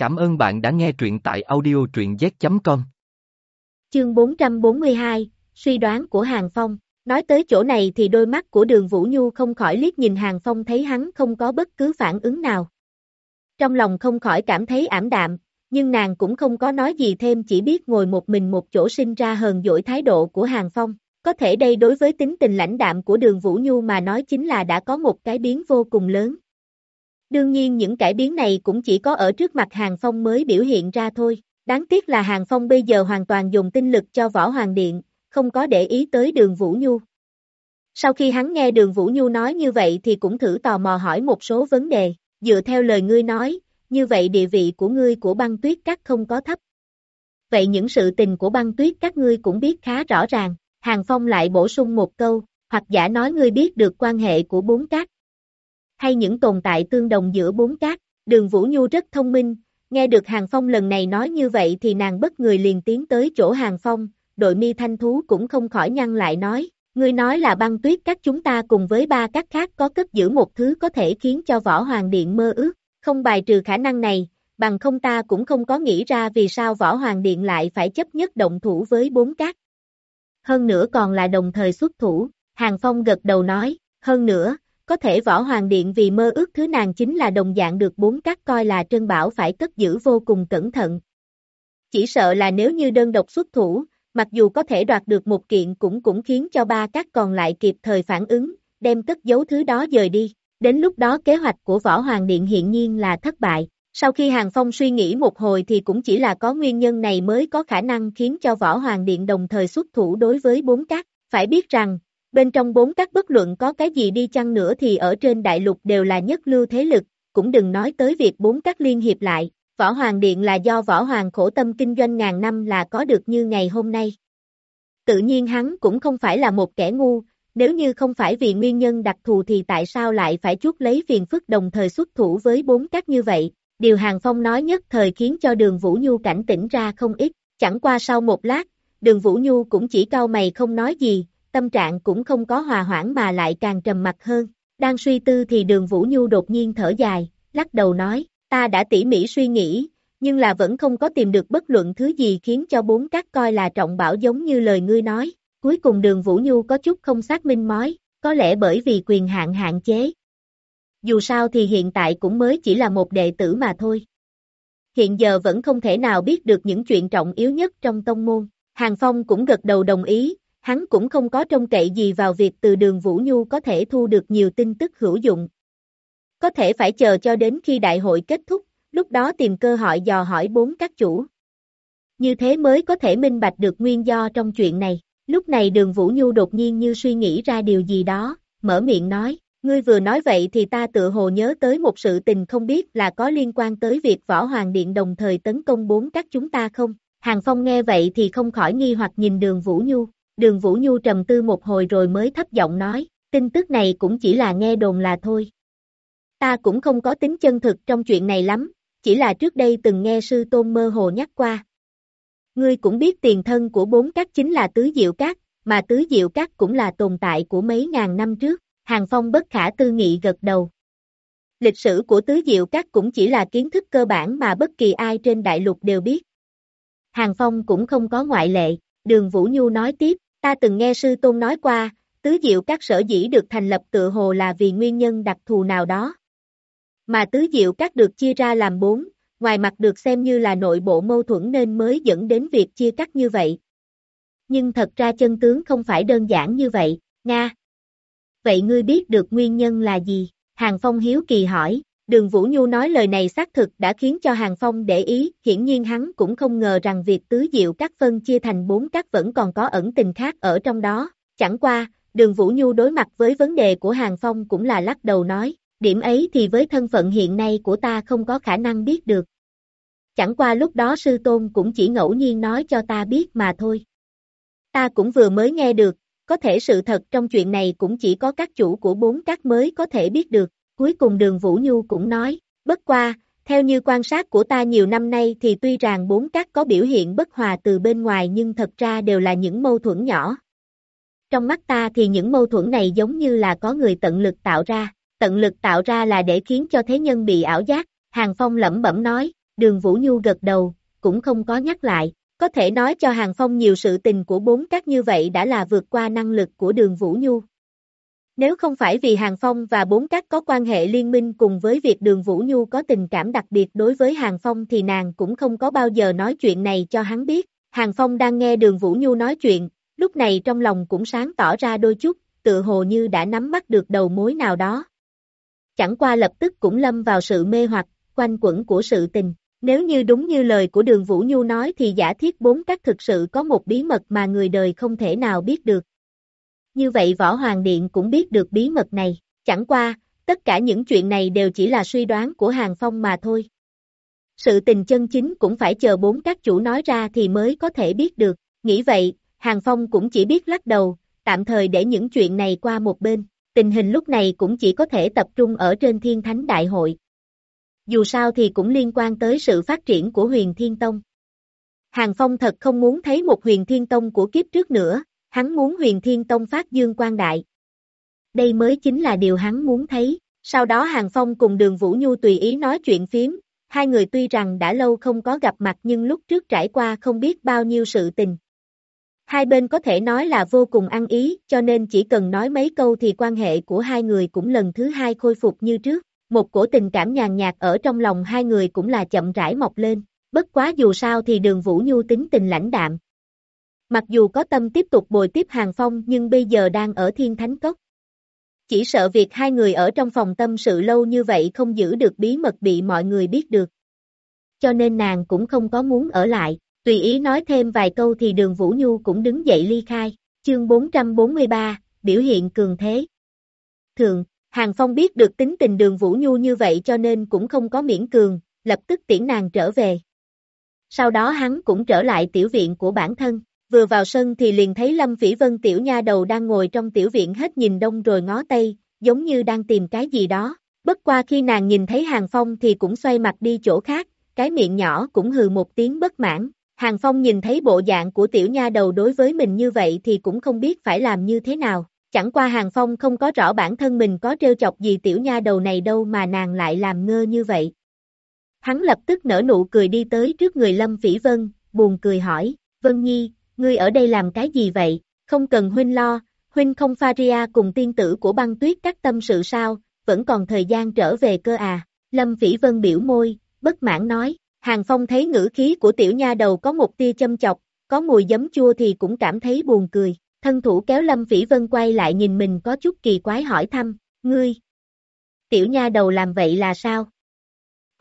Cảm ơn bạn đã nghe truyện tại audio truyện z.com. Chương 442, suy đoán của Hàng Phong. Nói tới chỗ này thì đôi mắt của đường Vũ Nhu không khỏi liếc nhìn Hàng Phong thấy hắn không có bất cứ phản ứng nào. Trong lòng không khỏi cảm thấy ảm đạm, nhưng nàng cũng không có nói gì thêm chỉ biết ngồi một mình một chỗ sinh ra hờn dỗi thái độ của Hàng Phong. Có thể đây đối với tính tình lãnh đạm của đường Vũ Nhu mà nói chính là đã có một cái biến vô cùng lớn. Đương nhiên những cải biến này cũng chỉ có ở trước mặt Hàng Phong mới biểu hiện ra thôi. Đáng tiếc là Hàng Phong bây giờ hoàn toàn dùng tinh lực cho Võ Hoàng Điện, không có để ý tới đường Vũ Nhu. Sau khi hắn nghe đường Vũ Nhu nói như vậy thì cũng thử tò mò hỏi một số vấn đề, dựa theo lời ngươi nói, như vậy địa vị của ngươi của băng tuyết các không có thấp. Vậy những sự tình của băng tuyết các ngươi cũng biết khá rõ ràng, Hàng Phong lại bổ sung một câu, hoặc giả nói ngươi biết được quan hệ của bốn các. Hay những tồn tại tương đồng giữa bốn cát, đường Vũ Nhu rất thông minh, nghe được Hàng Phong lần này nói như vậy thì nàng bất người liền tiến tới chỗ Hàng Phong, đội mi thanh thú cũng không khỏi nhăn lại nói, ngươi nói là băng tuyết các chúng ta cùng với ba các khác có cất giữ một thứ có thể khiến cho võ hoàng điện mơ ước, không bài trừ khả năng này, bằng không ta cũng không có nghĩ ra vì sao võ hoàng điện lại phải chấp nhất động thủ với bốn các. Hơn nữa còn là đồng thời xuất thủ, Hàng Phong gật đầu nói, hơn nữa, có thể võ hoàng điện vì mơ ước thứ nàng chính là đồng dạng được bốn các coi là trân bảo phải cất giữ vô cùng cẩn thận. Chỉ sợ là nếu như đơn độc xuất thủ, mặc dù có thể đoạt được một kiện cũng cũng khiến cho ba các còn lại kịp thời phản ứng, đem cất giấu thứ đó dời đi. Đến lúc đó kế hoạch của Võ Hoàng Điện hiện nhiên là thất bại. Sau khi Hàng Phong suy nghĩ một hồi thì cũng chỉ là có nguyên nhân này mới có khả năng khiến cho Võ Hoàng Điện đồng thời xuất thủ đối với bốn các. Phải biết rằng, bên trong bốn các bất luận có cái gì đi chăng nữa thì ở trên đại lục đều là nhất lưu thế lực, cũng đừng nói tới việc bốn các liên hiệp lại. Võ Hoàng Điện là do Võ Hoàng khổ tâm kinh doanh ngàn năm là có được như ngày hôm nay. Tự nhiên hắn cũng không phải là một kẻ ngu, nếu như không phải vì nguyên nhân đặc thù thì tại sao lại phải chuốt lấy phiền phức đồng thời xuất thủ với bốn các như vậy. Điều Hàng Phong nói nhất thời khiến cho đường Vũ Nhu cảnh tỉnh ra không ít, chẳng qua sau một lát, đường Vũ Nhu cũng chỉ cau mày không nói gì, tâm trạng cũng không có hòa hoãn mà lại càng trầm mặt hơn. Đang suy tư thì đường Vũ Nhu đột nhiên thở dài, lắc đầu nói, ta đã tỉ mỉ suy nghĩ, nhưng là vẫn không có tìm được bất luận thứ gì khiến cho bốn các coi là trọng bảo giống như lời ngươi nói. Cuối cùng đường Vũ Nhu có chút không xác minh mói, có lẽ bởi vì quyền hạn hạn chế. Dù sao thì hiện tại cũng mới chỉ là một đệ tử mà thôi. Hiện giờ vẫn không thể nào biết được những chuyện trọng yếu nhất trong tông môn. Hàng Phong cũng gật đầu đồng ý, hắn cũng không có trông cậy gì vào việc từ đường Vũ Nhu có thể thu được nhiều tin tức hữu dụng. Có thể phải chờ cho đến khi đại hội kết thúc, lúc đó tìm cơ hội dò hỏi bốn các chủ. Như thế mới có thể minh bạch được nguyên do trong chuyện này. Lúc này đường Vũ Nhu đột nhiên như suy nghĩ ra điều gì đó, mở miệng nói, ngươi vừa nói vậy thì ta tự hồ nhớ tới một sự tình không biết là có liên quan tới việc Võ Hoàng Điện đồng thời tấn công bốn các chúng ta không? Hàng Phong nghe vậy thì không khỏi nghi hoặc nhìn đường Vũ Nhu, đường Vũ Nhu trầm tư một hồi rồi mới thấp giọng nói, tin tức này cũng chỉ là nghe đồn là thôi. Ta cũng không có tính chân thực trong chuyện này lắm, chỉ là trước đây từng nghe sư tôn mơ hồ nhắc qua. Ngươi cũng biết tiền thân của bốn các chính là tứ diệu các, mà tứ diệu các cũng là tồn tại của mấy ngàn năm trước, Hàng Phong bất khả tư nghị gật đầu. Lịch sử của tứ diệu các cũng chỉ là kiến thức cơ bản mà bất kỳ ai trên đại lục đều biết. Hàng Phong cũng không có ngoại lệ, đường Vũ Nhu nói tiếp, ta từng nghe sư tôn nói qua, tứ diệu các sở dĩ được thành lập tự hồ là vì nguyên nhân đặc thù nào đó. Mà tứ diệu các được chia ra làm bốn, ngoài mặt được xem như là nội bộ mâu thuẫn nên mới dẫn đến việc chia cắt như vậy. Nhưng thật ra chân tướng không phải đơn giản như vậy, Nga. Vậy ngươi biết được nguyên nhân là gì? Hàng Phong hiếu kỳ hỏi, đường Vũ Nhu nói lời này xác thực đã khiến cho Hàng Phong để ý, hiển nhiên hắn cũng không ngờ rằng việc tứ diệu các phân chia thành bốn các vẫn còn có ẩn tình khác ở trong đó, chẳng qua, đường Vũ Nhu đối mặt với vấn đề của Hàng Phong cũng là lắc đầu nói, điểm ấy thì với thân phận hiện nay của ta không có khả năng biết được. Chẳng qua lúc đó sư tôn cũng chỉ ngẫu nhiên nói cho ta biết mà thôi. Ta cũng vừa mới nghe được, có thể sự thật trong chuyện này cũng chỉ có các chủ của bốn các mới có thể biết được. Cuối cùng đường Vũ Nhu cũng nói, bất qua, theo như quan sát của ta nhiều năm nay thì tuy rằng bốn các có biểu hiện bất hòa từ bên ngoài nhưng thật ra đều là những mâu thuẫn nhỏ. Trong mắt ta thì những mâu thuẫn này giống như là có người tận lực tạo ra, tận lực tạo ra là để khiến cho thế nhân bị ảo giác, Hàng Phong lẩm bẩm nói, Đường Vũ Nhu gật đầu, cũng không có nhắc lại, có thể nói cho Hàng Phong nhiều sự tình của bốn các như vậy đã là vượt qua năng lực của đường Vũ Nhu. Nếu không phải vì Hàng Phong và bốn các có quan hệ liên minh cùng với việc đường Vũ Nhu có tình cảm đặc biệt đối với Hàng Phong thì nàng cũng không có bao giờ nói chuyện này cho hắn biết. Hàng Phong đang nghe đường Vũ Nhu nói chuyện, lúc này trong lòng cũng sáng tỏ ra đôi chút, tự hồ như đã nắm bắt được đầu mối nào đó. Chẳng qua lập tức cũng lâm vào sự mê hoặc, quanh quẩn của sự tình. Nếu như đúng như lời của đường Vũ Nhu nói thì giả thiết bốn các thực sự có một bí mật mà người đời không thể nào biết được. Như vậy Võ Hoàng Điện cũng biết được bí mật này, chẳng qua, tất cả những chuyện này đều chỉ là suy đoán của Hàng Phong mà thôi. Sự tình chân chính cũng phải chờ bốn các chủ nói ra thì mới có thể biết được, nghĩ vậy, Hàng Phong cũng chỉ biết lắc đầu, tạm thời để những chuyện này qua một bên, tình hình lúc này cũng chỉ có thể tập trung ở trên thiên thánh đại hội. Dù sao thì cũng liên quan tới sự phát triển của huyền thiên tông. Hàng Phong thật không muốn thấy một huyền thiên tông của kiếp trước nữa, hắn muốn huyền thiên tông phát dương quan đại. Đây mới chính là điều hắn muốn thấy, sau đó Hàng Phong cùng đường Vũ Nhu tùy ý nói chuyện phiếm, hai người tuy rằng đã lâu không có gặp mặt nhưng lúc trước trải qua không biết bao nhiêu sự tình. Hai bên có thể nói là vô cùng ăn ý, cho nên chỉ cần nói mấy câu thì quan hệ của hai người cũng lần thứ hai khôi phục như trước. Một cổ tình cảm nhàn nhạt ở trong lòng hai người cũng là chậm rãi mọc lên. Bất quá dù sao thì đường Vũ Nhu tính tình lãnh đạm, Mặc dù có tâm tiếp tục bồi tiếp Hàng Phong nhưng bây giờ đang ở Thiên Thánh Cốc. Chỉ sợ việc hai người ở trong phòng tâm sự lâu như vậy không giữ được bí mật bị mọi người biết được. Cho nên nàng cũng không có muốn ở lại, tùy ý nói thêm vài câu thì đường Vũ Nhu cũng đứng dậy ly khai. Chương 443, biểu hiện cường thế. Thường, Hàng Phong biết được tính tình đường Vũ Nhu như vậy cho nên cũng không có miễn cường, lập tức tiễn nàng trở về. Sau đó hắn cũng trở lại tiểu viện của bản thân. Vừa vào sân thì liền thấy Lâm Phỉ Vân tiểu nha đầu đang ngồi trong tiểu viện hết nhìn đông rồi ngó tây, giống như đang tìm cái gì đó. Bất qua khi nàng nhìn thấy Hàng Phong thì cũng xoay mặt đi chỗ khác, cái miệng nhỏ cũng hừ một tiếng bất mãn. Hàng Phong nhìn thấy bộ dạng của tiểu nha đầu đối với mình như vậy thì cũng không biết phải làm như thế nào. Chẳng qua Hàng Phong không có rõ bản thân mình có trêu chọc gì tiểu nha đầu này đâu mà nàng lại làm ngơ như vậy. Hắn lập tức nở nụ cười đi tới trước người Lâm Phỉ Vân, buồn cười hỏi, Vân Nhi, ngươi ở đây làm cái gì vậy, không cần huynh lo, huynh không Faria cùng tiên tử của băng tuyết các tâm sự sao, vẫn còn thời gian trở về cơ à, Lâm Phỉ Vân biểu môi, bất mãn nói, Hàng Phong thấy ngữ khí của tiểu nha đầu có một tia châm chọc, có mùi giấm chua thì cũng cảm thấy buồn cười, thân thủ kéo Lâm Phỉ Vân quay lại nhìn mình có chút kỳ quái hỏi thăm, ngươi, tiểu nha đầu làm vậy là sao?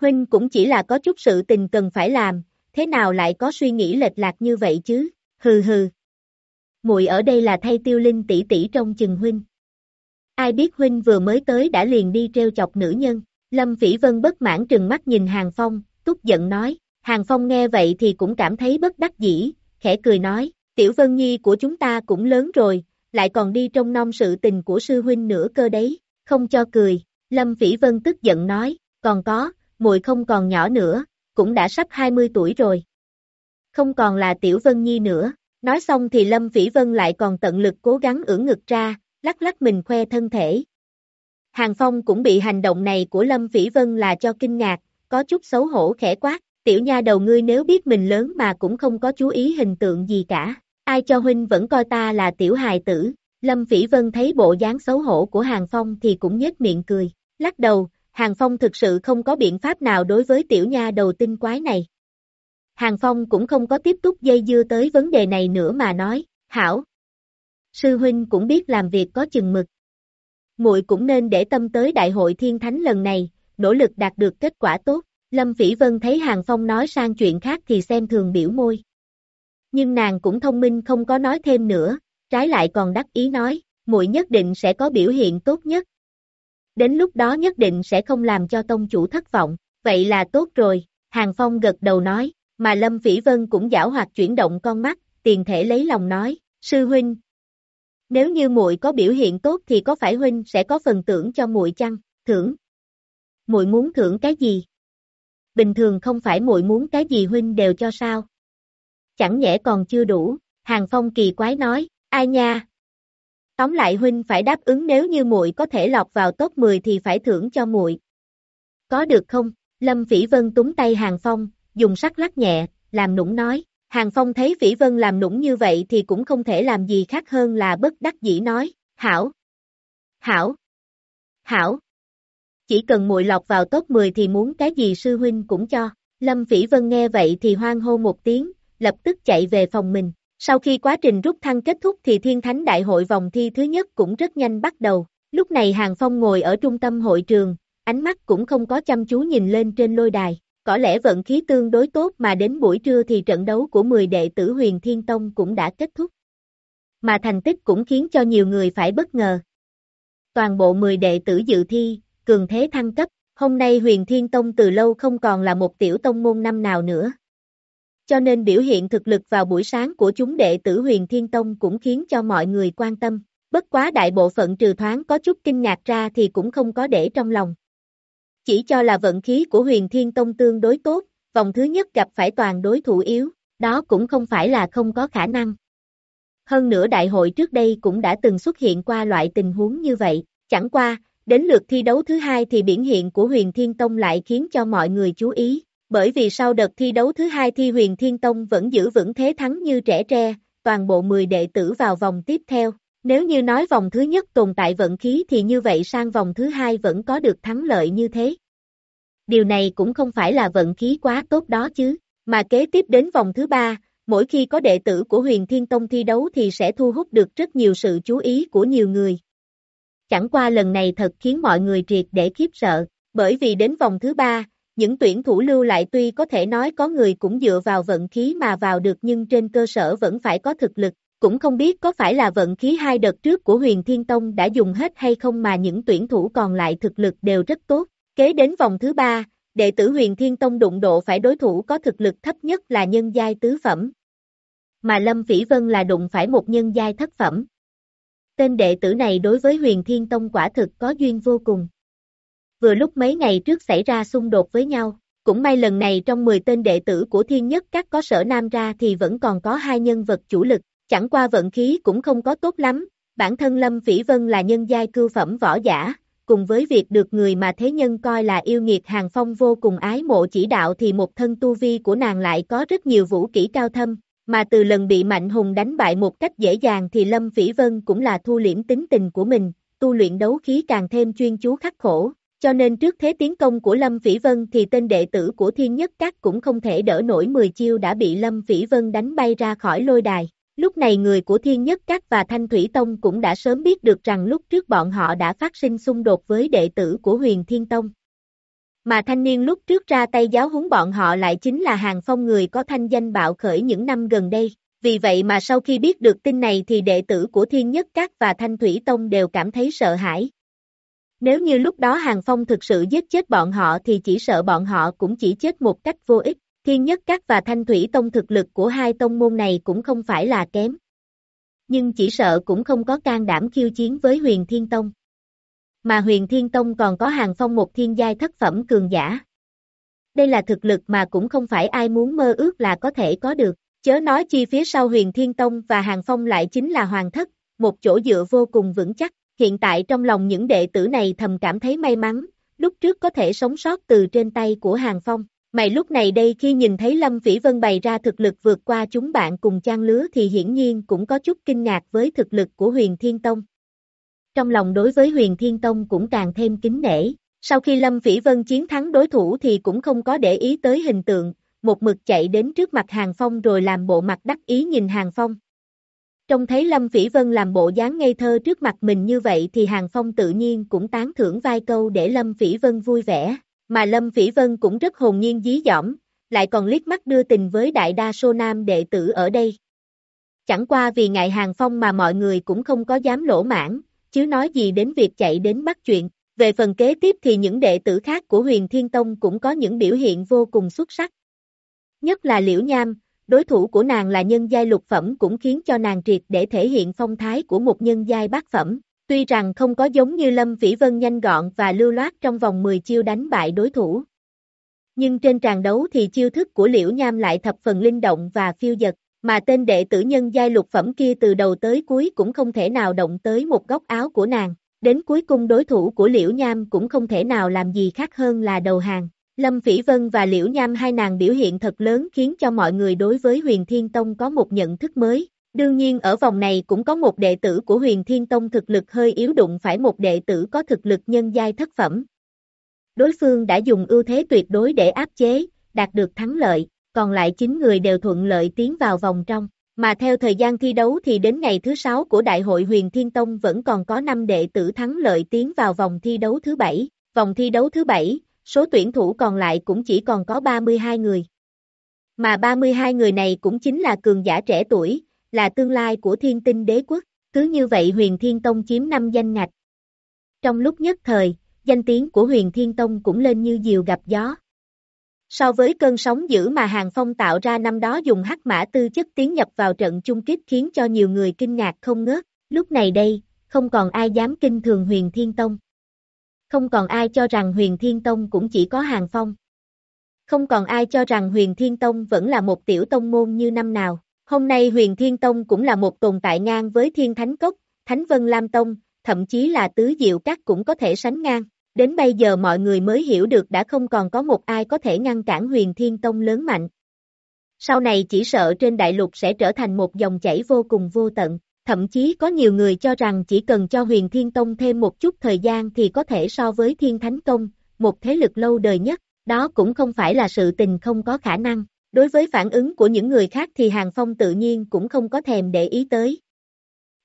Huynh cũng chỉ là có chút sự tình cần phải làm, thế nào lại có suy nghĩ lệch lạc như vậy chứ? Hừ hừ. Muội ở đây là thay tiêu linh tỷ tỷ trong chừng huynh. Ai biết huynh vừa mới tới đã liền đi treo chọc nữ nhân. Lâm Phỉ Vân bất mãn trừng mắt nhìn Hàng Phong, túc giận nói. Hàng Phong nghe vậy thì cũng cảm thấy bất đắc dĩ, khẽ cười nói, tiểu Vân Nhi của chúng ta cũng lớn rồi, lại còn đi trong non sự tình của sư huynh nữa cơ đấy, không cho cười. Lâm Phỉ Vân tức giận nói, còn có, muội không còn nhỏ nữa, cũng đã sắp 20 tuổi rồi không còn là Tiểu Vân Nhi nữa. Nói xong thì Lâm Vĩ Vân lại còn tận lực cố gắng ưỡn ngực ra, lắc lắc mình khoe thân thể. Hàng Phong cũng bị hành động này của Lâm Vĩ Vân là cho kinh ngạc, có chút xấu hổ khẽ quát, tiểu nha đầu ngươi nếu biết mình lớn mà cũng không có chú ý hình tượng gì cả, ai cho huynh vẫn coi ta là tiểu hài tử, Lâm Vĩ Vân thấy bộ dáng xấu hổ của Hàng Phong thì cũng nhếch miệng cười, lắc đầu, Hàng Phong thực sự không có biện pháp nào đối với tiểu nha đầu tinh quái này, Hàng Phong cũng không có tiếp tục dây dưa tới vấn đề này nữa mà nói, hảo. Sư huynh cũng biết làm việc có chừng mực. Muội cũng nên để tâm tới đại hội thiên thánh lần này, nỗ lực đạt được kết quả tốt. Lâm Phỉ Vân thấy Hàng Phong nói sang chuyện khác thì xem thường biểu môi. Nhưng nàng cũng thông minh không có nói thêm nữa, trái lại còn đắc ý nói, muội nhất định sẽ có biểu hiện tốt nhất. Đến lúc đó nhất định sẽ không làm cho tông chủ thất vọng, vậy là tốt rồi, Hàng Phong gật đầu nói, mà Lâm Phỉ Vân cũng giảo hoạt chuyển động con mắt, tiền thể lấy lòng nói, sư huynh. Nếu như muội có biểu hiện tốt thì có phải huynh sẽ có phần thưởng cho muội chăng? Thưởng? Muội muốn thưởng cái gì? Bình thường không phải muội muốn cái gì huynh đều cho sao? Chẳng nhẽ còn chưa đủ, Hàng Phong kỳ quái nói, ai nha? Tóm lại huynh phải đáp ứng nếu như muội có thể lọt vào top 10 thì phải thưởng cho muội. Có được không? Lâm Phỉ Vân túng tay Hàng Phong, dùng sắc lắc nhẹ, làm nũng nói. Hàng Phong thấy Phỉ Vân làm nũng như vậy thì cũng không thể làm gì khác hơn là bất đắc dĩ nói, hảo, hảo, hảo. Chỉ cần muội lọc vào top 10 thì muốn cái gì sư huynh cũng cho. Lâm Phỉ Vân nghe vậy thì hoang hô một tiếng, lập tức chạy về phòng mình. Sau khi quá trình rút thăng kết thúc thì Thiên Thánh Đại hội vòng thi thứ nhất cũng rất nhanh bắt đầu. Lúc này Hàng Phong ngồi ở trung tâm hội trường, ánh mắt cũng không có chăm chú nhìn lên trên lôi đài. Có lẽ vận khí tương đối tốt mà đến buổi trưa thì trận đấu của 10 đệ tử huyền Thiên Tông cũng đã kết thúc. Mà thành tích cũng khiến cho nhiều người phải bất ngờ. Toàn bộ 10 đệ tử dự thi, cường thế thăng cấp, hôm nay huyền Thiên Tông từ lâu không còn là một tiểu tông môn năm nào nữa. Cho nên biểu hiện thực lực vào buổi sáng của chúng đệ tử huyền Thiên Tông cũng khiến cho mọi người quan tâm. Bất quá đại bộ phận trừ thoáng có chút kinh ngạc ra thì cũng không có để trong lòng. Chỉ cho là vận khí của huyền Thiên Tông tương đối tốt, vòng thứ nhất gặp phải toàn đối thủ yếu, đó cũng không phải là không có khả năng. Hơn nữa đại hội trước đây cũng đã từng xuất hiện qua loại tình huống như vậy, chẳng qua, đến lượt thi đấu thứ hai thì biển hiện của huyền Thiên Tông lại khiến cho mọi người chú ý, bởi vì sau đợt thi đấu thứ hai thi huyền Thiên Tông vẫn giữ vững thế thắng như trẻ tre, toàn bộ 10 đệ tử vào vòng tiếp theo. Nếu như nói vòng thứ nhất tồn tại vận khí thì như vậy sang vòng thứ hai vẫn có được thắng lợi như thế. Điều này cũng không phải là vận khí quá tốt đó chứ, mà kế tiếp đến vòng thứ ba, mỗi khi có đệ tử của huyền Thiên Tông thi đấu thì sẽ thu hút được rất nhiều sự chú ý của nhiều người. Chẳng qua lần này thật khiến mọi người triệt để khiếp sợ, bởi vì đến vòng thứ ba, những tuyển thủ lưu lại tuy có thể nói có người cũng dựa vào vận khí mà vào được nhưng trên cơ sở vẫn phải có thực lực, cũng không biết có phải là vận khí hai đợt trước của huyền Thiên Tông đã dùng hết hay không mà những tuyển thủ còn lại thực lực đều rất tốt. Kế đến vòng thứ ba, đệ tử huyền Thiên Tông đụng độ phải đối thủ có thực lực thấp nhất là nhân giai tứ phẩm. Mà Lâm Phỉ Vân là đụng phải một nhân giai thất phẩm. Tên đệ tử này đối với huyền Thiên Tông quả thực có duyên vô cùng. Vừa lúc mấy ngày trước xảy ra xung đột với nhau, cũng may lần này trong 10 tên đệ tử của thiên nhất các có sở nam ra thì vẫn còn có hai nhân vật chủ lực, chẳng qua vận khí cũng không có tốt lắm, bản thân Lâm Phỉ Vân là nhân giai cưu phẩm võ giả, cùng với việc được người mà thế nhân coi là yêu nghiệt hàng phong vô cùng ái mộ chỉ đạo thì một thân tu vi của nàng lại có rất nhiều vũ kỹ cao thâm, mà từ lần bị Mạnh Hùng đánh bại một cách dễ dàng thì Lâm Phỉ Vân cũng là thu liễm tính tình của mình, tu luyện đấu khí càng thêm chuyên chú khắc khổ, cho nên trước thế tiến công của Lâm Phỉ Vân thì tên đệ tử của Thiên Nhất Các cũng không thể đỡ nổi 10 chiêu đã bị Lâm Phỉ Vân đánh bay ra khỏi lôi đài. Lúc này người của Thiên Nhất Các và Thanh Thủy Tông cũng đã sớm biết được rằng lúc trước bọn họ đã phát sinh xung đột với đệ tử của Huyền Thiên Tông. Mà thanh niên lúc trước ra tay giáo huấn bọn họ lại chính là hàng phong người có thanh danh bạo khởi những năm gần đây. Vì vậy mà sau khi biết được tin này thì đệ tử của Thiên Nhất Các và Thanh Thủy Tông đều cảm thấy sợ hãi. Nếu như lúc đó Hàng Phong thực sự giết chết bọn họ thì chỉ sợ bọn họ cũng chỉ chết một cách vô ích. Thiên Nhất Các và Thanh Thủy Tông thực lực của hai tông môn này cũng không phải là kém. Nhưng chỉ sợ cũng không có can đảm khiêu chiến với huyền Thiên Tông. Mà huyền Thiên Tông còn có hàng phong một thiên giai thất phẩm cường giả. Đây là thực lực mà cũng không phải ai muốn mơ ước là có thể có được. Chớ nói chi phía sau huyền Thiên Tông và hàng phong lại chính là hoàng thất, một chỗ dựa vô cùng vững chắc. Hiện tại trong lòng những đệ tử này thầm cảm thấy may mắn, lúc trước có thể sống sót từ trên tay của hàng phong. Mày lúc này đây khi nhìn thấy Lâm Vĩ Vân bày ra thực lực vượt qua chúng bạn cùng trang lứa thì hiển nhiên cũng có chút kinh ngạc với thực lực của huyền Thiên Tông. Trong lòng đối với huyền Thiên Tông cũng càng thêm kính nể, sau khi Lâm Vĩ Vân chiến thắng đối thủ thì cũng không có để ý tới hình tượng, một mực chạy đến trước mặt Hàng Phong rồi làm bộ mặt đắc ý nhìn Hàng Phong. Trông thấy Lâm Vĩ Vân làm bộ dáng ngây thơ trước mặt mình như vậy thì Hàng Phong tự nhiên cũng tán thưởng vai câu để Lâm Vĩ Vân vui vẻ. Mà Lâm Phỉ Vân cũng rất hồn nhiên dí dỏm, lại còn liếc mắt đưa tình với đại đa số nam đệ tử ở đây. Chẳng qua vì ngại hàng phong mà mọi người cũng không có dám lỗ mãn, chứ nói gì đến việc chạy đến bắt chuyện. Về phần kế tiếp thì những đệ tử khác của huyền Thiên Tông cũng có những biểu hiện vô cùng xuất sắc. Nhất là Liễu Nham, đối thủ của nàng là nhân giai lục phẩm cũng khiến cho nàng triệt để thể hiện phong thái của một nhân giai bát phẩm. Tuy rằng không có giống như Lâm Vĩ Vân nhanh gọn và lưu loát trong vòng 10 chiêu đánh bại đối thủ. Nhưng trên tràn đấu thì chiêu thức của Liễu Nham lại thập phần linh động và phiêu dật, mà tên đệ tử nhân giai lục phẩm kia từ đầu tới cuối cũng không thể nào động tới một góc áo của nàng. Đến cuối cùng đối thủ của Liễu Nham cũng không thể nào làm gì khác hơn là đầu hàng. Lâm Phỉ Vân và Liễu Nham hai nàng biểu hiện thật lớn khiến cho mọi người đối với huyền Thiên Tông có một nhận thức mới. Đương nhiên ở vòng này cũng có một đệ tử của huyền Thiên Tông thực lực hơi yếu đụng phải một đệ tử có thực lực nhân giai thất phẩm. Đối phương đã dùng ưu thế tuyệt đối để áp chế, đạt được thắng lợi, còn lại 9 người đều thuận lợi tiến vào vòng trong. Mà theo thời gian thi đấu thì đến ngày thứ 6 của Đại hội huyền Thiên Tông vẫn còn có 5 đệ tử thắng lợi tiến vào vòng thi đấu thứ 7. Vòng thi đấu thứ 7, số tuyển thủ còn lại cũng chỉ còn có 32 người. Mà 32 người này cũng chính là cường giả trẻ tuổi, là tương lai của thiên tinh đế quốc, cứ như vậy huyền thiên tông chiếm 5 danh ngạch. Trong lúc nhất thời, danh tiếng của huyền thiên tông cũng lên như diều gặp gió. So với cơn sóng dữ mà Hàng Phong tạo ra năm đó dùng hắc mã tư chất tiến nhập vào trận chung kết khiến cho nhiều người kinh ngạc không ngớt, lúc này đây, không còn ai dám kinh thường huyền thiên tông. Không còn ai cho rằng huyền thiên tông cũng chỉ có Hàng Phong. Không còn ai cho rằng huyền thiên tông vẫn là một tiểu tông môn như năm nào. Hôm nay huyền thiên tông cũng là một tồn tại ngang với thiên thánh cốc, thánh vân lam tông, thậm chí là tứ diệu các cũng có thể sánh ngang. Đến bây giờ mọi người mới hiểu được đã không còn có một ai có thể ngăn cản huyền thiên tông lớn mạnh. Sau này chỉ sợ trên đại lục sẽ trở thành một dòng chảy vô cùng vô tận, thậm chí có nhiều người cho rằng chỉ cần cho huyền thiên tông thêm một chút thời gian thì có thể so với thiên thánh Tông, một thế lực lâu đời nhất, đó cũng không phải là sự tình không có khả năng. Đối với phản ứng của những người khác thì Hàng Phong tự nhiên cũng không có thèm để ý tới.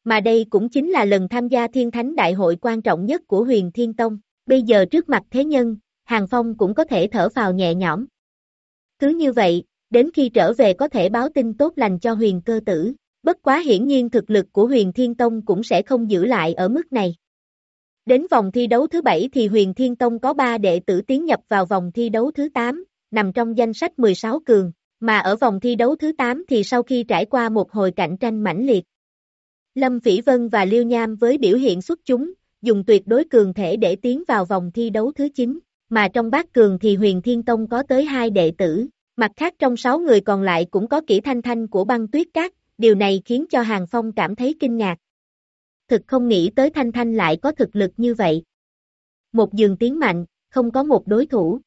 Mà đây cũng chính là lần tham gia thiên thánh đại hội quan trọng nhất của huyền thiên tông. Bây giờ trước mặt thế nhân, Hàng Phong cũng có thể thở vào nhẹ nhõm. Cứ như vậy, đến khi trở về có thể báo tin tốt lành cho huyền cơ tử. Bất quá hiển nhiên thực lực của huyền thiên tông cũng sẽ không giữ lại ở mức này. Đến vòng thi đấu thứ 7 thì huyền thiên tông có 3 đệ tử tiến nhập vào vòng thi đấu thứ 8, nằm trong danh sách 16 cường, mà ở vòng thi đấu thứ 8 thì sau khi trải qua một hồi cạnh tranh mãnh liệt. Lâm Phỉ Vân và Liêu Nham với biểu hiện xuất chúng, dùng tuyệt đối cường thể để tiến vào vòng thi đấu thứ 9, mà trong bát cường thì huyền thiên tông có tới hai đệ tử, mặt khác trong 6 người còn lại cũng có kỹ thanh thanh của băng tuyết cát, điều này khiến cho Hàng Phong cảm thấy kinh ngạc. Thực không nghĩ tới thanh thanh lại có thực lực như vậy. Một dường tiến mạnh, không có một đối thủ.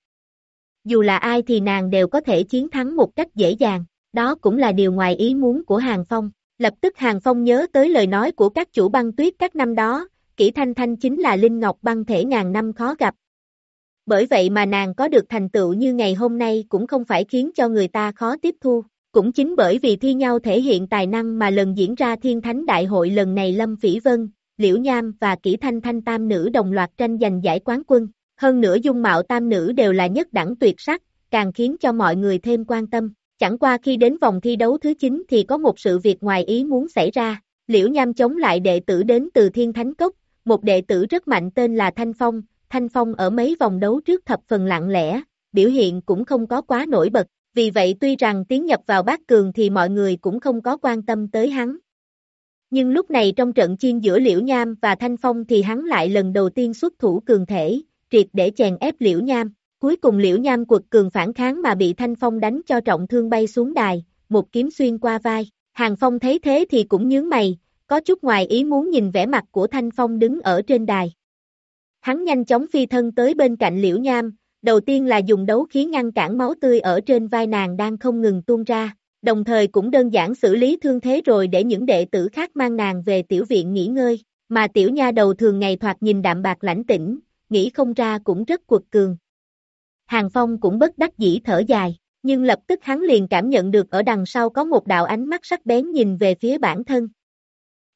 Dù là ai thì nàng đều có thể chiến thắng một cách dễ dàng, đó cũng là điều ngoài ý muốn của Hàng Phong. Lập tức Hàng Phong nhớ tới lời nói của các chủ băng tuyết các năm đó, kỹ thanh thanh chính là Linh Ngọc băng thể ngàn năm khó gặp. Bởi vậy mà nàng có được thành tựu như ngày hôm nay cũng không phải khiến cho người ta khó tiếp thu. Cũng chính bởi vì thi nhau thể hiện tài năng mà lần diễn ra thiên thánh đại hội lần này Lâm Phỉ Vân, Liễu Nham và Kỷ Thanh Thanh tam nữ đồng loạt tranh giành giải quán quân. Hơn nữa dung mạo tam nữ đều là nhất đẳng tuyệt sắc, càng khiến cho mọi người thêm quan tâm. Chẳng qua khi đến vòng thi đấu thứ 9 thì có một sự việc ngoài ý muốn xảy ra. Liễu Nham chống lại đệ tử đến từ Thiên Thánh Cốc, một đệ tử rất mạnh tên là Thanh Phong, Thanh Phong ở mấy vòng đấu trước thập phần lặng lẽ, biểu hiện cũng không có quá nổi bật, vì vậy tuy rằng tiến nhập vào bát cường thì mọi người cũng không có quan tâm tới hắn. Nhưng lúc này trong trận chiên giữa Liễu Nham và Thanh Phong thì hắn lại lần đầu tiên xuất thủ cường thể, triệt để chèn ép Liễu Nham. Cuối cùng Liễu Nham quật cường phản kháng mà bị Thanh Phong đánh cho trọng thương bay xuống đài, một kiếm xuyên qua vai. Hàng Phong thấy thế thì cũng nhướng mày, có chút ngoài ý muốn nhìn vẻ mặt của Thanh Phong đứng ở trên đài. Hắn nhanh chóng phi thân tới bên cạnh Liễu Nham, đầu tiên là dùng đấu khí ngăn cản máu tươi ở trên vai nàng đang không ngừng tuôn ra, đồng thời cũng đơn giản xử lý thương thế rồi để những đệ tử khác mang nàng về tiểu viện nghỉ ngơi, mà tiểu nha đầu thường ngày thoạt nhìn đạm bạc lãnh tĩnh, nghĩ không ra cũng rất quật cường. Hàng Phong cũng bất đắc dĩ thở dài, nhưng lập tức hắn liền cảm nhận được ở đằng sau có một đạo ánh mắt sắc bén nhìn về phía bản thân.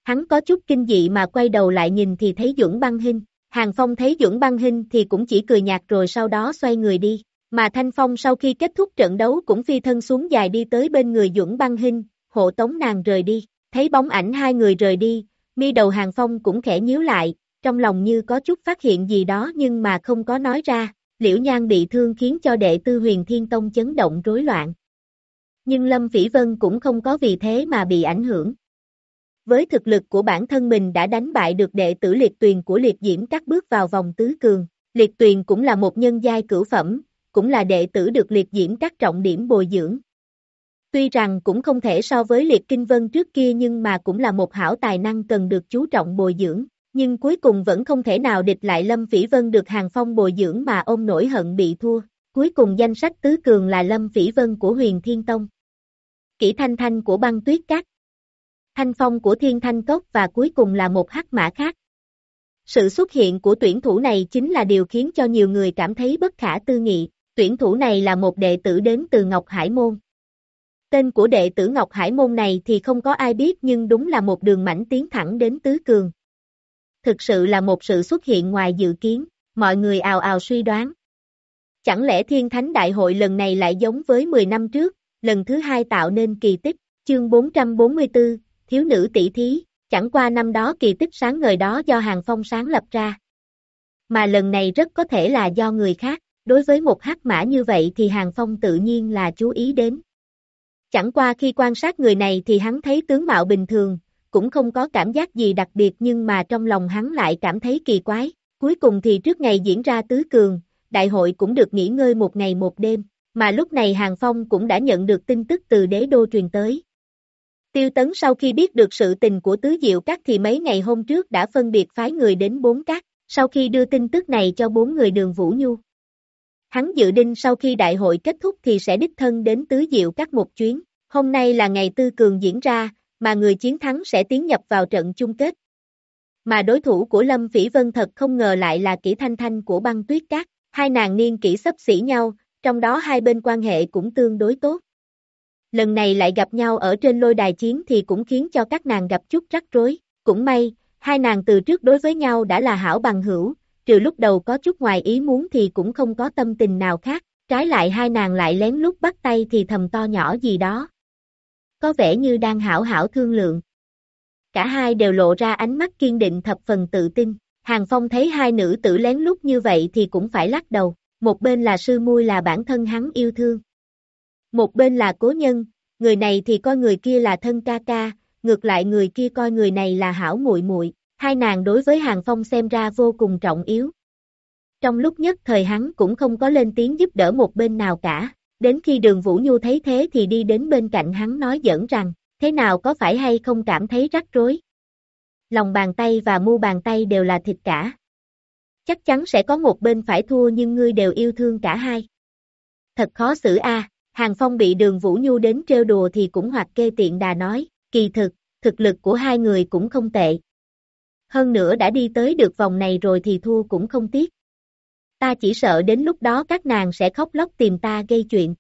Hắn có chút kinh dị mà quay đầu lại nhìn thì thấy Dưỡng Băng Hinh, Hàng Phong thấy Dưỡng Băng Hinh thì cũng chỉ cười nhạt rồi sau đó xoay người đi, mà Thanh Phong sau khi kết thúc trận đấu cũng phi thân xuống dài đi tới bên người Duẩn Băng Hinh, hộ tống nàng rời đi, thấy bóng ảnh hai người rời đi, mi đầu Hàng Phong cũng khẽ nhíu lại, trong lòng như có chút phát hiện gì đó nhưng mà không có nói ra, liễu nhan bị thương khiến cho đệ tư huyền thiên tông chấn động rối loạn. Nhưng Lâm Phỉ Vân cũng không có vì thế mà bị ảnh hưởng. Với thực lực của bản thân mình đã đánh bại được đệ tử liệt tuyền của liệt diễm các bước vào vòng tứ cường, liệt tuyền cũng là một nhân giai cửu phẩm, cũng là đệ tử được liệt diễm các trọng điểm bồi dưỡng. Tuy rằng cũng không thể so với liệt kinh vân trước kia nhưng mà cũng là một hảo tài năng cần được chú trọng bồi dưỡng, nhưng cuối cùng vẫn không thể nào địch lại Lâm Phỉ Vân được Hàng Phong bồi dưỡng mà ôm nổi hận bị thua. cuối cùng danh sách tứ cường là Lâm Phỉ Vân của Huyền Thiên Tông. Kỷ Thanh Thanh của băng tuyết cát. Thanh Phong của Thiên Thanh Cốc và cuối cùng là một hắc mã khác. Sự xuất hiện của tuyển thủ này chính là điều khiến cho nhiều người cảm thấy bất khả tư nghị, tuyển thủ này là một đệ tử đến từ Ngọc Hải Môn. Tên của đệ tử Ngọc Hải Môn này thì không có ai biết nhưng đúng là một đường mảnh tiến thẳng đến Tứ Cường. Thực sự là một sự xuất hiện ngoài dự kiến, mọi người ào ào suy đoán. Chẳng lẽ Thiên Thánh Đại hội lần này lại giống với 10 năm trước, lần thứ hai tạo nên kỳ tích, chương 444, thiếu nữ tỷ thí, chẳng qua năm đó kỳ tích sáng ngời đó do Hàng Phong sáng lập ra. Mà lần này rất có thể là do người khác, đối với một hắc mã như vậy thì Hàng Phong tự nhiên là chú ý đến. Chẳng qua khi quan sát người này thì hắn thấy tướng mạo bình thường, cũng không có cảm giác gì đặc biệt nhưng mà trong lòng hắn lại cảm thấy kỳ quái. Cuối cùng thì trước ngày diễn ra tứ cường, đại hội cũng được nghỉ ngơi một ngày một đêm, mà lúc này Hàng Phong cũng đã nhận được tin tức từ đế đô truyền tới. Tiêu Tấn sau khi biết được sự tình của Tứ Diệu Các thì mấy ngày hôm trước đã phân biệt phái người đến bốn các, sau khi đưa tin tức này cho bốn người đường Vũ Nhu. Hắn dự định sau khi đại hội kết thúc thì sẽ đích thân đến Tứ Diệu Các một chuyến, hôm nay là ngày tư cường diễn ra, mà người chiến thắng sẽ tiến nhập vào trận chung kết. Mà đối thủ của Lâm Phỉ Vân thật không ngờ lại là kỹ thanh thanh của băng tuyết cát, hai nàng niên kỹ sấp xỉ nhau, trong đó hai bên quan hệ cũng tương đối tốt. Lần này lại gặp nhau ở trên lôi đài chiến thì cũng khiến cho các nàng gặp chút rắc rối, cũng may, hai nàng từ trước đối với nhau đã là hảo bằng hữu, trừ lúc đầu có chút ngoài ý muốn thì cũng không có tâm tình nào khác, trái lại hai nàng lại lén lút bắt tay thì thầm to nhỏ gì đó. Có vẻ như đang hảo hảo thương lượng. Cả hai đều lộ ra ánh mắt kiên định thập phần tự tin, Hàng Phong thấy hai nữ tử lén lút như vậy thì cũng phải lắc đầu, một bên là sư muôi là bản thân hắn yêu thương. Một bên là cố nhân, người này thì coi người kia là thân ca ca, ngược lại người kia coi người này là hảo muội muội. hai nàng đối với Hàng Phong xem ra vô cùng trọng yếu. Trong lúc nhất thời hắn cũng không có lên tiếng giúp đỡ một bên nào cả, đến khi đường Vũ Nhu thấy thế thì đi đến bên cạnh hắn nói giỡn rằng, thế nào có phải hay không cảm thấy rắc rối. Lòng bàn tay và mu bàn tay đều là thịt cả. Chắc chắn sẽ có một bên phải thua nhưng ngươi đều yêu thương cả hai. Thật khó xử a. Hàng Phong bị đường Vũ Nhu đến trêu đùa thì cũng hoặc kê tiện đà nói, kỳ thực, thực lực của hai người cũng không tệ. Hơn nữa đã đi tới được vòng này rồi thì thua cũng không tiếc. Ta chỉ sợ đến lúc đó các nàng sẽ khóc lóc tìm ta gây chuyện.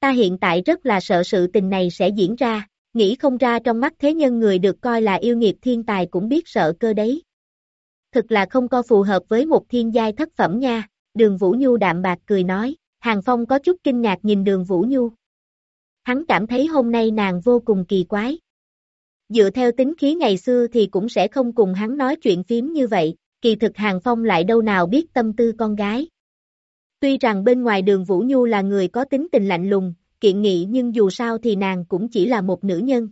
Ta hiện tại rất là sợ sự tình này sẽ diễn ra, nghĩ không ra trong mắt thế nhân người được coi là yêu nghiệt thiên tài cũng biết sợ cơ đấy. Thực là không có phù hợp với một thiên giai thất phẩm nha, đường Vũ Nhu đạm bạc cười nói, Hàng Phong có chút kinh ngạc nhìn đường Vũ Nhu. Hắn cảm thấy hôm nay nàng vô cùng kỳ quái. Dựa theo tính khí ngày xưa thì cũng sẽ không cùng hắn nói chuyện phím như vậy, kỳ thực Hàng Phong lại đâu nào biết tâm tư con gái. Tuy rằng bên ngoài đường Vũ Nhu là người có tính tình lạnh lùng, kiện nghị nhưng dù sao thì nàng cũng chỉ là một nữ nhân.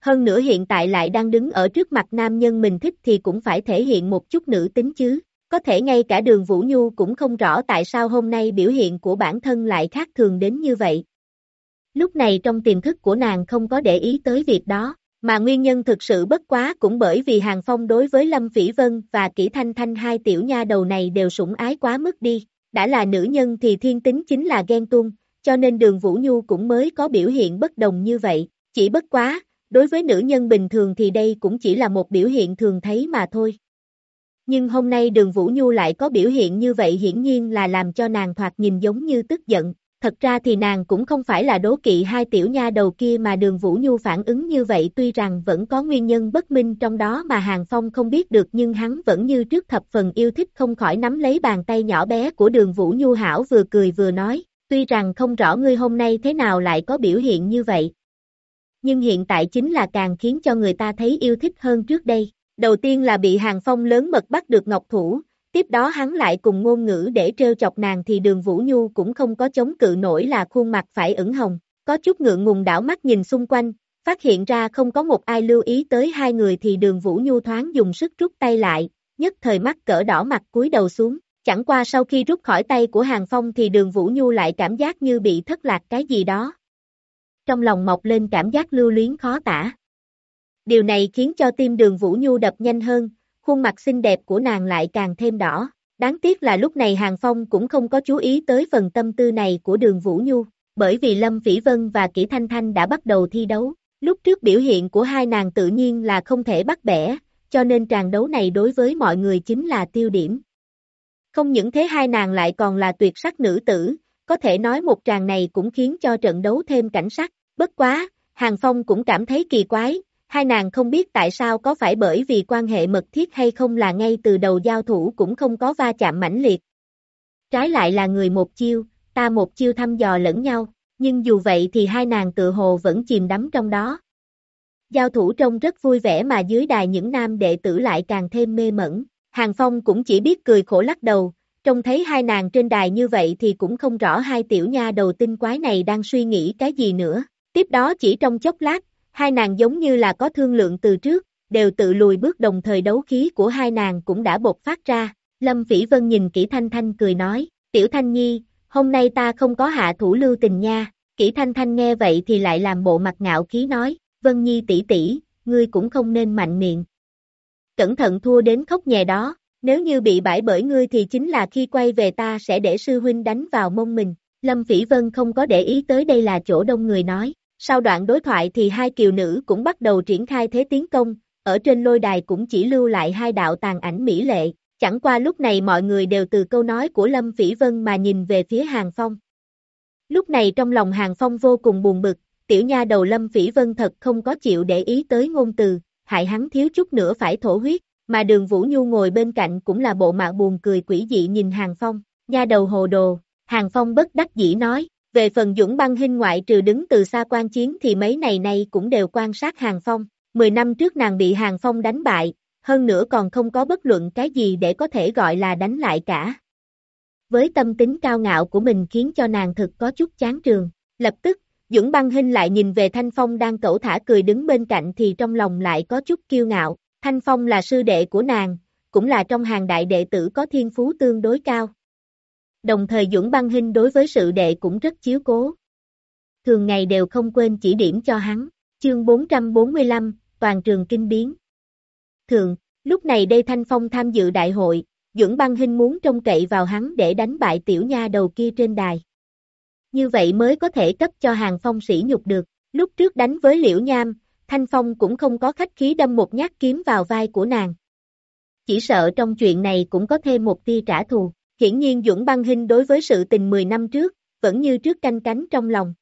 Hơn nữa hiện tại lại đang đứng ở trước mặt nam nhân mình thích thì cũng phải thể hiện một chút nữ tính chứ. Có thể ngay cả đường Vũ Nhu cũng không rõ tại sao hôm nay biểu hiện của bản thân lại khác thường đến như vậy. Lúc này trong tiềm thức của nàng không có để ý tới việc đó, mà nguyên nhân thực sự bất quá cũng bởi vì Hàng Phong đối với Lâm Phỉ Vân và Kỷ Thanh Thanh hai tiểu nha đầu này đều sủng ái quá mức đi, đã là nữ nhân thì thiên tính chính là ghen tuông, cho nên đường Vũ Nhu cũng mới có biểu hiện bất đồng như vậy, chỉ bất quá, đối với nữ nhân bình thường thì đây cũng chỉ là một biểu hiện thường thấy mà thôi. Nhưng hôm nay đường Vũ Nhu lại có biểu hiện như vậy hiển nhiên là làm cho nàng thoạt nhìn giống như tức giận, thật ra thì nàng cũng không phải là đố kỵ hai tiểu nha đầu kia mà đường Vũ Nhu phản ứng như vậy tuy rằng vẫn có nguyên nhân bất minh trong đó mà Hàng Phong không biết được nhưng hắn vẫn như trước thập phần yêu thích không khỏi nắm lấy bàn tay nhỏ bé của đường Vũ Nhu hảo vừa cười vừa nói, tuy rằng không rõ ngươi hôm nay thế nào lại có biểu hiện như vậy. Nhưng hiện tại chính là càng khiến cho người ta thấy yêu thích hơn trước đây. Đầu tiên là bị Hàng Phong lớn mật bắt được Ngọc Thủ, tiếp đó hắn lại cùng ngôn ngữ để trêu chọc nàng thì đường Vũ Nhu cũng không có chống cự nổi là khuôn mặt phải ửng hồng, có chút ngượng ngùng đảo mắt nhìn xung quanh, phát hiện ra không có một ai lưu ý tới hai người thì đường Vũ Nhu thoáng dùng sức rút tay lại, nhất thời mắt cỡ đỏ mặt cúi đầu xuống, chẳng qua sau khi rút khỏi tay của Hàng Phong thì đường Vũ Nhu lại cảm giác như bị thất lạc cái gì đó. Trong lòng mọc lên cảm giác lưu luyến khó tả. Điều này khiến cho tim đường Vũ Nhu đập nhanh hơn, khuôn mặt xinh đẹp của nàng lại càng thêm đỏ, Đáng tiếc là lúc này Hàng Phong cũng không có chú ý tới phần tâm tư này của đường Vũ Nhu, bởi vì Lâm Phỉ Vân và Kỷ Thanh Thanh đã bắt đầu thi đấu. Lúc trước biểu hiện của hai nàng tự nhiên là không thể bắt bẻ, cho nên tràng đấu này đối với mọi người chính là tiêu điểm. Không những thế hai nàng lại còn là tuyệt sắc nữ tử, có thể nói một tràng này cũng khiến cho trận đấu thêm cảnh sắc. Bất quá, Hàng Phong cũng cảm thấy kỳ quái, hai nàng không biết tại sao có phải bởi vì quan hệ mật thiết hay không là ngay từ đầu giao thủ cũng không có va chạm mãnh liệt. Trái lại là người một chiêu, ta một chiêu thăm dò lẫn nhau, nhưng dù vậy thì hai nàng tự hồ vẫn chìm đắm trong đó. Giao thủ trông rất vui vẻ mà dưới đài những nam đệ tử lại càng thêm mê mẩn. Hàng Phong cũng chỉ biết cười khổ lắc đầu, trông thấy hai nàng trên đài như vậy thì cũng không rõ hai tiểu nha đầu tinh quái này đang suy nghĩ cái gì nữa. Tiếp đó chỉ trong chốc lát, hai nàng giống như là có thương lượng từ trước, đều tự lùi bước đồng thời đấu khí của hai nàng cũng đã bộc phát ra. Lâm Phỉ Vân nhìn Kỷ Thanh Thanh cười nói, Tiểu Thanh Nhi, hôm nay ta không có hạ thủ lưu tình nha. Kỷ Thanh Thanh nghe vậy thì lại làm bộ mặt ngạo khí nói, Vân Nhi tỷ tỷ, ngươi cũng không nên mạnh miệng. Cẩn thận thua đến khóc nhè đó, nếu như bị bãi bởi ngươi thì chính là khi quay về ta sẽ để sư huynh đánh vào mông mình. Lâm Phỉ Vân không có để ý tới đây là chỗ đông người nói. Sau đoạn đối thoại thì hai kiều nữ cũng bắt đầu triển khai thế tiến công, ở trên lôi đài cũng chỉ lưu lại hai đạo tàn ảnh mỹ lệ. Chẳng qua lúc này mọi người đều từ câu nói của Lâm Phỉ Vân mà nhìn về phía Hàng Phong. Lúc này trong lòng Hàng Phong vô cùng buồn bực, tiểu nha đầu Lâm Phỉ Vân thật không có chịu để ý tới ngôn từ, hại hắn thiếu chút nữa phải thổ huyết, mà đường Vũ Nhu ngồi bên cạnh cũng là bộ mạng buồn cười quỷ dị nhìn Hàng Phong, nha đầu hồ đồ, Hàng Phong bất đắc dĩ nói, về phần dũng băng hình ngoại trừ đứng từ xa quan chiến thì mấy này nay cũng đều quan sát Hàng Phong, 10 năm trước nàng bị Hàng Phong đánh bại, hơn nữa còn không có bất luận cái gì để có thể gọi là đánh lại cả. Với tâm tính cao ngạo của mình khiến cho nàng thực có chút chán trường, lập tức, Dũng băng hình lại nhìn về Thanh Phong đang cẩu thả cười đứng bên cạnh thì trong lòng lại có chút kiêu ngạo, Thanh Phong là sư đệ của nàng, cũng là trong hàng đại đệ tử có thiên phú tương đối cao. Đồng thời Dũng băng hình đối với sự đệ cũng rất chiếu cố. Thường ngày đều không quên chỉ điểm cho hắn, chương 445, toàn trường kinh biến. Thường, lúc này đây Thanh Phong tham dự đại hội, Dũng băng hình muốn trông cậy vào hắn để đánh bại tiểu nha đầu kia trên đài như vậy mới có thể cấp cho hàng phong sĩ nhục được. Lúc trước đánh với liễu nham, Thanh Phong cũng không có khách khí đâm một nhát kiếm vào vai của nàng. Chỉ sợ trong chuyện này cũng có thêm một tia trả thù. Hiển nhiên Dũng băng Hinh đối với sự tình 10 năm trước, vẫn như trước canh cánh trong lòng.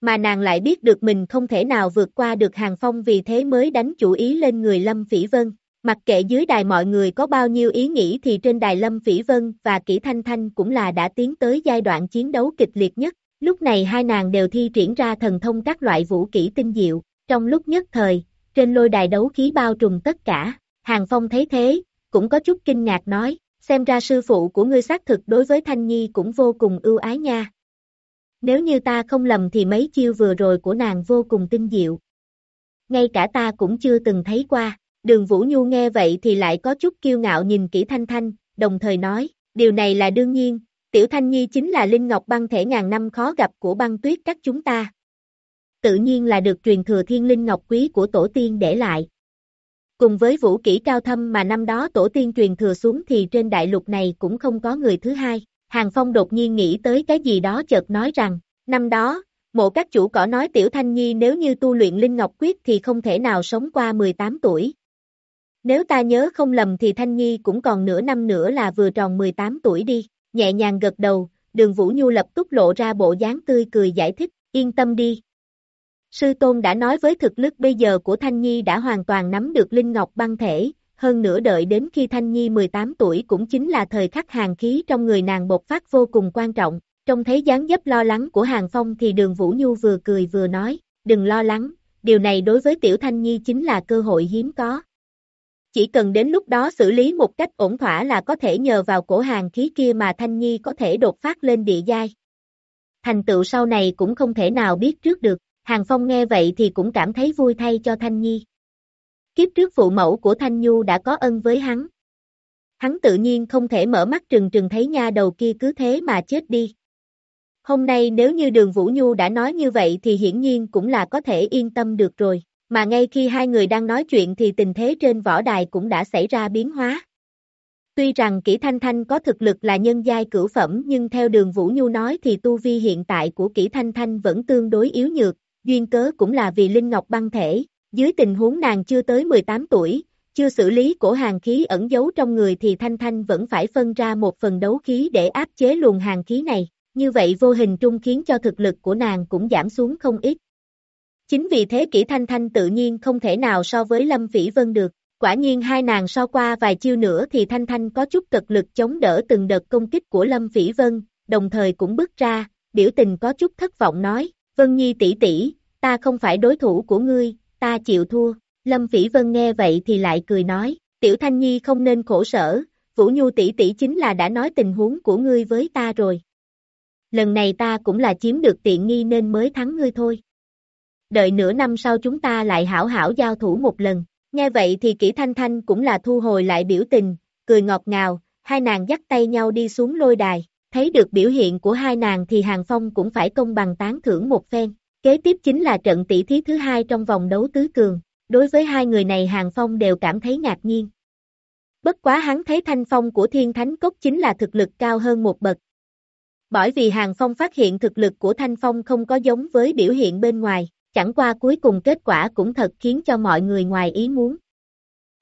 Mà nàng lại biết được mình không thể nào vượt qua được hàng phong vì thế mới đánh chủ ý lên người Lâm Phỉ Vân. Mặc kệ dưới đài mọi người có bao nhiêu ý nghĩ thì trên đài Lâm Phỉ Vân và Kỷ Thanh Thanh cũng là đã tiến tới giai đoạn chiến đấu kịch liệt nhất. Lúc này hai nàng đều thi triển ra thần thông các loại vũ kỹ tinh diệu, trong lúc nhất thời, trên lôi đài đấu khí bao trùm tất cả. Hàng Phong thấy thế, cũng có chút kinh ngạc nói, xem ra sư phụ của ngươi xác thực đối với Thanh Nhi cũng vô cùng ưu ái nha. Nếu như ta không lầm thì mấy chiêu vừa rồi của nàng vô cùng tinh diệu. Ngay cả ta cũng chưa từng thấy qua. Đường Vũ Nhu nghe vậy thì lại có chút kiêu ngạo nhìn kỹ Thanh Thanh, đồng thời nói, điều này là đương nhiên, Tiểu Thanh Nhi chính là Linh Ngọc băng thể ngàn năm khó gặp của băng tuyết các chúng ta. Tự nhiên là được truyền thừa thiên linh ngọc quý của tổ tiên để lại. Cùng với vũ kỹ cao thâm mà năm đó tổ tiên truyền thừa xuống thì trên đại lục này cũng không có người thứ hai. Hàng Phong đột nhiên nghĩ tới cái gì đó chợt nói rằng, năm đó, mộ các chủ cỏ nói Tiểu Thanh Nhi nếu như tu luyện Linh Ngọc Quyết thì không thể nào sống qua 18 tuổi. Nếu ta nhớ không lầm thì Thanh Nhi cũng còn nửa năm nữa là vừa tròn 18 tuổi đi, nhẹ nhàng gật đầu, đường Vũ Nhu lập tức lộ ra bộ dáng tươi cười giải thích, yên tâm đi. Sư Tôn đã nói với thực lực bây giờ của Thanh Nhi đã hoàn toàn nắm được Linh Ngọc băng thể, hơn nữa đợi đến khi Thanh Nhi 18 tuổi cũng chính là thời khắc hàng khí trong người nàng bộc phát vô cùng quan trọng. Trong thấy dáng dấp lo lắng của Hàng Phong thì đường Vũ Nhu vừa cười vừa nói, đừng lo lắng, điều này đối với Tiểu Thanh Nhi chính là cơ hội hiếm có. Chỉ cần đến lúc đó xử lý một cách ổn thỏa là có thể nhờ vào cổ hàng khí kia mà Thanh Nhi có thể đột phát lên địa giai. Thành tựu sau này cũng không thể nào biết trước được, Hàng Phong nghe vậy thì cũng cảm thấy vui thay cho Thanh Nhi. Kiếp trước phụ mẫu của Thanh Nhu đã có ân với hắn. Hắn tự nhiên không thể mở mắt trừng trừng thấy nha đầu kia cứ thế mà chết đi. Hôm nay nếu như đường Vũ Nhu đã nói như vậy thì hiển nhiên cũng là có thể yên tâm được rồi mà ngay khi hai người đang nói chuyện thì tình thế trên võ đài cũng đã xảy ra biến hóa. Tuy rằng Kỷ Thanh Thanh có thực lực là nhân giai cửu phẩm nhưng theo đường Vũ Nhu nói thì tu vi hiện tại của Kỷ Thanh Thanh vẫn tương đối yếu nhược, duyên cớ cũng là vì Linh Ngọc băng thể, dưới tình huống nàng chưa tới 18 tuổi, chưa xử lý cổ hàng khí ẩn giấu trong người thì Thanh Thanh vẫn phải phân ra một phần đấu khí để áp chế luồng hàng khí này, như vậy vô hình trung khiến cho thực lực của nàng cũng giảm xuống không ít. Chính vì thế kỹ Thanh Thanh tự nhiên không thể nào so với Lâm Phỉ Vân được, quả nhiên hai nàng so qua vài chiêu nữa thì Thanh Thanh có chút cực lực chống đỡ từng đợt công kích của Lâm Phỉ Vân, đồng thời cũng bước ra, biểu tình có chút thất vọng nói, Vân Nhi tỷ tỷ, ta không phải đối thủ của ngươi, ta chịu thua. Lâm Phỉ Vân nghe vậy thì lại cười nói, Tiểu Thanh Nhi không nên khổ sở, Vũ Nhu tỷ tỷ chính là đã nói tình huống của ngươi với ta rồi. Lần này ta cũng là chiếm được tiện nghi nên mới thắng ngươi thôi. Đợi nửa năm sau chúng ta lại hảo hảo giao thủ một lần. Nghe vậy thì Kỷ Thanh Thanh cũng là thu hồi lại biểu tình, cười ngọt ngào, hai nàng dắt tay nhau đi xuống lôi đài. Thấy được biểu hiện của hai nàng thì Hàng Phong cũng phải công bằng tán thưởng một phen. Kế tiếp chính là trận tỷ thí thứ hai trong vòng đấu tứ cường. Đối với hai người này Hàng Phong đều cảm thấy ngạc nhiên. Bất quá hắn thấy thanh phong của thiên thánh cốc chính là thực lực cao hơn một bậc. Bởi vì Hàng Phong phát hiện thực lực của thanh phong không có giống với biểu hiện bên ngoài, chẳng qua cuối cùng kết quả cũng thật khiến cho mọi người ngoài ý muốn.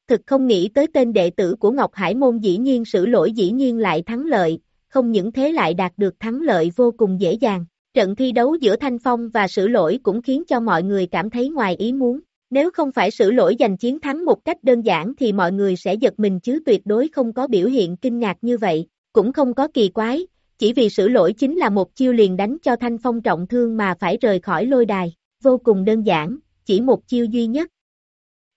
Thực không nghĩ tới tên đệ tử của Ngọc Hải Môn dĩ nhiên xử lỗi dĩ nhiên lại thắng lợi, không những thế lại đạt được thắng lợi vô cùng dễ dàng. Trận thi đấu giữa Thanh Phong và Sử Lỗi cũng khiến cho mọi người cảm thấy ngoài ý muốn. Nếu không phải Sử Lỗi giành chiến thắng một cách đơn giản thì mọi người sẽ giật mình chứ tuyệt đối không có biểu hiện kinh ngạc như vậy, cũng không có kỳ quái, chỉ vì Sử Lỗi chính là một chiêu liền đánh cho Thanh Phong trọng thương mà phải rời khỏi lôi đài, vô cùng đơn giản, chỉ một chiêu duy nhất.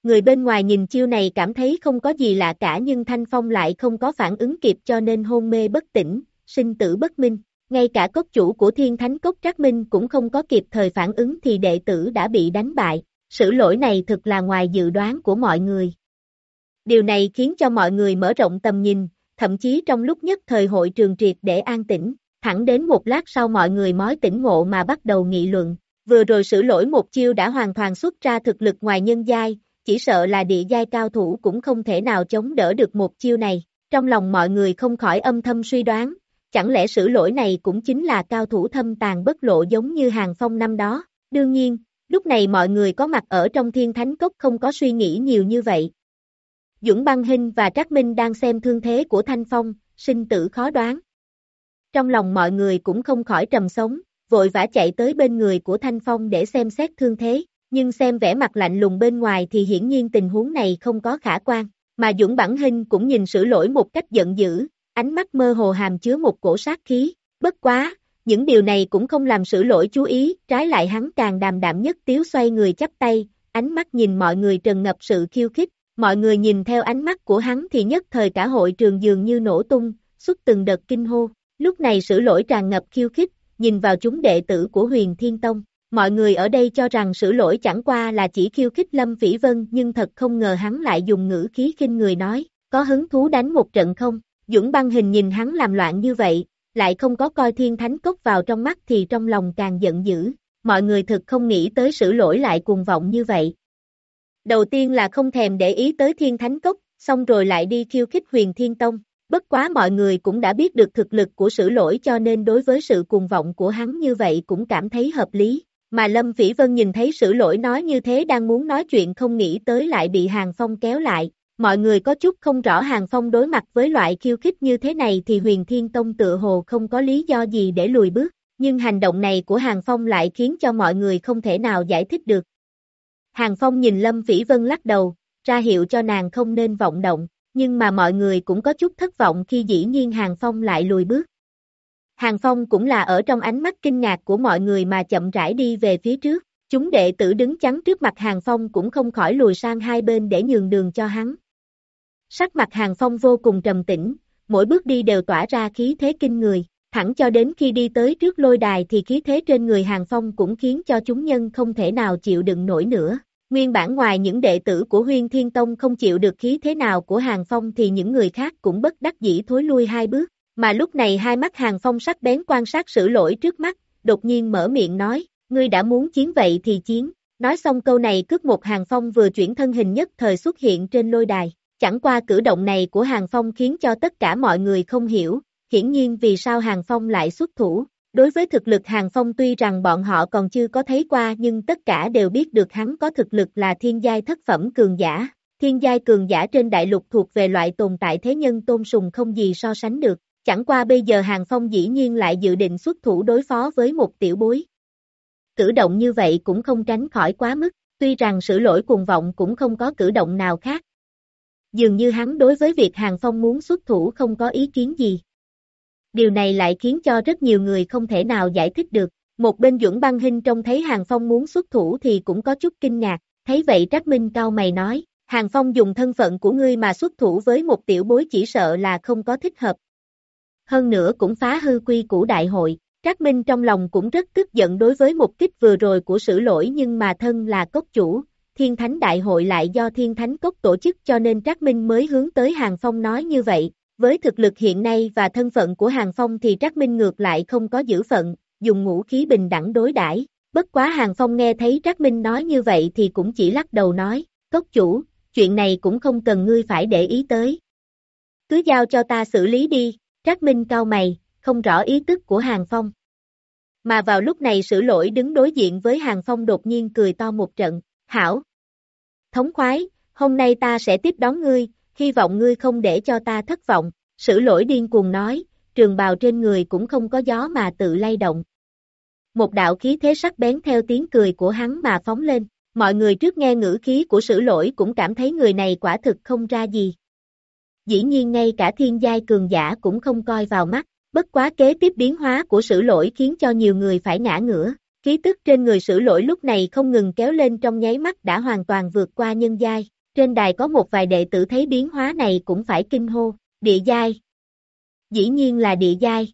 Người bên ngoài nhìn chiêu này cảm thấy không có gì lạ cả nhưng Thanh Phong lại không có phản ứng kịp cho nên hôn mê bất tỉnh, sinh tử bất minh. Ngay cả cốc chủ của thiên thánh cốc Trác Minh cũng không có kịp thời phản ứng thì đệ tử đã bị đánh bại, sự lỗi này thực là ngoài dự đoán của mọi người. Điều này khiến cho mọi người mở rộng tầm nhìn, thậm chí trong lúc nhất thời hội trường triệt để an tĩnh, thẳng đến một lát sau mọi người mới tỉnh ngộ mà bắt đầu nghị luận, vừa rồi sự lỗi một chiêu đã hoàn toàn xuất ra thực lực ngoài nhân giai, chỉ sợ là địa giai cao thủ cũng không thể nào chống đỡ được một chiêu này, trong lòng mọi người không khỏi âm thâm suy đoán, chẳng lẽ sử lỗi này cũng chính là cao thủ thâm tàn bất lộ giống như hàng phong năm đó, đương nhiên, lúc này mọi người có mặt ở trong thiên thánh cốc không có suy nghĩ nhiều như vậy. Dũng Băng Hinh và Trác Minh đang xem thương thế của Thanh Phong, sinh tử khó đoán. Trong lòng mọi người cũng không khỏi trầm sống, vội vã chạy tới bên người của Thanh Phong để xem xét thương thế, nhưng xem vẻ mặt lạnh lùng bên ngoài thì hiển nhiên tình huống này không có khả quan, mà Dũng Bản Hinh cũng nhìn sử lỗi một cách giận dữ, ánh mắt mơ hồ hàm chứa một cổ sát khí, bất quá, những điều này cũng không làm sử lỗi chú ý, trái lại hắn càng đàm đạm nhất tiếu xoay người chắp tay, ánh mắt nhìn mọi người trần ngập sự khiêu khích, mọi người nhìn theo ánh mắt của hắn thì nhất thời cả hội trường dường như nổ tung, xuất từng đợt kinh hô, lúc này sử lỗi tràn ngập khiêu khích, nhìn vào chúng đệ tử của huyền thiên tông. Mọi người ở đây cho rằng sử lỗi chẳng qua là chỉ khiêu khích Lâm Vĩ Vân nhưng thật không ngờ hắn lại dùng ngữ khí khinh người nói, có hứng thú đánh một trận không? Dũng băng hình nhìn hắn làm loạn như vậy, lại không có coi thiên thánh cốc vào trong mắt thì trong lòng càng giận dữ, mọi người thực không nghĩ tới sử lỗi lại cuồng vọng như vậy. Đầu tiên là không thèm để ý tới thiên thánh cốc, xong rồi lại đi khiêu khích huyền thiên tông, bất quá mọi người cũng đã biết được thực lực của sử lỗi cho nên đối với sự cuồng vọng của hắn như vậy cũng cảm thấy hợp lý. Mà Lâm Vĩ Vân nhìn thấy sử lỗi nói như thế đang muốn nói chuyện không nghĩ tới lại bị Hàng Phong kéo lại, Mọi người có chút không rõ Hàng Phong đối mặt với loại khiêu khích như thế này thì huyền thiên tông tự hồ không có lý do gì để lùi bước, nhưng hành động này của Hàng Phong lại khiến cho mọi người không thể nào giải thích được. Hàng Phong nhìn Lâm Vĩ Vân lắc đầu, ra hiệu cho nàng không nên vọng động, nhưng mà mọi người cũng có chút thất vọng khi dĩ nhiên Hàng Phong lại lùi bước. Hàng Phong cũng là ở trong ánh mắt kinh ngạc của mọi người mà chậm rãi đi về phía trước, chúng đệ tử đứng chắn trước mặt Hàng Phong cũng không khỏi lùi sang hai bên để nhường đường cho hắn. Sắc mặt Hàng Phong vô cùng trầm tĩnh, mỗi bước đi đều tỏa ra khí thế kinh người, thẳng cho đến khi đi tới trước lôi đài thì khí thế trên người Hàng Phong cũng khiến cho chúng nhân không thể nào chịu đựng nổi nữa. Nguyên bản ngoài những đệ tử của Huyên Thiên Tông không chịu được khí thế nào của Hàng Phong thì những người khác cũng bất đắc dĩ thối lui hai bước, mà lúc này hai mắt Hàng Phong sắc bén quan sát sử lỗi trước mắt, đột nhiên mở miệng nói, ngươi đã muốn chiến vậy thì chiến, nói xong câu này cướp một Hàng Phong vừa chuyển thân hình nhất thời xuất hiện trên lôi đài, Chẳng qua cử động này của Hàng Phong khiến cho tất cả mọi người không hiểu, hiển nhiên vì sao Hàng Phong lại xuất thủ. Đối với thực lực Hàng Phong tuy rằng bọn họ còn chưa có thấy qua nhưng tất cả đều biết được hắn có thực lực là thiên giai thất phẩm cường giả. Thiên giai cường giả trên đại lục thuộc về loại tồn tại thế nhân tôn sùng không gì so sánh được. Chẳng qua bây giờ Hàng Phong dĩ nhiên lại dự định xuất thủ đối phó với một tiểu bối. Cử động như vậy cũng không tránh khỏi quá mức, tuy rằng sự lỗi cuồng vọng cũng không có cử động nào khác. Dường như hắn đối với việc Hàng Phong muốn xuất thủ không có ý kiến gì. Điều này lại khiến cho rất nhiều người không thể nào giải thích được. Một bên dưỡng Băng Hinh trông thấy Hàng Phong muốn xuất thủ thì cũng có chút kinh ngạc, thấy vậy Trác Minh cao mày nói, Hàng Phong dùng thân phận của ngươi mà xuất thủ với một tiểu bối chỉ sợ là không có thích hợp. Hơn nữa cũng phá hư quy của đại hội, Trác Minh trong lòng cũng rất tức giận đối với một kích vừa rồi của sử lỗi nhưng mà thân là cốc chủ, Thiên Thánh Đại hội lại do Thiên Thánh Cốc tổ chức cho nên Trác Minh mới hướng tới Hàng Phong nói như vậy. Với thực lực hiện nay và thân phận của Hàng Phong thì Trác Minh ngược lại không có giữ phận, dùng ngũ khí bình đẳng đối đãi. Bất quá Hàng Phong nghe thấy Trác Minh nói như vậy thì cũng chỉ lắc đầu nói, cốc chủ, chuyện này cũng không cần ngươi phải để ý tới. Cứ giao cho ta xử lý đi, Trác Minh cao mày, không rõ ý tức của Hàng Phong. Mà vào lúc này sử lỗi đứng đối diện với Hàng Phong đột nhiên cười to một trận, hảo. Thống khoái, hôm nay ta sẽ tiếp đón ngươi, hy vọng ngươi không để cho ta thất vọng, sử lỗi điên cuồng nói, trường bào trên người cũng không có gió mà tự lay động. Một đạo khí thế sắc bén theo tiếng cười của hắn mà phóng lên, mọi người trước nghe ngữ khí của sử lỗi cũng cảm thấy người này quả thực không ra gì. Dĩ nhiên ngay cả thiên giai cường giả cũng không coi vào mắt, bất quá kế tiếp biến hóa của sử lỗi khiến cho nhiều người phải ngã ngửa. Khí tức trên người sử lỗi lúc này không ngừng kéo lên trong nháy mắt đã hoàn toàn vượt qua nhân giai. Trên đài có một vài đệ tử thấy biến hóa này cũng phải kinh hô, địa giai. Dĩ nhiên là địa giai.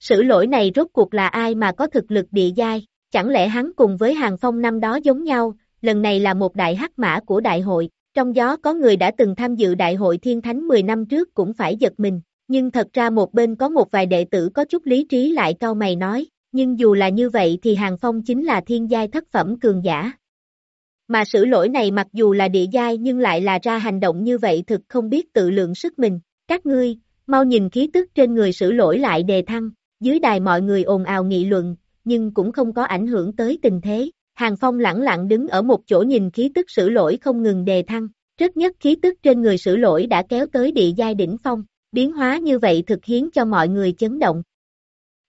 Sử lỗi này rốt cuộc là ai mà có thực lực địa giai, chẳng lẽ hắn cùng với hàng phong năm đó giống nhau, lần này là một đại hắc mã của đại hội, trong gió có người đã từng tham dự đại hội thiên thánh 10 năm trước cũng phải giật mình, nhưng thật ra một bên có một vài đệ tử có chút lý trí lại cao mày nói, nhưng dù là như vậy thì Hàng Phong chính là thiên giai thất phẩm cường giả. Mà xử lỗi này mặc dù là địa giai nhưng lại là ra hành động như vậy thực không biết tự lượng sức mình. Các ngươi, mau nhìn khí tức trên người sử lỗi lại đề thăng, dưới đài mọi người ồn ào nghị luận, nhưng cũng không có ảnh hưởng tới tình thế. Hàng Phong lẳng lặng đứng ở một chỗ nhìn khí tức sử lỗi không ngừng đề thăng, rất nhất khí tức trên người sử lỗi đã kéo tới địa giai đỉnh phong, biến hóa như vậy thực hiến cho mọi người chấn động,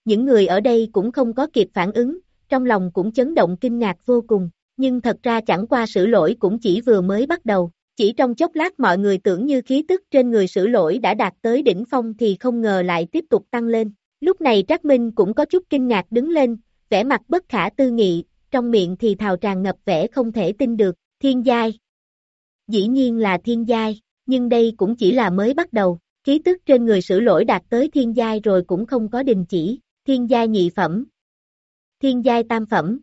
những người ở đây cũng không có kịp phản ứng, trong lòng cũng chấn động kinh ngạc vô cùng, nhưng thật ra chẳng qua sử lỗi cũng chỉ vừa mới bắt đầu, chỉ trong chốc lát mọi người tưởng như khí tức trên người sử lỗi đã đạt tới đỉnh phong thì không ngờ lại tiếp tục tăng lên, lúc này Trác Minh cũng có chút kinh ngạc đứng lên, vẻ mặt bất khả tư nghị, trong miệng thì thào tràn ngập vẻ không thể tin được, thiên giai. Dĩ nhiên là thiên giai, nhưng đây cũng chỉ là mới bắt đầu, khí tức trên người sử lỗi đạt tới thiên giai rồi cũng không có đình chỉ, thiên giai nhị phẩm, thiên giai tam phẩm,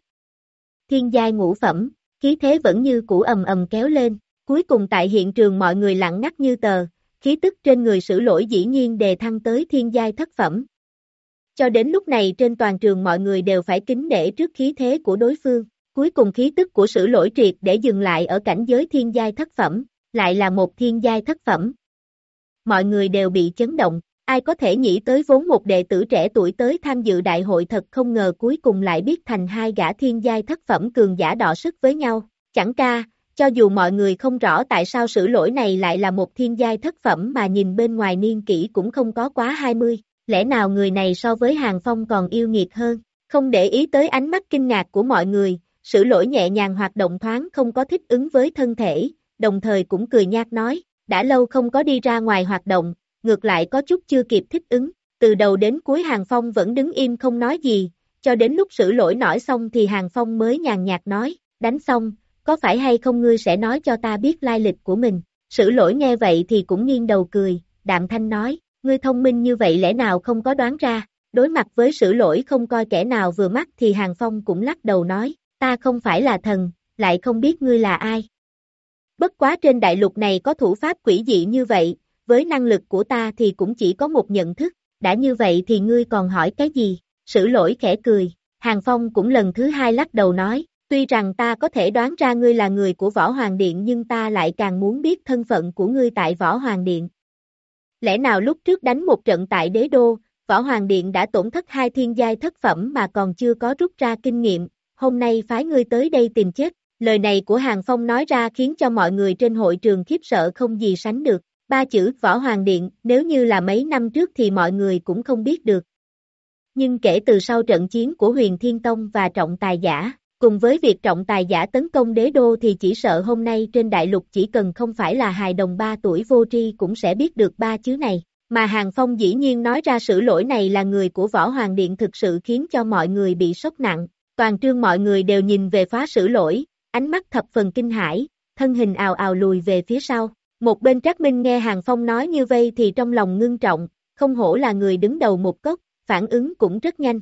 thiên giai ngũ phẩm, khí thế vẫn như cũ ầm ầm kéo lên, cuối cùng tại hiện trường mọi người lặng ngắt như tờ, khí tức trên người sử lỗi dĩ nhiên đề thăng tới thiên giai thất phẩm. Cho đến lúc này trên toàn trường mọi người đều phải kính nể trước khí thế của đối phương, cuối cùng khí tức của sử lỗi triệt để dừng lại ở cảnh giới thiên giai thất phẩm, lại là một thiên giai thất phẩm. Mọi người đều bị chấn động, Ai có thể nghĩ tới vốn một đệ tử trẻ tuổi tới tham dự đại hội thật không ngờ cuối cùng lại biết thành hai gã thiên giai thất phẩm cường giả đọ sức với nhau. Chẳng ca, cho dù mọi người không rõ tại sao sự lỗi này lại là một thiên giai thất phẩm mà nhìn bên ngoài niên kỷ cũng không có quá 20, lẽ nào người này so với Hàng Phong còn yêu nghiệt hơn, không để ý tới ánh mắt kinh ngạc của mọi người, sử lỗi nhẹ nhàng hoạt động thoáng không có thích ứng với thân thể, đồng thời cũng cười nhạt nói, đã lâu không có đi ra ngoài hoạt động, ngược lại có chút chưa kịp thích ứng, từ đầu đến cuối Hàng Phong vẫn đứng im không nói gì, cho đến lúc xử lỗi nổi xong thì Hàng Phong mới nhàn nhạt nói, đánh xong, có phải hay không ngươi sẽ nói cho ta biết lai lịch của mình, sử lỗi nghe vậy thì cũng nghiêng đầu cười, đạm thanh nói, ngươi thông minh như vậy lẽ nào không có đoán ra, đối mặt với sự lỗi không coi kẻ nào vừa mắt thì Hàng Phong cũng lắc đầu nói, ta không phải là thần, lại không biết ngươi là ai. Bất quá trên đại lục này có thủ pháp quỷ dị như vậy, với năng lực của ta thì cũng chỉ có một nhận thức, đã như vậy thì ngươi còn hỏi cái gì, sử lỗi khẽ cười, Hàng Phong cũng lần thứ hai lắc đầu nói, Tuy rằng ta có thể đoán ra ngươi là người của Võ Hoàng Điện nhưng ta lại càng muốn biết thân phận của ngươi tại Võ Hoàng Điện. Lẽ nào lúc trước đánh một trận tại đế đô, Võ Hoàng Điện đã tổn thất hai thiên giai thất phẩm mà còn chưa có rút ra kinh nghiệm, hôm nay phái ngươi tới đây tìm chết. Lời này của Hàng Phong nói ra khiến cho mọi người trên hội trường khiếp sợ không gì sánh được. Ba chữ Võ Hoàng Điện, nếu như là mấy năm trước thì mọi người cũng không biết được. Nhưng kể từ sau trận chiến của Huyền Thiên Tông và trọng tài giả, cùng với việc trọng tài giả tấn công đế đô thì chỉ sợ hôm nay trên đại lục chỉ cần không phải là hài đồng ba tuổi vô tri cũng sẽ biết được ba chữ này. Mà Hàng Phong dĩ nhiên nói ra sự lỗi này là người của Võ Hoàng Điện thực sự khiến cho mọi người bị sốc nặng. Toàn trương mọi người đều nhìn về phá sử lỗi, ánh mắt thập phần kinh hãi, thân hình ào ào lùi về phía sau. Một bên Trác Minh nghe Hàng Phong nói như vây thì trong lòng ngưng trọng, không hổ là người đứng đầu một cốc, phản ứng cũng rất nhanh.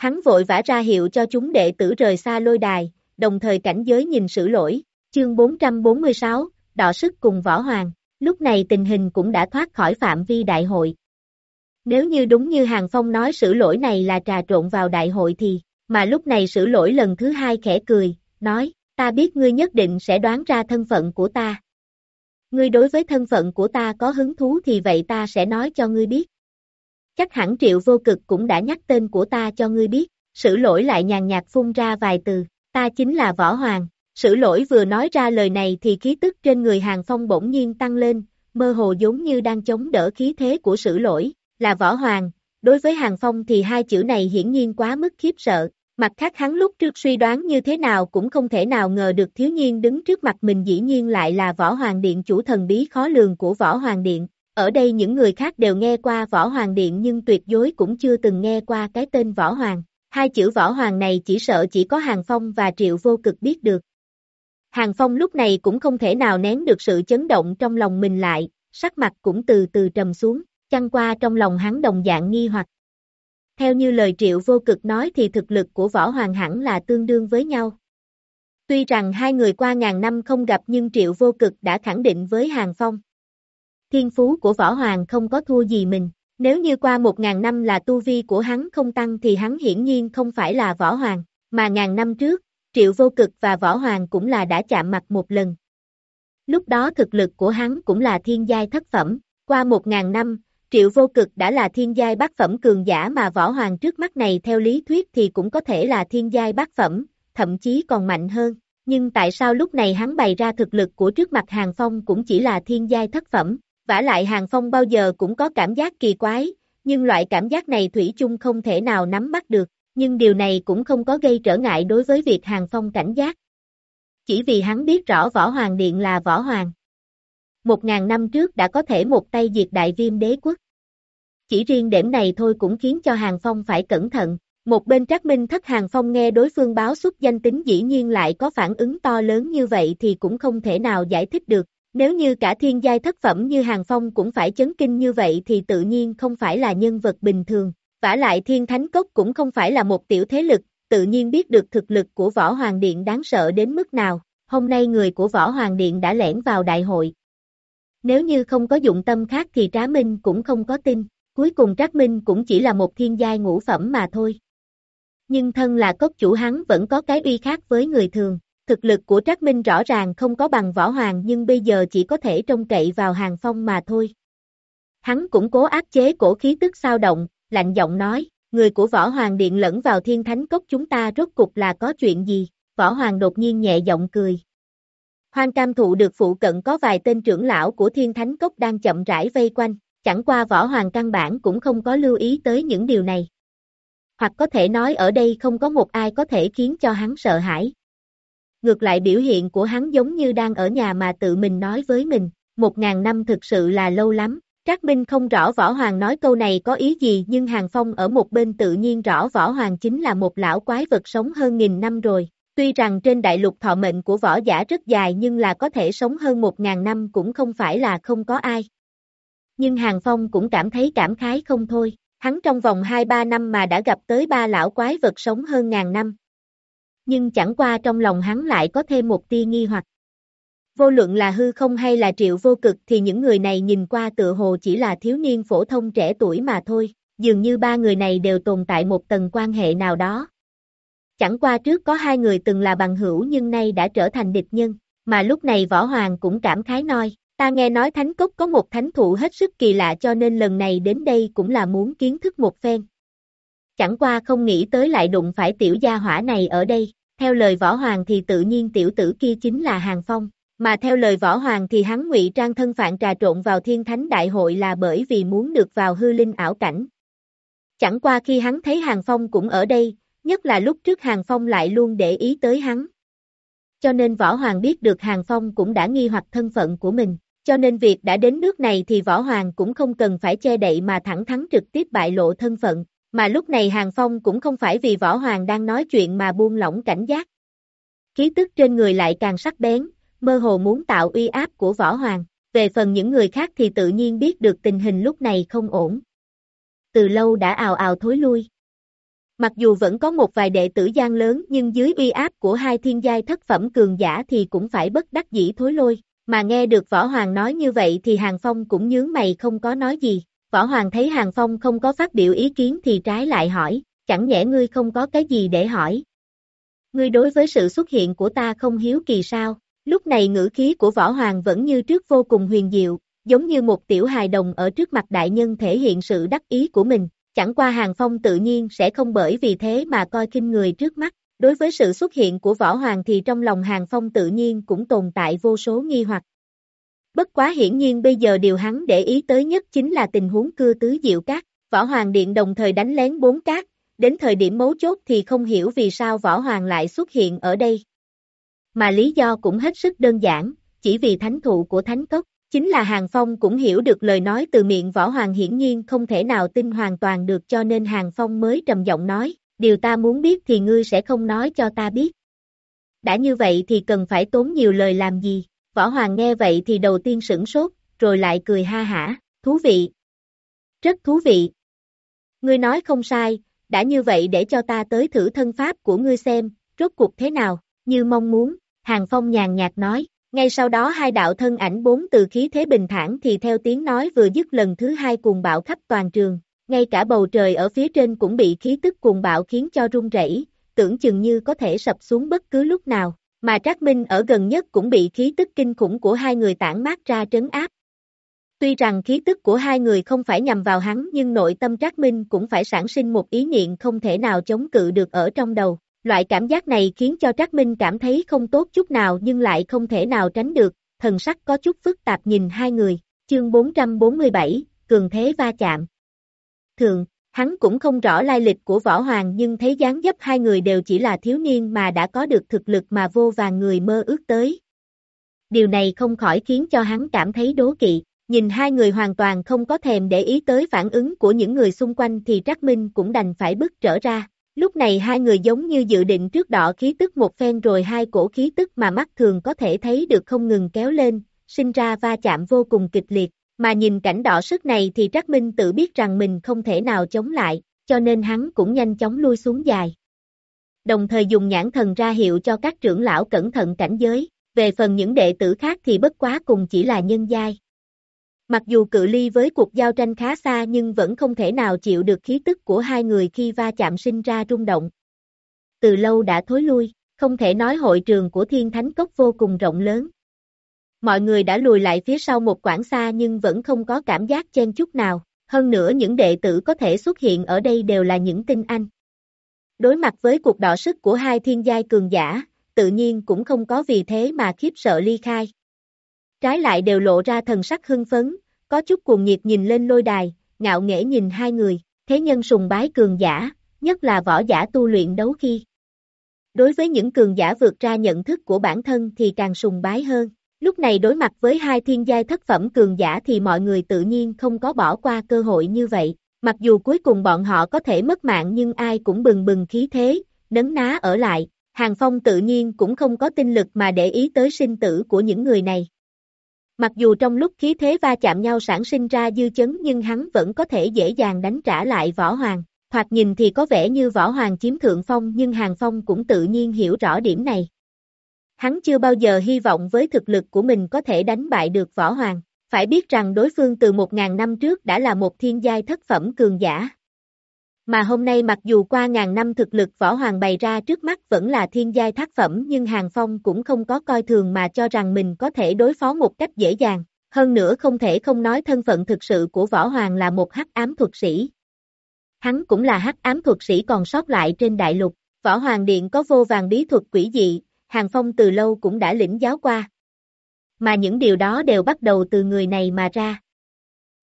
Hắn vội vã ra hiệu cho chúng đệ tử rời xa lôi đài, đồng thời cảnh giới nhìn sử lỗi, chương 446, đọ sức cùng võ hoàng, lúc này tình hình cũng đã thoát khỏi phạm vi đại hội. Nếu như đúng như Hàng Phong nói sử lỗi này là trà trộn vào đại hội thì, mà lúc này sử lỗi lần thứ hai khẽ cười, nói, ta biết ngươi nhất định sẽ đoán ra thân phận của ta. Ngươi đối với thân phận của ta có hứng thú thì vậy ta sẽ nói cho ngươi biết. Chắc hẳn triệu vô cực cũng đã nhắc tên của ta cho ngươi biết, sử lỗi lại nhàn nhạt phun ra vài từ, ta chính là Võ Hoàng. Sử lỗi vừa nói ra lời này thì khí tức trên người hàng phong bỗng nhiên tăng lên, mơ hồ giống như đang chống đỡ khí thế của sử lỗi, là Võ Hoàng. Đối với hàng phong thì hai chữ này hiển nhiên quá mức khiếp sợ, Mặt khác hắn lúc trước suy đoán như thế nào cũng không thể nào ngờ được thiếu nhiên đứng trước mặt mình dĩ nhiên lại là Võ Hoàng Điện chủ thần bí khó lường của Võ Hoàng Điện. Ở đây những người khác đều nghe qua Võ Hoàng Điện nhưng tuyệt đối cũng chưa từng nghe qua cái tên Võ Hoàng. Hai chữ Võ Hoàng này chỉ sợ chỉ có Hàng Phong và Triệu Vô Cực biết được. Hàng Phong lúc này cũng không thể nào nén được sự chấn động trong lòng mình lại, sắc mặt cũng từ từ trầm xuống, chăng qua trong lòng hắn đồng dạng nghi hoặc, theo như lời triệu vô cực nói thì thực lực của võ hoàng hẳn là tương đương với nhau. Tuy rằng hai người qua ngàn năm không gặp nhưng triệu vô cực đã khẳng định với Hàng Phong. Thiên phú của võ hoàng không có thua gì mình. Nếu như qua một ngàn năm là tu vi của hắn không tăng thì hắn hiển nhiên không phải là võ hoàng, mà ngàn năm trước, triệu vô cực và võ hoàng cũng là đã chạm mặt một lần. Lúc đó thực lực của hắn cũng là thiên giai thất phẩm, qua một ngàn năm, Triệu vô cực đã là thiên giai bát phẩm cường giả mà võ hoàng trước mắt này theo lý thuyết thì cũng có thể là thiên giai bát phẩm, thậm chí còn mạnh hơn. Nhưng tại sao lúc này hắn bày ra thực lực của trước mặt Hàng Phong cũng chỉ là thiên giai thất phẩm, vả lại Hàng Phong bao giờ cũng có cảm giác kỳ quái, nhưng loại cảm giác này Thủy chung không thể nào nắm bắt được, nhưng điều này cũng không có gây trở ngại đối với việc Hàng Phong cảnh giác. Chỉ vì hắn biết rõ Võ Hoàng Điện là Võ Hoàng một ngàn năm trước đã có thể một tay diệt đại viêm đế quốc. Chỉ riêng điểm này thôi cũng khiến cho Hàng Phong phải cẩn thận. Một bên Trác Minh thất Hàng Phong nghe đối phương báo xuất danh tính dĩ nhiên lại có phản ứng to lớn như vậy thì cũng không thể nào giải thích được. Nếu như cả thiên giai thất phẩm như Hàng Phong cũng phải chấn kinh như vậy thì tự nhiên không phải là nhân vật bình thường. vả lại thiên thánh cốc cũng không phải là một tiểu thế lực, tự nhiên biết được thực lực của Võ Hoàng Điện đáng sợ đến mức nào. Hôm nay người của Võ Hoàng Điện đã lẻn vào đại hội, nếu như không có dụng tâm khác thì Trá Minh cũng không có tin, cuối cùng Trác Minh cũng chỉ là một thiên giai ngũ phẩm mà thôi. Nhưng thân là cốc chủ hắn vẫn có cái uy khác với người thường, thực lực của Trác Minh rõ ràng không có bằng võ hoàng nhưng bây giờ chỉ có thể trông cậy vào hàng phong mà thôi. Hắn cũng cố áp chế cổ khí tức sao động, lạnh giọng nói, người của võ hoàng điện lẫn vào thiên thánh cốc chúng ta rốt cục là có chuyện gì, võ hoàng đột nhiên nhẹ giọng cười, Hoang cam thụ được phụ cận có vài tên trưởng lão của thiên thánh cốc đang chậm rãi vây quanh, chẳng qua võ hoàng căn bản cũng không có lưu ý tới những điều này. Hoặc có thể nói ở đây không có một ai có thể khiến cho hắn sợ hãi. Ngược lại biểu hiện của hắn giống như đang ở nhà mà tự mình nói với mình, một ngàn năm thực sự là lâu lắm. Trác Minh không rõ Võ Hoàng nói câu này có ý gì nhưng Hàng Phong ở một bên tự nhiên rõ Võ Hoàng chính là một lão quái vật sống hơn nghìn năm rồi, Tuy rằng trên đại lục thọ mệnh của võ giả rất dài nhưng là có thể sống hơn một ngàn năm cũng không phải là không có ai. Nhưng Hàng Phong cũng cảm thấy cảm khái không thôi, hắn trong vòng 2-3 năm mà đã gặp tới ba lão quái vật sống hơn ngàn năm. Nhưng chẳng qua trong lòng hắn lại có thêm một tia nghi hoặc. Vô luận là hư không hay là triệu vô cực thì những người này nhìn qua tựa hồ chỉ là thiếu niên phổ thông trẻ tuổi mà thôi, dường như ba người này đều tồn tại một tầng quan hệ nào đó, Chẳng qua trước có hai người từng là bằng hữu nhưng nay đã trở thành địch nhân, mà lúc này Võ Hoàng cũng cảm khái nói, ta nghe nói Thánh Cốc có một thánh thụ hết sức kỳ lạ cho nên lần này đến đây cũng là muốn kiến thức một phen. Chẳng qua không nghĩ tới lại đụng phải tiểu gia hỏa này ở đây, theo lời Võ Hoàng thì tự nhiên tiểu tử kia chính là Hàng Phong, mà theo lời Võ Hoàng thì hắn ngụy trang thân phạn trà trộn vào thiên thánh đại hội là bởi vì muốn được vào hư linh ảo cảnh. Chẳng qua khi hắn thấy Hàng Phong cũng ở đây, nhất là lúc trước Hàng Phong lại luôn để ý tới hắn. Cho nên Võ Hoàng biết được Hàng Phong cũng đã nghi hoặc thân phận của mình, cho nên việc đã đến nước này thì Võ Hoàng cũng không cần phải che đậy mà thẳng thắn trực tiếp bại lộ thân phận, mà lúc này Hàng Phong cũng không phải vì Võ Hoàng đang nói chuyện mà buông lỏng cảnh giác. Khí tức trên người lại càng sắc bén, mơ hồ muốn tạo uy áp của Võ Hoàng, về phần những người khác thì tự nhiên biết được tình hình lúc này không ổn. Từ lâu đã ào ào thối lui. Mặc dù vẫn có một vài đệ tử gian lớn nhưng dưới uy áp của hai thiên giai thất phẩm cường giả thì cũng phải bất đắc dĩ thối lui, mà nghe được Võ Hoàng nói như vậy thì Hàng Phong cũng nhướng mày không có nói gì. Võ Hoàng thấy Hàng Phong không có phát biểu ý kiến thì trái lại hỏi, chẳng nhẽ ngươi không có cái gì để hỏi. Ngươi đối với sự xuất hiện của ta không hiếu kỳ sao, lúc này ngữ khí của Võ Hoàng vẫn như trước vô cùng huyền diệu, giống như một tiểu hài đồng ở trước mặt đại nhân thể hiện sự đắc ý của mình, chẳng qua Hàng Phong tự nhiên sẽ không bởi vì thế mà coi kinh người trước mắt. Đối với sự xuất hiện của Võ Hoàng thì trong lòng Hàng Phong tự nhiên cũng tồn tại vô số nghi hoặc. Bất quá hiển nhiên bây giờ điều hắn để ý tới nhất chính là tình huống cưa tứ diệu cát, Võ Hoàng Điện đồng thời đánh lén bốn cát, đến thời điểm mấu chốt thì không hiểu vì sao Võ Hoàng lại xuất hiện ở đây. Mà lý do cũng hết sức đơn giản, chỉ vì thánh thụ của thánh cốc, chính là Hàng Phong cũng hiểu được lời nói từ miệng Võ Hoàng hiển nhiên không thể nào tin hoàn toàn được cho nên Hàng Phong mới trầm giọng nói, điều ta muốn biết thì ngươi sẽ không nói cho ta biết. Đã như vậy thì cần phải tốn nhiều lời làm gì, Võ Hoàng nghe vậy thì đầu tiên sửng sốt, rồi lại cười ha hả, thú vị. Rất thú vị. Ngươi nói không sai, đã như vậy để cho ta tới thử thân pháp của ngươi xem, rốt cuộc thế nào, như mong muốn, Hàng Phong nhàn nhạt nói. Ngay sau đó hai đạo thân ảnh bốn từ khí thế bình thản thì theo tiếng nói vừa dứt lần thứ hai cuồng bạo khắp toàn trường, ngay cả bầu trời ở phía trên cũng bị khí tức cuồng bạo khiến cho rung rẩy, tưởng chừng như có thể sập xuống bất cứ lúc nào, mà Trác Minh ở gần nhất cũng bị khí tức kinh khủng của hai người tản mát ra trấn áp. Tuy rằng khí tức của hai người không phải nhằm vào hắn nhưng nội tâm Trác Minh cũng phải sản sinh một ý niệm không thể nào chống cự được ở trong đầu. Loại cảm giác này khiến cho Trác Minh cảm thấy không tốt chút nào nhưng lại không thể nào tránh được, thần sắc có chút phức tạp nhìn hai người, chương 447, cường thế va chạm. Thường, hắn cũng không rõ lai lịch của Võ Hoàng nhưng thấy dáng dấp hai người đều chỉ là thiếu niên mà đã có được thực lực mà vô vàng người mơ ước tới. Điều này không khỏi khiến cho hắn cảm thấy đố kỵ, nhìn hai người hoàn toàn không có thèm để ý tới phản ứng của những người xung quanh thì Trác Minh cũng đành phải bước trở ra. Lúc này hai người giống như dự định trước đỏ khí tức một phen rồi hai cổ khí tức mà mắt thường có thể thấy được không ngừng kéo lên, sinh ra va chạm vô cùng kịch liệt, mà nhìn cảnh đỏ sức này thì Trác Minh tự biết rằng mình không thể nào chống lại, cho nên hắn cũng nhanh chóng lui xuống dài. Đồng thời dùng nhãn thần ra hiệu cho các trưởng lão cẩn thận cảnh giới, về phần những đệ tử khác thì bất quá cùng chỉ là nhân giai. Mặc dù cự ly với cuộc giao tranh khá xa nhưng vẫn không thể nào chịu được khí tức của hai người khi va chạm sinh ra rung động. Từ lâu đã thối lui, không thể nói hội trường của thiên thánh cốc vô cùng rộng lớn. Mọi người đã lùi lại phía sau một quãng xa nhưng vẫn không có cảm giác chen chút nào, hơn nữa những đệ tử có thể xuất hiện ở đây đều là những tinh anh. Đối mặt với cuộc đọ sức của hai thiên giai cường giả, tự nhiên cũng không có vì thế mà khiếp sợ ly khai. Trái lại đều lộ ra thần sắc hưng phấn, có chút cuồng nhiệt nhìn lên lôi đài, ngạo nghễ nhìn hai người, thế nhân sùng bái cường giả, nhất là võ giả tu luyện đấu khi. Đối với những cường giả vượt ra nhận thức của bản thân thì càng sùng bái hơn. Lúc này đối mặt với hai thiên giai thất phẩm cường giả thì mọi người tự nhiên không có bỏ qua cơ hội như vậy. Mặc dù cuối cùng bọn họ có thể mất mạng nhưng ai cũng bừng bừng khí thế, nấn ná ở lại. Hàng Phong tự nhiên cũng không có tinh lực mà để ý tới sinh tử của những người này. Mặc dù trong lúc khí thế va chạm nhau sản sinh ra dư chấn nhưng hắn vẫn có thể dễ dàng đánh trả lại Võ Hoàng. Thoạt nhìn thì có vẻ như Võ Hoàng chiếm thượng phong nhưng Hàng Phong cũng tự nhiên hiểu rõ điểm này. Hắn chưa bao giờ hy vọng với thực lực của mình có thể đánh bại được Võ Hoàng. Phải biết rằng đối phương từ một ngàn năm trước đã là một thiên giai thất phẩm cường giả. Mà hôm nay mặc dù qua ngàn năm thực lực võ hoàng bày ra trước mắt vẫn là thiên giai thác phẩm nhưng Hàng Phong cũng không có coi thường mà cho rằng mình có thể đối phó một cách dễ dàng. Hơn nữa không thể không nói thân phận thực sự của võ hoàng là một hắc ám thuật sĩ. Hắn cũng là hắc ám thuật sĩ còn sót lại trên đại lục. Võ Hoàng Điện có vô vàng bí thuật quỷ dị, Hàng Phong từ lâu cũng đã lĩnh giáo qua. Mà những điều đó đều bắt đầu từ người này mà ra.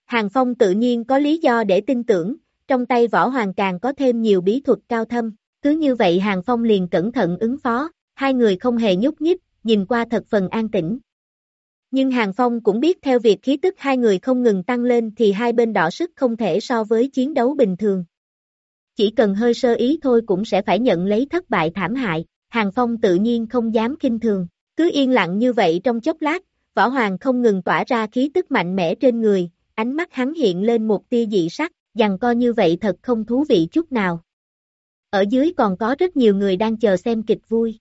Hàng Phong tự nhiên có lý do để tin tưởng, trong tay Võ Hoàng càng có thêm nhiều bí thuật cao thâm. Cứ như vậy Hàng Phong liền cẩn thận ứng phó, hai người không hề nhúc nhích, nhìn qua thật phần an tĩnh. Nhưng Hàng Phong cũng biết theo việc khí tức hai người không ngừng tăng lên thì hai bên đỏ sức không thể so với chiến đấu bình thường. Chỉ cần hơi sơ ý thôi cũng sẽ phải nhận lấy thất bại thảm hại, Hàng Phong tự nhiên không dám kinh thường. Cứ yên lặng như vậy trong chốc lát, Võ Hoàng không ngừng tỏa ra khí tức mạnh mẽ trên người, ánh mắt hắn hiện lên một tia dị sắc, dằn co như vậy thật không thú vị chút nào. Ở dưới còn có rất nhiều người đang chờ xem kịch vui.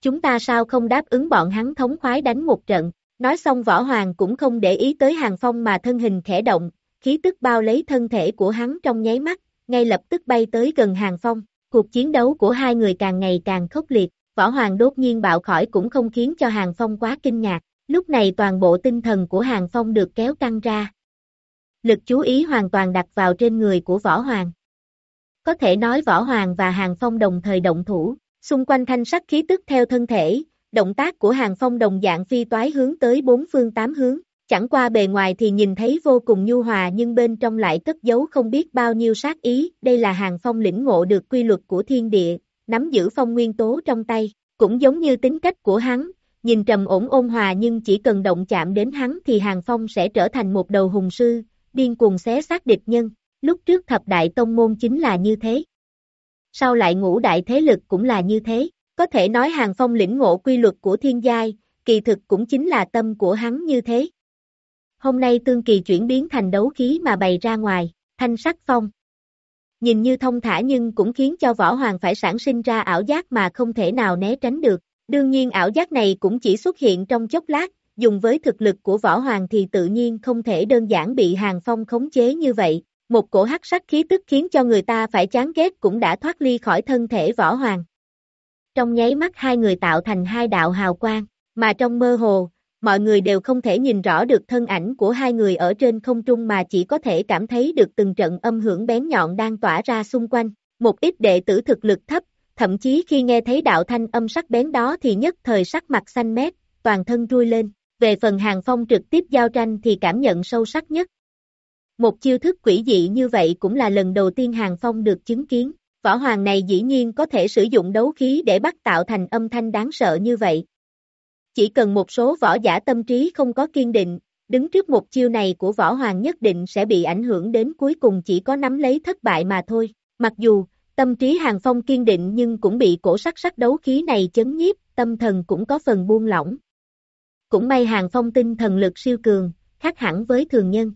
Chúng ta sao không đáp ứng bọn hắn thống khoái đánh một trận, nói xong Võ Hoàng cũng không để ý tới Hàng Phong mà thân hình khẽ động, khí tức bao lấy thân thể của hắn trong nháy mắt, ngay lập tức bay tới gần Hàng Phong. Cuộc chiến đấu của hai người càng ngày càng khốc liệt, Võ Hoàng đột nhiên bạo khỏi cũng không khiến cho Hàng Phong quá kinh ngạc. Lúc này toàn bộ tinh thần của Hàng Phong được kéo căng ra. Lực chú ý hoàn toàn đặt vào trên người của Võ Hoàng. Có thể nói Võ Hoàng và Hàng Phong đồng thời động thủ, xung quanh thanh sắc khí tức theo thân thể, động tác của Hàng Phong đồng dạng phi toái hướng tới bốn phương tám hướng. Chẳng qua bề ngoài thì nhìn thấy vô cùng nhu hòa nhưng bên trong lại cất giấu không biết bao nhiêu sát ý, đây là hàng phong lĩnh ngộ được quy luật của thiên địa, nắm giữ phong nguyên tố trong tay, cũng giống như tính cách của hắn, nhìn trầm ổn ôn hòa nhưng chỉ cần động chạm đến hắn thì hàng phong sẽ trở thành một đầu hùng sư, điên cuồng xé xác địch nhân, lúc trước thập đại tông môn chính là như thế. Sau lại ngũ đại thế lực cũng là như thế, có thể nói hàng phong lĩnh ngộ quy luật của thiên giai, kỳ thực cũng chính là tâm của hắn như thế hôm nay tương kỳ chuyển biến thành đấu khí mà bày ra ngoài, thanh sắc phong. Nhìn như thông thả nhưng cũng khiến cho võ hoàng phải sản sinh ra ảo giác mà không thể nào né tránh được. Đương nhiên ảo giác này cũng chỉ xuất hiện trong chốc lát, dùng với thực lực của võ hoàng thì tự nhiên không thể đơn giản bị hàng phong khống chế như vậy. Một cổ hắc sắc khí tức khiến cho người ta phải chán ghét cũng đã thoát ly khỏi thân thể võ hoàng. Trong nháy mắt hai người tạo thành hai đạo hào quang, mà trong mơ hồ, mọi người đều không thể nhìn rõ được thân ảnh của hai người ở trên không trung mà chỉ có thể cảm thấy được từng trận âm hưởng bén nhọn đang tỏa ra xung quanh. Một ít đệ tử thực lực thấp, thậm chí khi nghe thấy đạo thanh âm sắc bén đó thì nhất thời sắc mặt xanh mét, toàn thân trui lên. Về phần hàng phong trực tiếp giao tranh thì cảm nhận sâu sắc nhất. Một chiêu thức quỷ dị như vậy cũng là lần đầu tiên hàng phong được chứng kiến. Võ hoàng này dĩ nhiên có thể sử dụng đấu khí để bắt tạo thành âm thanh đáng sợ như vậy. Chỉ cần một số võ giả tâm trí không có kiên định, đứng trước một chiêu này của võ hoàng nhất định sẽ bị ảnh hưởng đến cuối cùng chỉ có nắm lấy thất bại mà thôi. Mặc dù, tâm trí hàng phong kiên định nhưng cũng bị cổ sắc sắc đấu khí này chấn nhiếp, tâm thần cũng có phần buông lỏng. Cũng may hàng phong tinh thần lực siêu cường, khác hẳn với thường nhân.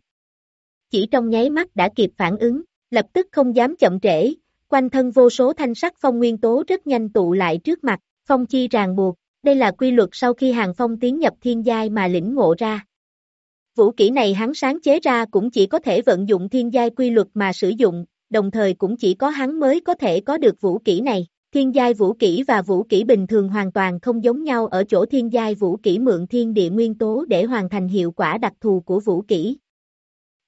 Chỉ trong nháy mắt đã kịp phản ứng, lập tức không dám chậm trễ, quanh thân vô số thanh sắc phong nguyên tố rất nhanh tụ lại trước mặt, phong chi ràng buộc, đây là quy luật sau khi Hàng Phong tiến nhập thiên giai mà lĩnh ngộ ra. Vũ kỹ này hắn sáng chế ra cũng chỉ có thể vận dụng thiên giai quy luật mà sử dụng, đồng thời cũng chỉ có hắn mới có thể có được vũ kỹ này. Thiên giai vũ kỹ và vũ kỹ bình thường hoàn toàn không giống nhau ở chỗ thiên giai vũ kỹ mượn thiên địa nguyên tố để hoàn thành hiệu quả đặc thù của vũ kỹ.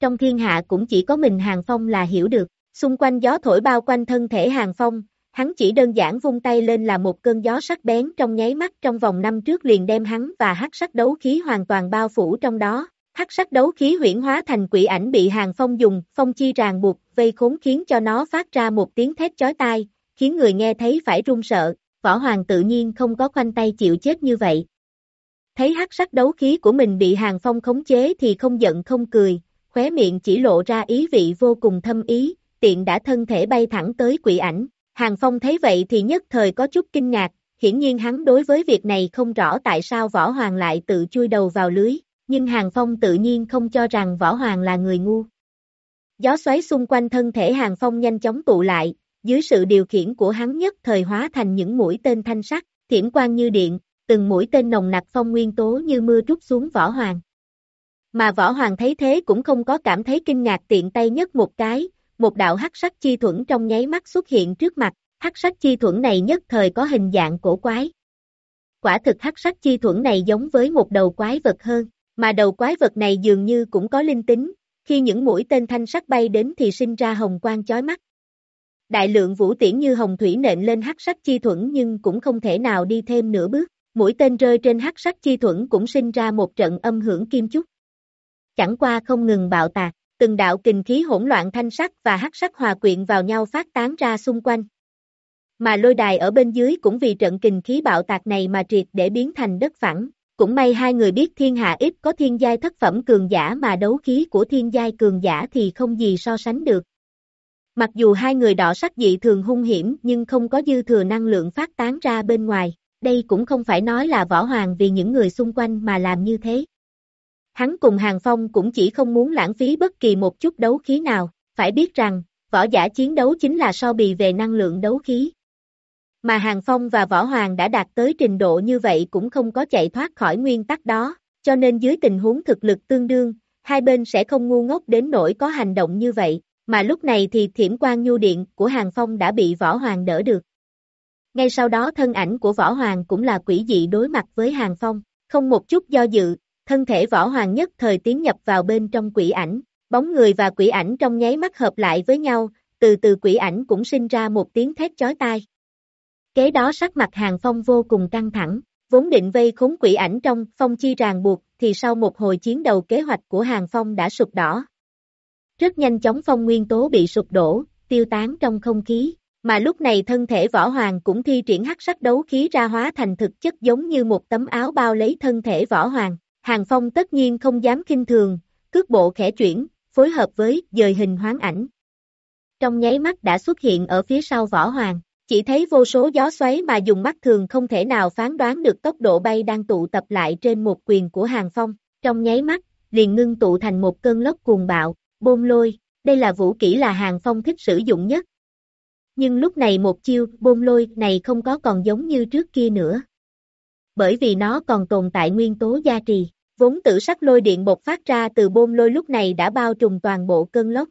Trong thiên hạ cũng chỉ có mình Hàng Phong là hiểu được, xung quanh gió thổi bao quanh thân thể Hàng Phong, Hắn chỉ đơn giản vung tay lên là một cơn gió sắc bén trong nháy mắt trong vòng năm trước liền đem hắn và hắc sắc đấu khí hoàn toàn bao phủ trong đó. Hắc sắc đấu khí huyển hóa thành quỷ ảnh bị hàng phong dùng, phong chi ràng buộc, vây khốn khiến cho nó phát ra một tiếng thét chói tai, khiến người nghe thấy phải run sợ, võ hoàng tự nhiên không có khoanh tay chịu chết như vậy. Thấy hắc sắc đấu khí của mình bị hàng phong khống chế thì không giận không cười, khóe miệng chỉ lộ ra ý vị vô cùng thâm ý, tiện đã thân thể bay thẳng tới quỷ ảnh, Hàng Phong thấy vậy thì nhất thời có chút kinh ngạc, hiển nhiên hắn đối với việc này không rõ tại sao Võ Hoàng lại tự chui đầu vào lưới, nhưng Hàng Phong tự nhiên không cho rằng Võ Hoàng là người ngu. Gió xoáy xung quanh thân thể Hàng Phong nhanh chóng tụ lại, dưới sự điều khiển của hắn nhất thời hóa thành những mũi tên thanh sắc, thiểm quang như điện, từng mũi tên nồng nặc phong nguyên tố như mưa trút xuống Võ Hoàng. Mà Võ Hoàng thấy thế cũng không có cảm thấy kinh ngạc tiện tay nhất một cái, một đạo hắc sắc chi thuẫn trong nháy mắt xuất hiện trước mặt, hắc sắc chi thuẫn này nhất thời có hình dạng cổ quái. Quả thực hắc sắc chi thuẫn này giống với một đầu quái vật hơn, mà đầu quái vật này dường như cũng có linh tính, khi những mũi tên thanh sắc bay đến thì sinh ra hồng quang chói mắt. Đại lượng vũ tiễn như hồng thủy nện lên hắc sắc chi thuẫn nhưng cũng không thể nào đi thêm nửa bước, mũi tên rơi trên hắc sắc chi thuẫn cũng sinh ra một trận âm hưởng kim chúc. Chẳng qua không ngừng bạo tạc, từng đạo kình khí hỗn loạn thanh sắc và hắc sắc hòa quyện vào nhau phát tán ra xung quanh. Mà lôi đài ở bên dưới cũng vì trận kình khí bạo tạc này mà triệt để biến thành đất phẳng. Cũng may hai người biết thiên hạ ít có thiên giai thất phẩm cường giả mà đấu khí của thiên giai cường giả thì không gì so sánh được. Mặc dù hai người đỏ sắc dị thường hung hiểm nhưng không có dư thừa năng lượng phát tán ra bên ngoài, đây cũng không phải nói là võ hoàng vì những người xung quanh mà làm như thế. Hắn cùng Hàng Phong cũng chỉ không muốn lãng phí bất kỳ một chút đấu khí nào, phải biết rằng, võ giả chiến đấu chính là so bì về năng lượng đấu khí. Mà Hàng Phong và Võ Hoàng đã đạt tới trình độ như vậy cũng không có chạy thoát khỏi nguyên tắc đó, cho nên dưới tình huống thực lực tương đương, hai bên sẽ không ngu ngốc đến nỗi có hành động như vậy, mà lúc này thì thiểm quan nhu điện của Hàng Phong đã bị Võ Hoàng đỡ được. Ngay sau đó thân ảnh của Võ Hoàng cũng là quỷ dị đối mặt với Hàng Phong, không một chút do dự, thân thể Võ Hoàng nhất thời tiến nhập vào bên trong quỷ ảnh, bóng người và quỷ ảnh trong nháy mắt hợp lại với nhau, từ từ quỷ ảnh cũng sinh ra một tiếng thét chói tai. Kế đó sắc mặt Hàng Phong vô cùng căng thẳng, vốn định vây khốn quỷ ảnh trong phong chi ràng buộc, thì sau một hồi chiến đầu kế hoạch của Hàng Phong đã sụp đỏ. Rất nhanh chóng phong nguyên tố bị sụp đổ, tiêu tán trong không khí, mà lúc này thân thể võ hoàng cũng thi triển hắc sắc đấu khí ra hóa thành thực chất giống như một tấm áo bao lấy thân thể võ hoàng. Hàng Phong tất nhiên không dám kinh thường, cước bộ khẽ chuyển, phối hợp với dời hình hoán ảnh. Trong nháy mắt đã xuất hiện ở phía sau võ hoàng, chỉ thấy vô số gió xoáy mà dùng mắt thường không thể nào phán đoán được tốc độ bay đang tụ tập lại trên một quyền của Hàng Phong, trong nháy mắt, liền ngưng tụ thành một cơn lốc cuồng bạo, bôn lôi, đây là vũ kỹ là Hàng Phong thích sử dụng nhất. Nhưng lúc này một chiêu bôn lôi này không có còn giống như trước kia nữa. Bởi vì nó còn tồn tại nguyên tố gia trì, vốn tử sắc lôi điện bột phát ra từ bôn lôi lúc này đã bao trùm toàn bộ cơn lốc.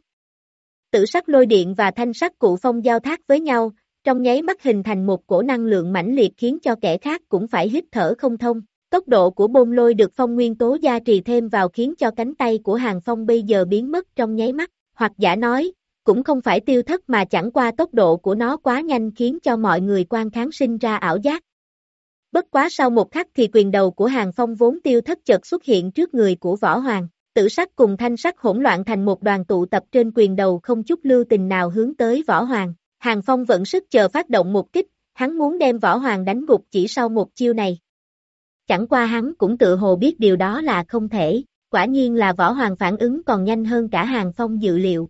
Tử sắc lôi điện và thanh sắc cụ phong giao thác với nhau, trong nháy mắt hình thành một cổ năng lượng mãnh liệt khiến cho kẻ khác cũng phải hít thở không thông. Tốc độ của bôn lôi được phong nguyên tố gia trì thêm vào khiến cho cánh tay của hàng phong bây giờ biến mất trong nháy mắt, hoặc giả nói, cũng không phải tiêu thất mà chẳng qua tốc độ của nó quá nhanh khiến cho mọi người quan kháng sinh ra ảo giác. Bất quá sau một khắc thì quyền đầu của hàng phong vốn tiêu thất chợt xuất hiện trước người của võ hoàng, tử sắc cùng thanh sắc hỗn loạn thành một đoàn tụ tập trên quyền đầu không chút lưu tình nào hướng tới võ hoàng. Hàng Phong vẫn sức chờ phát động một kích, hắn muốn đem Võ Hoàng đánh gục chỉ sau một chiêu này. Chẳng qua hắn cũng tự hồ biết điều đó là không thể, quả nhiên là Võ Hoàng phản ứng còn nhanh hơn cả Hàng Phong dự liệu.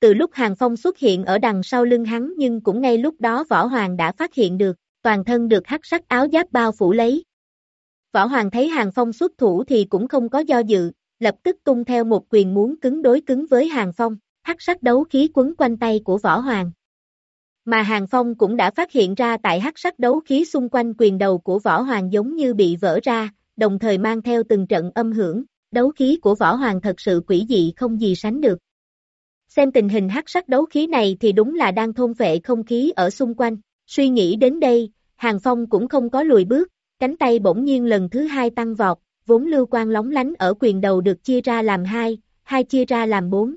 Từ lúc Hàng Phong xuất hiện ở đằng sau lưng hắn nhưng cũng ngay lúc đó Võ Hoàng đã phát hiện được, toàn thân được hắc sắc áo giáp bao phủ lấy. Võ Hoàng thấy Hàng Phong xuất thủ thì cũng không có do dự, lập tức tung theo một quyền muốn cứng đối cứng với Hàng Phong, hắc sắc đấu khí quấn quanh tay của Võ Hoàng. Mà Hàng Phong cũng đã phát hiện ra tại hắc sắc đấu khí xung quanh quyền đầu của Võ Hoàng giống như bị vỡ ra, đồng thời mang theo từng trận âm hưởng, đấu khí của Võ Hoàng thật sự quỷ dị không gì sánh được. Xem tình hình hắc sắc đấu khí này thì đúng là đang thôn vệ không khí ở xung quanh, suy nghĩ đến đây, Hàng Phong cũng không có lùi bước, cánh tay bỗng nhiên lần thứ hai tăng vọt, vốn lưu quan lóng lánh ở quyền đầu được chia ra làm hai, hai chia ra làm bốn,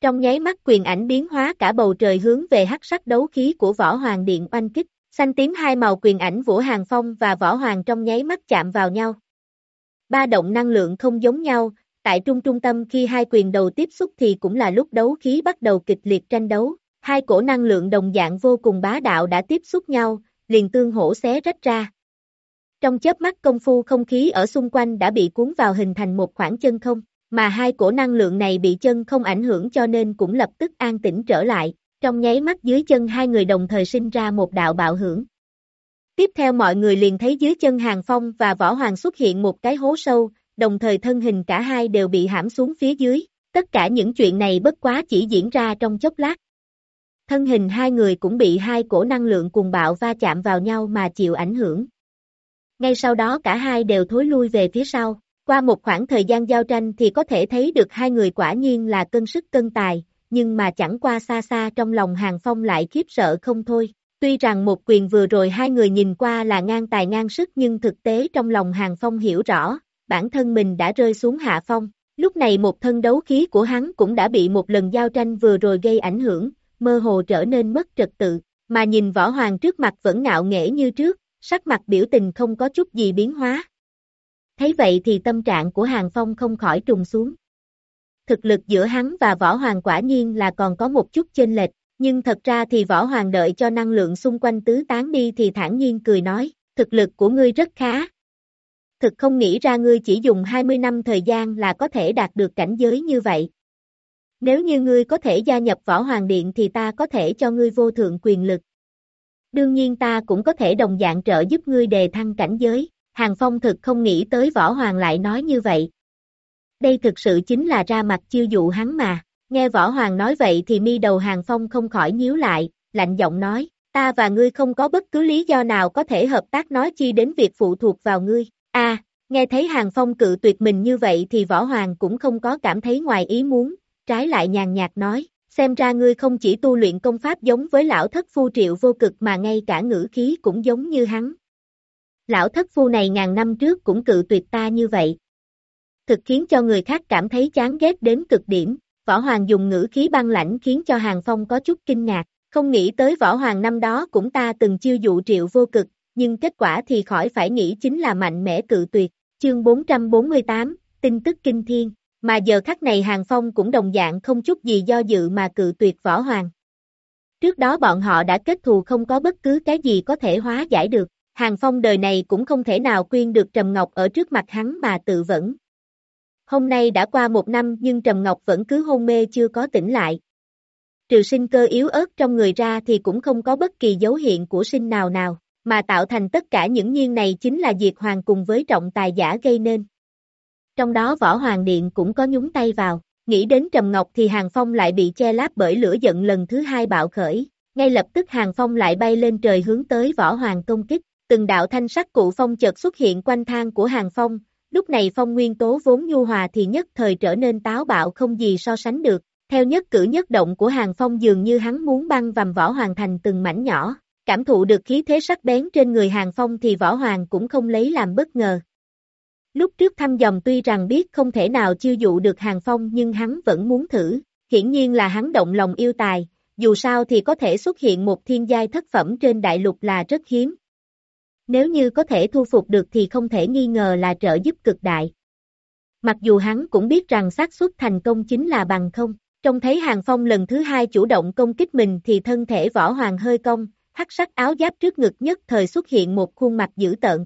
trong nháy mắt quyền ảnh biến hóa cả bầu trời hướng về hắc sắc đấu khí của võ hoàng điện oanh kích, xanh tím hai màu quyền ảnh Vũ Hàng Phong và võ hoàng trong nháy mắt chạm vào nhau. Ba động năng lượng không giống nhau, tại trung trung tâm khi hai quyền đầu tiếp xúc thì cũng là lúc đấu khí bắt đầu kịch liệt tranh đấu, hai cổ năng lượng đồng dạng vô cùng bá đạo đã tiếp xúc nhau, liền tương hỗ xé rách ra. Trong chớp mắt công phu không khí ở xung quanh đã bị cuốn vào hình thành một khoảng chân không mà hai cổ năng lượng này bị chân không ảnh hưởng cho nên cũng lập tức an tĩnh trở lại, trong nháy mắt dưới chân hai người đồng thời sinh ra một đạo bạo hưởng. Tiếp theo mọi người liền thấy dưới chân Hàng Phong và Võ Hoàng xuất hiện một cái hố sâu, đồng thời thân hình cả hai đều bị hãm xuống phía dưới, tất cả những chuyện này bất quá chỉ diễn ra trong chốc lát. Thân hình hai người cũng bị hai cổ năng lượng cùng bạo va chạm vào nhau mà chịu ảnh hưởng. Ngay sau đó cả hai đều thối lui về phía sau. Qua một khoảng thời gian giao tranh thì có thể thấy được hai người quả nhiên là cân sức cân tài, nhưng mà chẳng qua xa xa trong lòng Hàng Phong lại khiếp sợ không thôi. Tuy rằng một quyền vừa rồi hai người nhìn qua là ngang tài ngang sức nhưng thực tế trong lòng Hàng Phong hiểu rõ, bản thân mình đã rơi xuống hạ phong. Lúc này một thân đấu khí của hắn cũng đã bị một lần giao tranh vừa rồi gây ảnh hưởng, mơ hồ trở nên mất trật tự, mà nhìn võ hoàng trước mặt vẫn ngạo nghễ như trước, sắc mặt biểu tình không có chút gì biến hóa. Thấy vậy thì tâm trạng của Hàng Phong không khỏi trùng xuống. Thực lực giữa hắn và võ hoàng quả nhiên là còn có một chút chênh lệch, nhưng thật ra thì võ hoàng đợi cho năng lượng xung quanh tứ tán đi thì thản nhiên cười nói, thực lực của ngươi rất khá. Thực không nghĩ ra ngươi chỉ dùng 20 năm thời gian là có thể đạt được cảnh giới như vậy. Nếu như ngươi có thể gia nhập võ hoàng điện thì ta có thể cho ngươi vô thượng quyền lực. Đương nhiên ta cũng có thể đồng dạng trợ giúp ngươi đề thăng cảnh giới. Hàng Phong thực không nghĩ tới võ hoàng lại nói như vậy. Đây thực sự chính là ra mặt chiêu dụ hắn mà. Nghe võ hoàng nói vậy thì mi đầu Hàng Phong không khỏi nhíu lại, lạnh giọng nói, ta và ngươi không có bất cứ lý do nào có thể hợp tác nói chi đến việc phụ thuộc vào ngươi. A, nghe thấy Hàng Phong cự tuyệt mình như vậy thì võ hoàng cũng không có cảm thấy ngoài ý muốn, trái lại nhàn nhạt nói, xem ra ngươi không chỉ tu luyện công pháp giống với lão thất phu triệu vô cực mà ngay cả ngữ khí cũng giống như hắn. Lão thất phu này ngàn năm trước cũng cự tuyệt ta như vậy. Thực khiến cho người khác cảm thấy chán ghét đến cực điểm, võ hoàng dùng ngữ khí băng lãnh khiến cho Hàng Phong có chút kinh ngạc, không nghĩ tới võ hoàng năm đó cũng ta từng chiêu dụ triệu vô cực, nhưng kết quả thì khỏi phải nghĩ chính là mạnh mẽ cự tuyệt. Chương 448, tin tức kinh thiên. Mà giờ khắc này Hàng Phong cũng đồng dạng không chút gì do dự mà cự tuyệt võ hoàng. Trước đó bọn họ đã kết thù không có bất cứ cái gì có thể hóa giải được, Hàng Phong đời này cũng không thể nào quyên được Trầm Ngọc ở trước mặt hắn mà tự vẫn. Hôm nay đã qua một năm nhưng Trầm Ngọc vẫn cứ hôn mê chưa có tỉnh lại. Trừ sinh cơ yếu ớt trong người ra thì cũng không có bất kỳ dấu hiện của sinh nào nào, mà tạo thành tất cả những nhiên này chính là Diệt Hoàng cùng với trọng tài giả gây nên trong đó Võ Hoàng Điện cũng có nhúng tay vào. Nghĩ đến Trầm Ngọc thì Hàng Phong lại bị che láp bởi lửa giận lần thứ hai bạo khởi. Ngay lập tức Hàng Phong lại bay lên trời hướng tới Võ Hoàng công kích. Từng đạo thanh sắc cụ phong chợt xuất hiện quanh thang của Hàng Phong. Lúc này phong nguyên tố vốn nhu hòa thì nhất thời trở nên táo bạo không gì so sánh được. Theo nhất cử nhất động của Hàng Phong dường như hắn muốn băng vằm Võ Hoàng thành từng mảnh nhỏ. Cảm thụ được khí thế sắc bén trên người Hàng Phong thì Võ Hoàng cũng không lấy làm bất ngờ. Lúc trước thăm dòng tuy rằng biết không thể nào chiêu dụ được Hàng Phong nhưng hắn vẫn muốn thử, hiển nhiên là hắn động lòng yêu tài, dù sao thì có thể xuất hiện một thiên giai thất phẩm trên đại lục là rất hiếm. Nếu như có thể thu phục được thì không thể nghi ngờ là trợ giúp cực đại. Mặc dù hắn cũng biết rằng xác suất thành công chính là bằng không, trông thấy Hàng Phong lần thứ hai chủ động công kích mình thì thân thể võ hoàng hơi cong, hắc sắc áo giáp trước ngực nhất thời xuất hiện một khuôn mặt dữ tợn,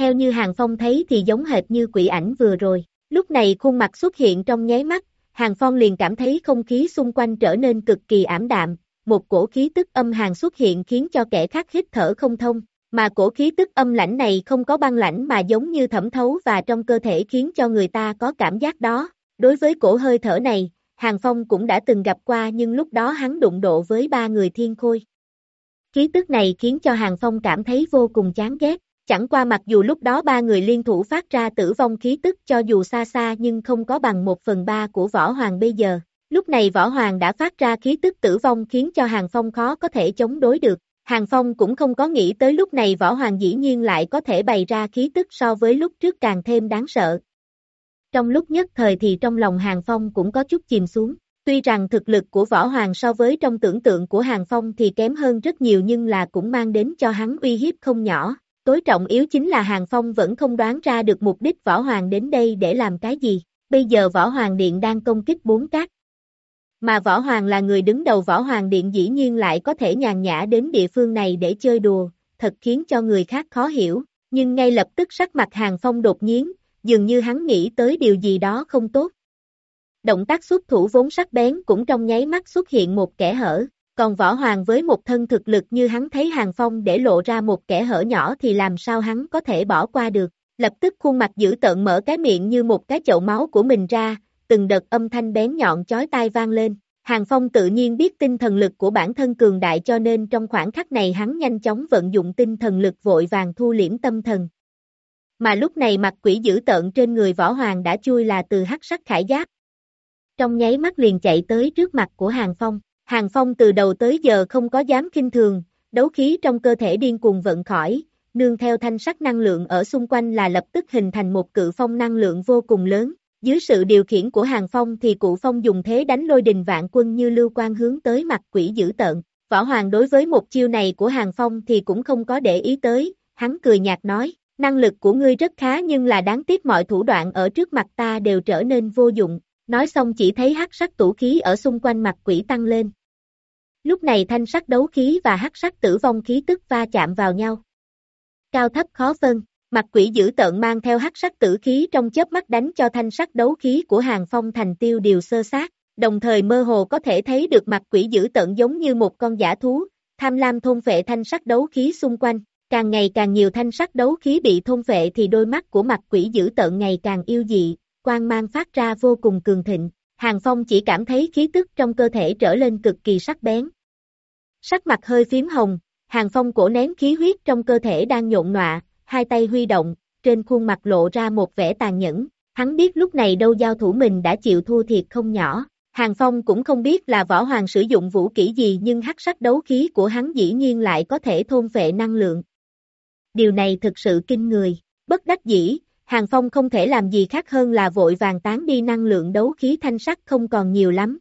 theo như Hàng Phong thấy thì giống hệt như quỷ ảnh vừa rồi. Lúc này khuôn mặt xuất hiện trong nháy mắt, Hàng Phong liền cảm thấy không khí xung quanh trở nên cực kỳ ảm đạm, một cổ khí tức âm hàng xuất hiện khiến cho kẻ khác hít thở không thông, mà cổ khí tức âm lãnh này không có băng lãnh mà giống như thẩm thấu và trong cơ thể khiến cho người ta có cảm giác đó. Đối với cổ hơi thở này, Hàng Phong cũng đã từng gặp qua nhưng lúc đó hắn đụng độ với ba người thiên khôi. Khí tức này khiến cho Hàng Phong cảm thấy vô cùng chán ghét, Chẳng qua mặc dù lúc đó ba người liên thủ phát ra tử vong khí tức cho dù xa xa nhưng không có bằng một phần ba của Võ Hoàng bây giờ. Lúc này Võ Hoàng đã phát ra khí tức tử vong khiến cho Hàng Phong khó có thể chống đối được. Hàng Phong cũng không có nghĩ tới lúc này Võ Hoàng dĩ nhiên lại có thể bày ra khí tức so với lúc trước càng thêm đáng sợ. Trong lúc nhất thời thì trong lòng Hàng Phong cũng có chút chìm xuống. Tuy rằng thực lực của Võ Hoàng so với trong tưởng tượng của Hàng Phong thì kém hơn rất nhiều nhưng là cũng mang đến cho hắn uy hiếp không nhỏ. Tối trọng yếu chính là Hàng Phong vẫn không đoán ra được mục đích Võ Hoàng đến đây để làm cái gì. Bây giờ Võ Hoàng Điện đang công kích bốn cát. Mà Võ Hoàng là người đứng đầu Võ Hoàng Điện dĩ nhiên lại có thể nhàn nhã đến địa phương này để chơi đùa, thật khiến cho người khác khó hiểu. Nhưng ngay lập tức sắc mặt Hàng Phong đột nhiên, dường như hắn nghĩ tới điều gì đó không tốt. Động tác xuất thủ vốn sắc bén cũng trong nháy mắt xuất hiện một kẻ hở, còn võ hoàng với một thân thực lực như hắn thấy hàng phong để lộ ra một kẻ hở nhỏ thì làm sao hắn có thể bỏ qua được, lập tức khuôn mặt dữ tợn mở cái miệng như một cái chậu máu của mình ra, từng đợt âm thanh bén nhọn chói tai vang lên. Hàng Phong tự nhiên biết tinh thần lực của bản thân cường đại cho nên trong khoảng khắc này hắn nhanh chóng vận dụng tinh thần lực vội vàng thu liễm tâm thần. Mà lúc này mặt quỷ dữ tợn trên người võ hoàng đã chui là từ hắc sắc khải giáp. trong nháy mắt liền chạy tới trước mặt của Hàng Phong. Hàng Phong từ đầu tới giờ không có dám kinh thường, đấu khí trong cơ thể điên cuồng vận khỏi, nương theo thanh sắc năng lượng ở xung quanh là lập tức hình thành một cự phong năng lượng vô cùng lớn. Dưới sự điều khiển của Hàng Phong thì cụ phong dùng thế đánh lôi đình vạn quân như lưu quan hướng tới mặt quỷ dữ tợn. Võ Hoàng đối với một chiêu này của Hàng Phong thì cũng không có để ý tới, hắn cười nhạt nói, năng lực của ngươi rất khá nhưng là đáng tiếc mọi thủ đoạn ở trước mặt ta đều trở nên vô dụng, nói xong chỉ thấy hắc sắc tủ khí ở xung quanh mặt quỷ tăng lên. Lúc này thanh sắc đấu khí và hắc sắc tử vong khí tức va chạm vào nhau. Cao thấp khó phân, mặt quỷ dữ tợn mang theo hắc sắc tử khí trong chớp mắt đánh cho thanh sắc đấu khí của hàng phong thành tiêu điều sơ sát, đồng thời mơ hồ có thể thấy được mặt quỷ dữ tợn giống như một con giả thú, tham lam thôn phệ thanh sắc đấu khí xung quanh. Càng ngày càng nhiều thanh sắc đấu khí bị thôn phệ thì đôi mắt của mặt quỷ dữ tợn ngày càng yêu dị, quang mang phát ra vô cùng cường thịnh. Hàng Phong chỉ cảm thấy khí tức trong cơ thể trở lên cực kỳ sắc bén. Sắc mặt hơi phím hồng, Hàng Phong cổ nén khí huyết trong cơ thể đang nhộn nọa, hai tay huy động, trên khuôn mặt lộ ra một vẻ tàn nhẫn. Hắn biết lúc này đâu giao thủ mình đã chịu thua thiệt không nhỏ. Hàng Phong cũng không biết là võ hoàng sử dụng vũ kỹ gì nhưng hắc sắc đấu khí của hắn dĩ nhiên lại có thể thôn phệ năng lượng. Điều này thực sự kinh người. Bất đắc dĩ, Hàng Phong không thể làm gì khác hơn là vội vàng tán đi năng lượng đấu khí thanh sắc không còn nhiều lắm.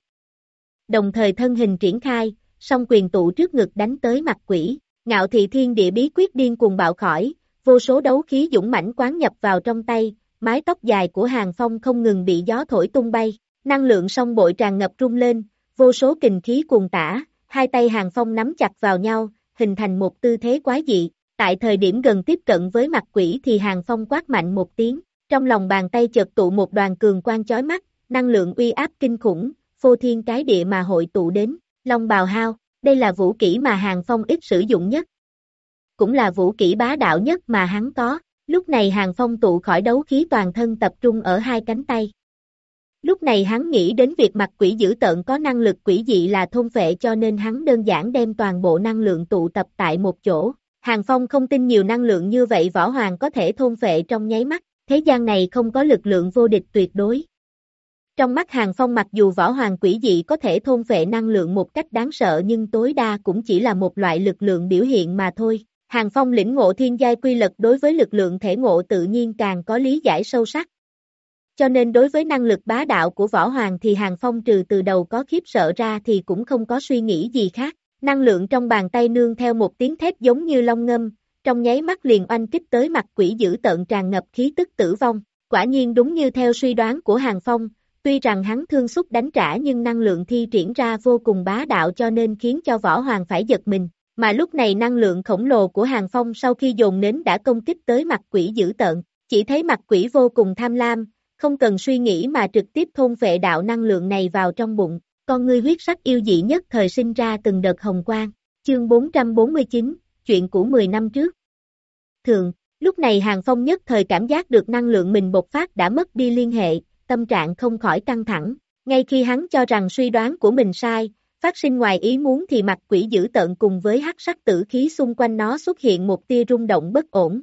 Đồng thời thân hình triển khai, song quyền tụ trước ngực đánh tới mặt quỷ, ngạo thị thiên địa bí quyết điên cuồng bạo khỏi, vô số đấu khí dũng mãnh quán nhập vào trong tay, mái tóc dài của Hàng Phong không ngừng bị gió thổi tung bay, năng lượng song bội tràn ngập rung lên, vô số kình khí cuồng tả, hai tay Hàng Phong nắm chặt vào nhau, hình thành một tư thế quái dị, Tại thời điểm gần tiếp cận với mặt quỷ thì Hàng Phong quát mạnh một tiếng, trong lòng bàn tay chợt tụ một đoàn cường quang chói mắt, năng lượng uy áp kinh khủng, phô thiên cái địa mà hội tụ đến, Long bào hao, đây là vũ kỹ mà Hàng Phong ít sử dụng nhất. Cũng là vũ kỹ bá đạo nhất mà hắn có, lúc này Hàng Phong tụ khỏi đấu khí toàn thân tập trung ở hai cánh tay. Lúc này hắn nghĩ đến việc mặt quỷ dữ tợn có năng lực quỷ dị là thôn vệ cho nên hắn đơn giản đem toàn bộ năng lượng tụ tập tại một chỗ, Hàng Phong không tin nhiều năng lượng như vậy võ hoàng có thể thôn phệ trong nháy mắt, thế gian này không có lực lượng vô địch tuyệt đối. Trong mắt Hàng Phong mặc dù võ hoàng quỷ dị có thể thôn phệ năng lượng một cách đáng sợ nhưng tối đa cũng chỉ là một loại lực lượng biểu hiện mà thôi. Hàng Phong lĩnh ngộ thiên giai quy lực đối với lực lượng thể ngộ tự nhiên càng có lý giải sâu sắc. Cho nên đối với năng lực bá đạo của võ hoàng thì Hàng Phong trừ từ đầu có khiếp sợ ra thì cũng không có suy nghĩ gì khác. Năng lượng trong bàn tay nương theo một tiếng thét giống như long ngâm, trong nháy mắt liền oanh kích tới mặt quỷ dữ tợn tràn ngập khí tức tử vong. Quả nhiên đúng như theo suy đoán của Hàng Phong, tuy rằng hắn thương xúc đánh trả nhưng năng lượng thi triển ra vô cùng bá đạo cho nên khiến cho võ hoàng phải giật mình. Mà lúc này năng lượng khổng lồ của Hàng Phong sau khi dồn nến đã công kích tới mặt quỷ dữ tợn, chỉ thấy mặt quỷ vô cùng tham lam, không cần suy nghĩ mà trực tiếp thôn vệ đạo năng lượng này vào trong bụng, con ngươi huyết sắc yêu dị nhất thời sinh ra từng đợt hồng quang, chương 449, chuyện của 10 năm trước. Thường, lúc này Hàng Phong nhất thời cảm giác được năng lượng mình bộc phát đã mất đi liên hệ, tâm trạng không khỏi căng thẳng, ngay khi hắn cho rằng suy đoán của mình sai, phát sinh ngoài ý muốn thì mặt quỷ dữ tợn cùng với hắc sắc tử khí xung quanh nó xuất hiện một tia rung động bất ổn.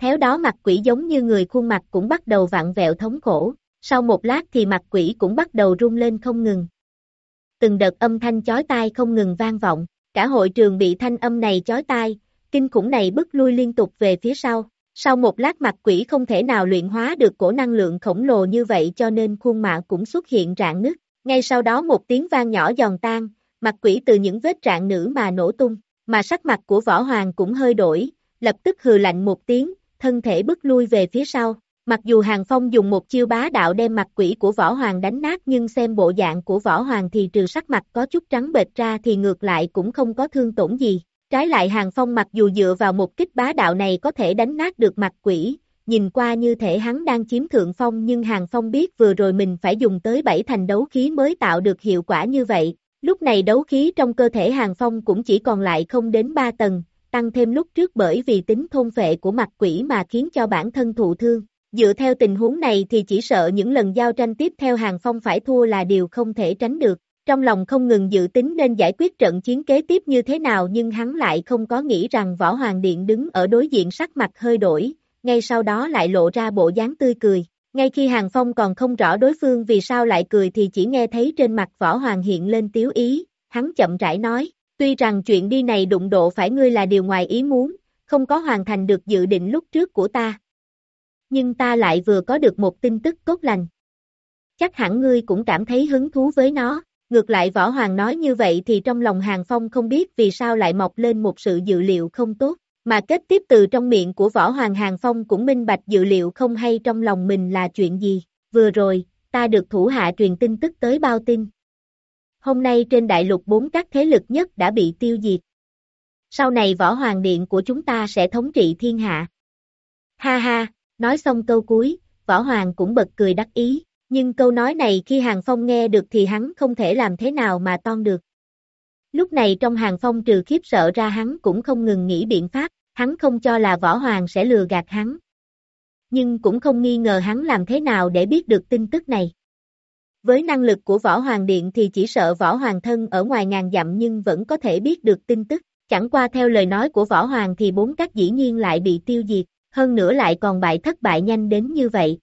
Theo đó mặt quỷ giống như người khuôn mặt cũng bắt đầu vặn vẹo thống khổ, sau một lát thì mặt quỷ cũng bắt đầu rung lên không ngừng từng đợt âm thanh chói tai không ngừng vang vọng, cả hội trường bị thanh âm này chói tai, kinh khủng này bức lui liên tục về phía sau. Sau một lát mặt quỷ không thể nào luyện hóa được cổ năng lượng khổng lồ như vậy cho nên khuôn mặt cũng xuất hiện rạn nứt. Ngay sau đó một tiếng vang nhỏ giòn tan, mặt quỷ từ những vết rạn nữ mà nổ tung, mà sắc mặt của võ hoàng cũng hơi đổi, lập tức hừ lạnh một tiếng, thân thể bước lui về phía sau. Mặc dù Hàng Phong dùng một chiêu bá đạo đem mặt quỷ của Võ Hoàng đánh nát nhưng xem bộ dạng của Võ Hoàng thì trừ sắc mặt có chút trắng bệch ra thì ngược lại cũng không có thương tổn gì. Trái lại Hàng Phong mặc dù dựa vào một kích bá đạo này có thể đánh nát được mặt quỷ, nhìn qua như thể hắn đang chiếm thượng phong nhưng Hàng Phong biết vừa rồi mình phải dùng tới bảy thành đấu khí mới tạo được hiệu quả như vậy. Lúc này đấu khí trong cơ thể Hàng Phong cũng chỉ còn lại không đến 3 tầng, tăng thêm lúc trước bởi vì tính thôn phệ của mặt quỷ mà khiến cho bản thân thụ thương. Dựa theo tình huống này thì chỉ sợ những lần giao tranh tiếp theo Hàng Phong phải thua là điều không thể tránh được. Trong lòng không ngừng dự tính nên giải quyết trận chiến kế tiếp như thế nào nhưng hắn lại không có nghĩ rằng Võ Hoàng Điện đứng ở đối diện sắc mặt hơi đổi, ngay sau đó lại lộ ra bộ dáng tươi cười. Ngay khi Hàng Phong còn không rõ đối phương vì sao lại cười thì chỉ nghe thấy trên mặt Võ Hoàng hiện lên tiếu ý, hắn chậm rãi nói, tuy rằng chuyện đi này đụng độ phải ngươi là điều ngoài ý muốn, không có hoàn thành được dự định lúc trước của ta. Nhưng ta lại vừa có được một tin tức tốt lành. Chắc hẳn ngươi cũng cảm thấy hứng thú với nó, ngược lại Võ Hoàng nói như vậy thì trong lòng Hàng Phong không biết vì sao lại mọc lên một sự dự liệu không tốt. Mà kết tiếp từ trong miệng của Võ Hoàng Hàng Phong cũng minh bạch dự liệu không hay trong lòng mình là chuyện gì. Vừa rồi, ta được thủ hạ truyền tin tức tới bao tin. Hôm nay trên đại lục bốn các thế lực nhất đã bị tiêu diệt. Sau này Võ Hoàng Điện của chúng ta sẽ thống trị thiên hạ. Ha ha, nói xong câu cuối, Võ Hoàng cũng bật cười đắc ý, nhưng câu nói này khi Hàng Phong nghe được thì hắn không thể làm thế nào mà ton được. Lúc này trong hàng phong trừ khiếp sợ ra hắn cũng không ngừng nghĩ biện pháp, hắn không cho là võ hoàng sẽ lừa gạt hắn. Nhưng cũng không nghi ngờ hắn làm thế nào để biết được tin tức này. Với năng lực của võ hoàng điện thì chỉ sợ võ hoàng thân ở ngoài ngàn dặm nhưng vẫn có thể biết được tin tức, chẳng qua theo lời nói của võ hoàng thì bốn các dĩ nhiên lại bị tiêu diệt, hơn nữa lại còn bại thất bại nhanh đến như vậy.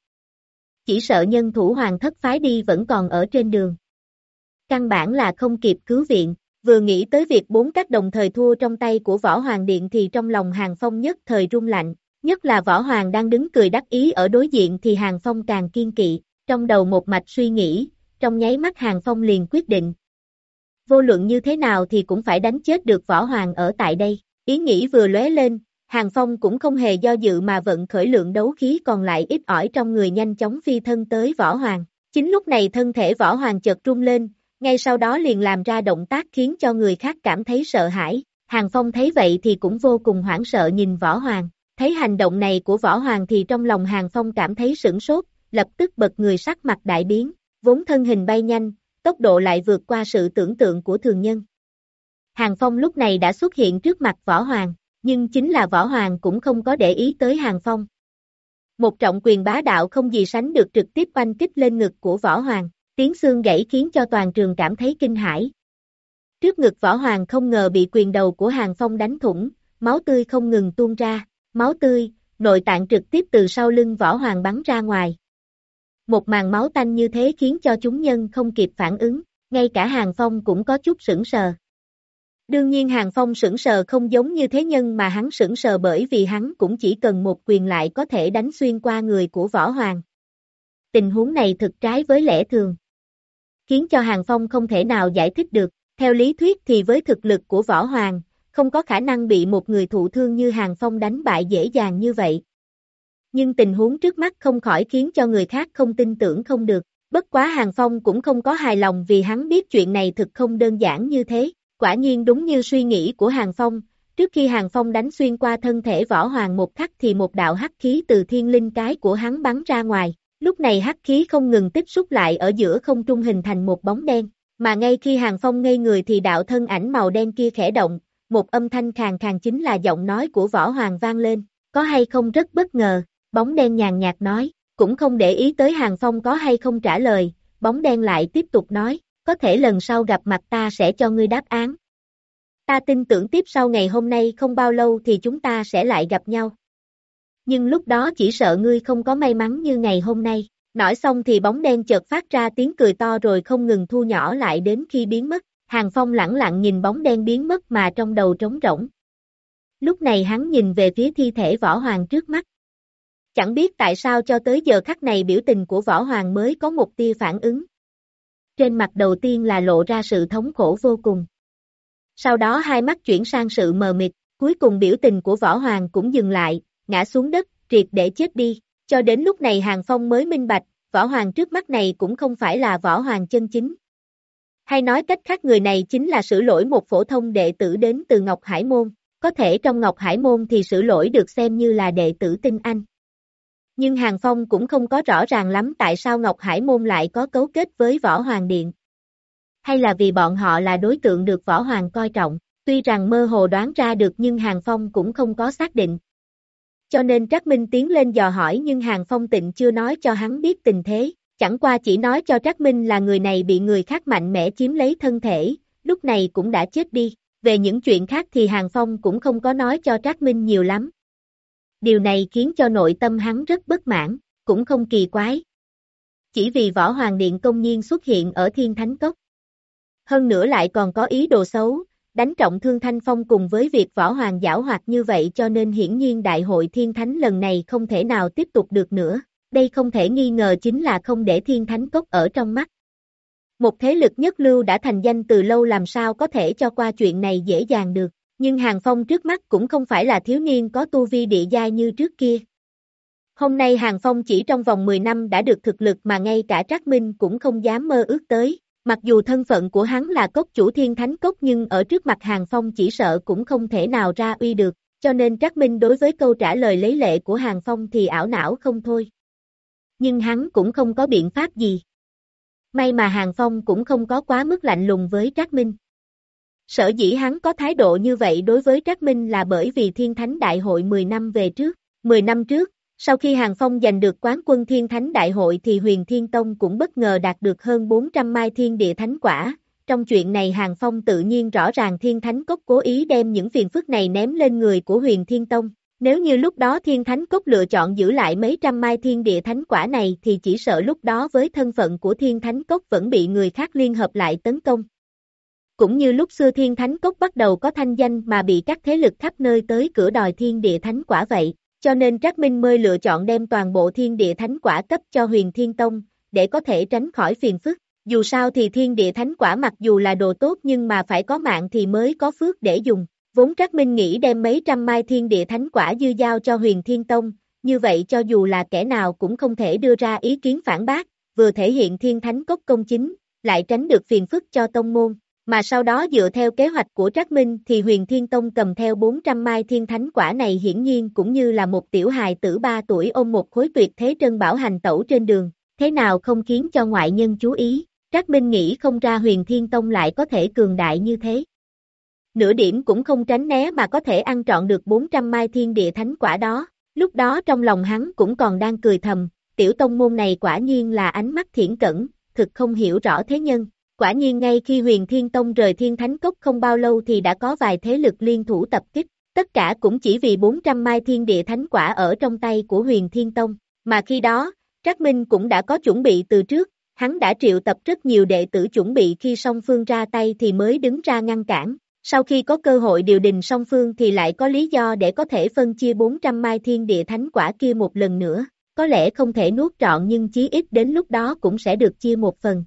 Chỉ sợ nhân thủ hoàng thất phái đi vẫn còn ở trên đường. Căn bản là không kịp cứu viện, Vừa nghĩ tới việc bốn cách đồng thời thua trong tay của Võ Hoàng Điện thì trong lòng Hàng Phong nhất thời rung lạnh, nhất là Võ Hoàng đang đứng cười đắc ý ở đối diện thì Hàng Phong càng kiên kỵ, trong đầu một mạch suy nghĩ, trong nháy mắt Hàng Phong liền quyết định. Vô luận như thế nào thì cũng phải đánh chết được Võ Hoàng ở tại đây, ý nghĩ vừa lóe lên, Hàng Phong cũng không hề do dự mà vận khởi lượng đấu khí còn lại ít ỏi trong người nhanh chóng phi thân tới Võ Hoàng. Chính lúc này thân thể Võ Hoàng chợt rung lên, ngay sau đó liền làm ra động tác khiến cho người khác cảm thấy sợ hãi. Hàng Phong thấy vậy thì cũng vô cùng hoảng sợ nhìn Võ Hoàng, thấy hành động này của Võ Hoàng thì trong lòng Hàng Phong cảm thấy sửng sốt, lập tức bật người sắc mặt đại biến, vốn thân hình bay nhanh, tốc độ lại vượt qua sự tưởng tượng của thường nhân. Hàng Phong lúc này đã xuất hiện trước mặt Võ Hoàng, nhưng chính là Võ Hoàng cũng không có để ý tới Hàng Phong. Một trọng quyền bá đạo không gì sánh được trực tiếp oanh kích lên ngực của Võ Hoàng, tiếng xương gãy khiến cho toàn trường cảm thấy kinh hãi. Trước ngực võ hoàng không ngờ bị quyền đầu của hàng phong đánh thủng, máu tươi không ngừng tuôn ra, máu tươi, nội tạng trực tiếp từ sau lưng võ hoàng bắn ra ngoài. Một màn máu tanh như thế khiến cho chúng nhân không kịp phản ứng, ngay cả hàng phong cũng có chút sững sờ. Đương nhiên hàng phong sững sờ không giống như thế nhân mà hắn sững sờ bởi vì hắn cũng chỉ cần một quyền lại có thể đánh xuyên qua người của võ hoàng. Tình huống này thực trái với lẽ thường khiến cho Hàng Phong không thể nào giải thích được. Theo lý thuyết thì với thực lực của Võ Hoàng, không có khả năng bị một người thụ thương như Hàng Phong đánh bại dễ dàng như vậy. Nhưng tình huống trước mắt không khỏi khiến cho người khác không tin tưởng không được. Bất quá Hàng Phong cũng không có hài lòng vì hắn biết chuyện này thực không đơn giản như thế. Quả nhiên đúng như suy nghĩ của Hàng Phong, trước khi Hàng Phong đánh xuyên qua thân thể Võ Hoàng một khắc thì một đạo hắc khí từ thiên linh cái của hắn bắn ra ngoài. Lúc này hắc khí không ngừng tiếp xúc lại ở giữa không trung hình thành một bóng đen, mà ngay khi Hàng Phong ngây người thì đạo thân ảnh màu đen kia khẽ động, một âm thanh khàn khàn chính là giọng nói của Võ Hoàng vang lên, có hay không rất bất ngờ, bóng đen nhàn nhạt nói, cũng không để ý tới Hàng Phong có hay không trả lời, bóng đen lại tiếp tục nói, có thể lần sau gặp mặt ta sẽ cho ngươi đáp án. Ta tin tưởng tiếp sau ngày hôm nay không bao lâu thì chúng ta sẽ lại gặp nhau nhưng lúc đó chỉ sợ ngươi không có may mắn như ngày hôm nay. Nói xong thì bóng đen chợt phát ra tiếng cười to rồi không ngừng thu nhỏ lại đến khi biến mất. Hàng Phong lẳng lặng nhìn bóng đen biến mất mà trong đầu trống rỗng. Lúc này hắn nhìn về phía thi thể Võ Hoàng trước mắt. Chẳng biết tại sao cho tới giờ khắc này biểu tình của Võ Hoàng mới có một tia phản ứng. Trên mặt đầu tiên là lộ ra sự thống khổ vô cùng. Sau đó hai mắt chuyển sang sự mờ mịt, cuối cùng biểu tình của Võ Hoàng cũng dừng lại, ngã xuống đất, triệt để chết đi. Cho đến lúc này Hàng Phong mới minh bạch, võ hoàng trước mắt này cũng không phải là võ hoàng chân chính. Hay nói cách khác người này chính là sử lỗi một phổ thông đệ tử đến từ Ngọc Hải Môn, có thể trong Ngọc Hải Môn thì sử lỗi được xem như là đệ tử tinh anh. Nhưng Hàng Phong cũng không có rõ ràng lắm tại sao Ngọc Hải Môn lại có cấu kết với Võ Hoàng Điện. Hay là vì bọn họ là đối tượng được Võ Hoàng coi trọng, tuy rằng mơ hồ đoán ra được nhưng Hàng Phong cũng không có xác định, cho nên Trác Minh tiến lên dò hỏi nhưng Hàng Phong Tịnh chưa nói cho hắn biết tình thế, chẳng qua chỉ nói cho Trác Minh là người này bị người khác mạnh mẽ chiếm lấy thân thể, lúc này cũng đã chết đi, về những chuyện khác thì Hàng Phong cũng không có nói cho Trác Minh nhiều lắm. Điều này khiến cho nội tâm hắn rất bất mãn, cũng không kỳ quái. Chỉ vì Võ Hoàng Điện công nhiên xuất hiện ở Thiên Thánh Cốc. Hơn nữa lại còn có ý đồ xấu, đánh trọng thương Thanh Phong cùng với việc Võ Hoàng giảo hoạt như vậy cho nên hiển nhiên Đại hội Thiên Thánh lần này không thể nào tiếp tục được nữa. Đây không thể nghi ngờ chính là không để Thiên Thánh Cốc ở trong mắt. Một thế lực nhất lưu đã thành danh từ lâu làm sao có thể cho qua chuyện này dễ dàng được, nhưng Hàng Phong trước mắt cũng không phải là thiếu niên có tu vi địa giai như trước kia. Hôm nay Hàng Phong chỉ trong vòng 10 năm đã được thực lực mà ngay cả Trác Minh cũng không dám mơ ước tới, mặc dù thân phận của hắn là cốc chủ thiên thánh cốc nhưng ở trước mặt Hàng Phong chỉ sợ cũng không thể nào ra uy được, cho nên Trác Minh đối với câu trả lời lấy lệ của Hàng Phong thì ảo não không thôi. Nhưng hắn cũng không có biện pháp gì. May mà Hàng Phong cũng không có quá mức lạnh lùng với Trác Minh. Sở dĩ hắn có thái độ như vậy đối với Trác Minh là bởi vì Thiên Thánh Đại hội 10 năm về trước. 10 năm trước, sau khi Hàng Phong giành được quán quân Thiên Thánh Đại hội thì Huyền Thiên Tông cũng bất ngờ đạt được hơn 400 mai thiên địa thánh quả. Trong chuyện này Hàng Phong tự nhiên rõ ràng Thiên Thánh Cốc cố ý đem những phiền phức này ném lên người của Huyền Thiên Tông. Nếu như lúc đó Thiên Thánh Cốc lựa chọn giữ lại mấy trăm mai thiên địa thánh quả này thì chỉ sợ lúc đó với thân phận của Thiên Thánh Cốc vẫn bị người khác liên hợp lại tấn công. Cũng như lúc xưa Thiên Thánh Cốc bắt đầu có thanh danh mà bị các thế lực khắp nơi tới cửa đòi thiên địa thánh quả vậy, cho nên Trác Minh mới lựa chọn đem toàn bộ thiên địa thánh quả cấp cho huyền thiên tông, để có thể tránh khỏi phiền phức. Dù sao thì thiên địa thánh quả mặc dù là đồ tốt nhưng mà phải có mạng thì mới có phước để dùng. Vốn Trác Minh nghĩ đem mấy trăm mai thiên địa thánh quả dư giao cho huyền thiên tông, như vậy cho dù là kẻ nào cũng không thể đưa ra ý kiến phản bác, vừa thể hiện thiên thánh cốc công chính, lại tránh được phiền phức cho tông môn. Mà sau đó dựa theo kế hoạch của Trác Minh thì huyền thiên tông cầm theo 400 mai thiên thánh quả này hiển nhiên cũng như là một tiểu hài tử 3 tuổi ôm một khối tuyệt thế trân bảo hành tẩu trên đường, thế nào không khiến cho ngoại nhân chú ý, Trác Minh nghĩ không ra huyền thiên tông lại có thể cường đại như thế. Nửa điểm cũng không tránh né mà có thể ăn trọn được 400 mai thiên địa thánh quả đó, lúc đó trong lòng hắn cũng còn đang cười thầm, tiểu tông môn này quả nhiên là ánh mắt thiển cẩn, thực không hiểu rõ thế nhân, Quả nhiên ngay khi huyền thiên tông rời thiên thánh cốc không bao lâu thì đã có vài thế lực liên thủ tập kích, tất cả cũng chỉ vì 400 mai thiên địa thánh quả ở trong tay của huyền thiên tông, mà khi đó, Trác Minh cũng đã có chuẩn bị từ trước, hắn đã triệu tập rất nhiều đệ tử chuẩn bị khi song phương ra tay thì mới đứng ra ngăn cản, sau khi có cơ hội điều đình song phương thì lại có lý do để có thể phân chia 400 mai thiên địa thánh quả kia một lần nữa, có lẽ không thể nuốt trọn nhưng chí ít đến lúc đó cũng sẽ được chia một phần.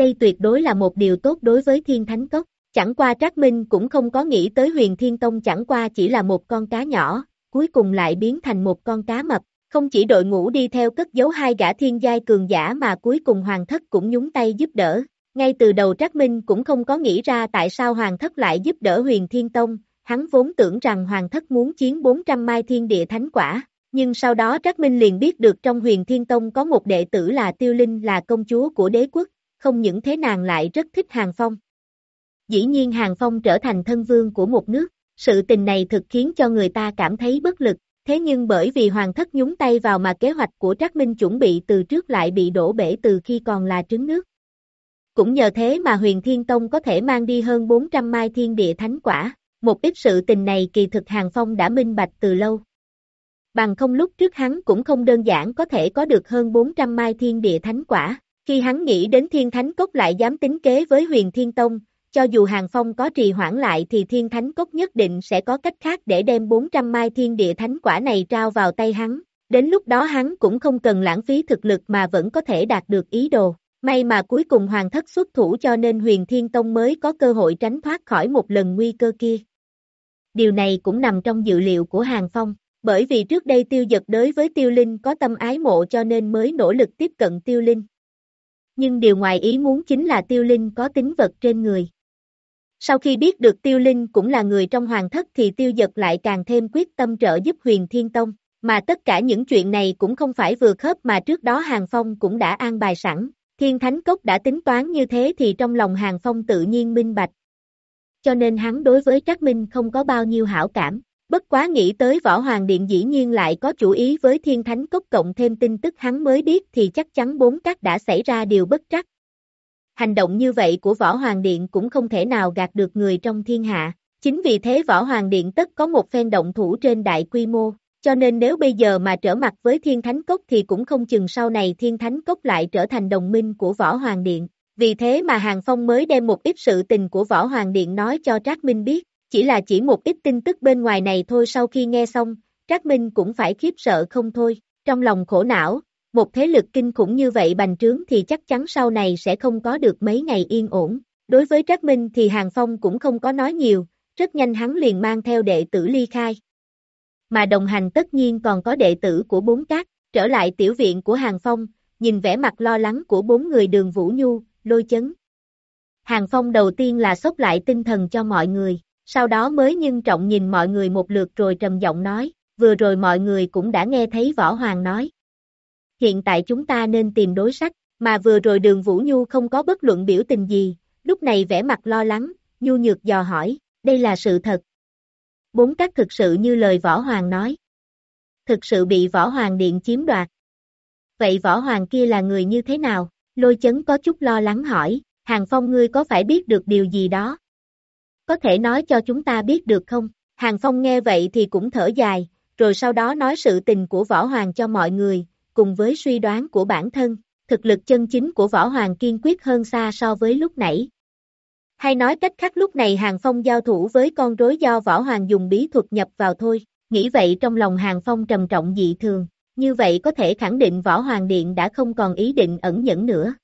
Đây tuyệt đối là một điều tốt đối với thiên thánh cốc. Chẳng qua Trác Minh cũng không có nghĩ tới huyền thiên tông chẳng qua chỉ là một con cá nhỏ, cuối cùng lại biến thành một con cá mập. Không chỉ đội ngũ đi theo cất giấu hai gã thiên giai cường giả mà cuối cùng hoàng thất cũng nhúng tay giúp đỡ. Ngay từ đầu Trác Minh cũng không có nghĩ ra tại sao hoàng thất lại giúp đỡ huyền thiên tông, hắn vốn tưởng rằng hoàng thất muốn chiến 400 mai thiên địa thánh quả. Nhưng sau đó Trác Minh liền biết được trong huyền thiên tông có một đệ tử là Tiêu Linh là công chúa của đế quốc, không những thế nàng lại rất thích Hàng Phong. Dĩ nhiên Hàng Phong trở thành thân vương của một nước, sự tình này thực khiến cho người ta cảm thấy bất lực, thế nhưng bởi vì Hoàng thất nhúng tay vào mà kế hoạch của Trác Minh chuẩn bị từ trước lại bị đổ bể từ khi còn là trứng nước. Cũng nhờ thế mà huyền thiên tông có thể mang đi hơn 400 mai thiên địa thánh quả, một ít sự tình này kỳ thực Hàng Phong đã minh bạch từ lâu. Bằng không lúc trước hắn cũng không đơn giản có thể có được hơn 400 mai thiên địa thánh quả. Khi hắn nghĩ đến thiên thánh cốc lại dám tính kế với huyền thiên tông, cho dù hàng phong có trì hoãn lại thì thiên thánh cốc nhất định sẽ có cách khác để đem 400 mai thiên địa thánh quả này trao vào tay hắn. Đến lúc đó hắn cũng không cần lãng phí thực lực mà vẫn có thể đạt được ý đồ. May mà cuối cùng hoàng thất xuất thủ cho nên huyền thiên tông mới có cơ hội tránh thoát khỏi một lần nguy cơ kia. Điều này cũng nằm trong dự liệu của hàng phong, bởi vì trước đây tiêu giật đới với tiêu linh có tâm ái mộ cho nên mới nỗ lực tiếp cận tiêu linh nhưng điều ngoài ý muốn chính là tiêu linh có tính vật trên người. Sau khi biết được tiêu linh cũng là người trong hoàng thất thì tiêu giật lại càng thêm quyết tâm trợ giúp huyền thiên tông, mà tất cả những chuyện này cũng không phải vừa khớp mà trước đó Hàng Phong cũng đã an bài sẵn, thiên thánh cốc đã tính toán như thế thì trong lòng Hàng Phong tự nhiên minh bạch. Cho nên hắn đối với Trác Minh không có bao nhiêu hảo cảm. Bất quá nghĩ tới Võ Hoàng Điện dĩ nhiên lại có chủ ý với Thiên Thánh Cốc cộng thêm tin tức hắn mới biết thì chắc chắn bốn các đã xảy ra điều bất trắc. Hành động như vậy của Võ Hoàng Điện cũng không thể nào gạt được người trong thiên hạ. Chính vì thế Võ Hoàng Điện tất có một phen động thủ trên đại quy mô. cho nên nếu bây giờ mà trở mặt với Thiên Thánh Cốc thì cũng không chừng sau này Thiên Thánh Cốc lại trở thành đồng minh của Võ Hoàng Điện. Vì thế mà Hàng Phong mới đem một ít sự tình của Võ Hoàng Điện nói cho Trác Minh biết, chỉ là chỉ một ít tin tức bên ngoài này thôi sau khi nghe xong, Trác Minh cũng phải khiếp sợ không thôi, trong lòng khổ não, một thế lực kinh khủng như vậy bành trướng thì chắc chắn sau này sẽ không có được mấy ngày yên ổn. Đối với Trác Minh thì Hàng Phong cũng không có nói nhiều, rất nhanh hắn liền mang theo đệ tử ly khai. Mà đồng hành tất nhiên còn có đệ tử của bốn cát, trở lại tiểu viện của Hàng Phong, nhìn vẻ mặt lo lắng của bốn người đường Vũ Nhu, lôi chấn. Hàng Phong đầu tiên là sốc lại tinh thần cho mọi người, sau đó mới nhân trọng nhìn mọi người một lượt rồi trầm giọng nói, vừa rồi mọi người cũng đã nghe thấy Võ Hoàng nói. Hiện tại chúng ta nên tìm đối sách, mà vừa rồi đường Vũ Nhu không có bất luận biểu tình gì, lúc này vẻ mặt lo lắng, Nhu nhược dò hỏi, đây là sự thật. Bốn các thực sự như lời Võ Hoàng nói. Thực sự bị Võ Hoàng Điện chiếm đoạt. Vậy Võ Hoàng kia là người như thế nào? Lôi chấn có chút lo lắng hỏi, Hàng Phong ngươi có phải biết được điều gì đó? Có thể nói cho chúng ta biết được không? Hàng Phong nghe vậy thì cũng thở dài, rồi sau đó nói sự tình của Võ Hoàng cho mọi người, cùng với suy đoán của bản thân, thực lực chân chính của Võ Hoàng kiên quyết hơn xa so với lúc nãy. Hay nói cách khác lúc này Hàng Phong giao thủ với con rối do Võ Hoàng dùng bí thuật nhập vào thôi, nghĩ vậy trong lòng Hàng Phong trầm trọng dị thường, như vậy có thể khẳng định Võ Hoàng Điện đã không còn ý định ẩn nhẫn nữa.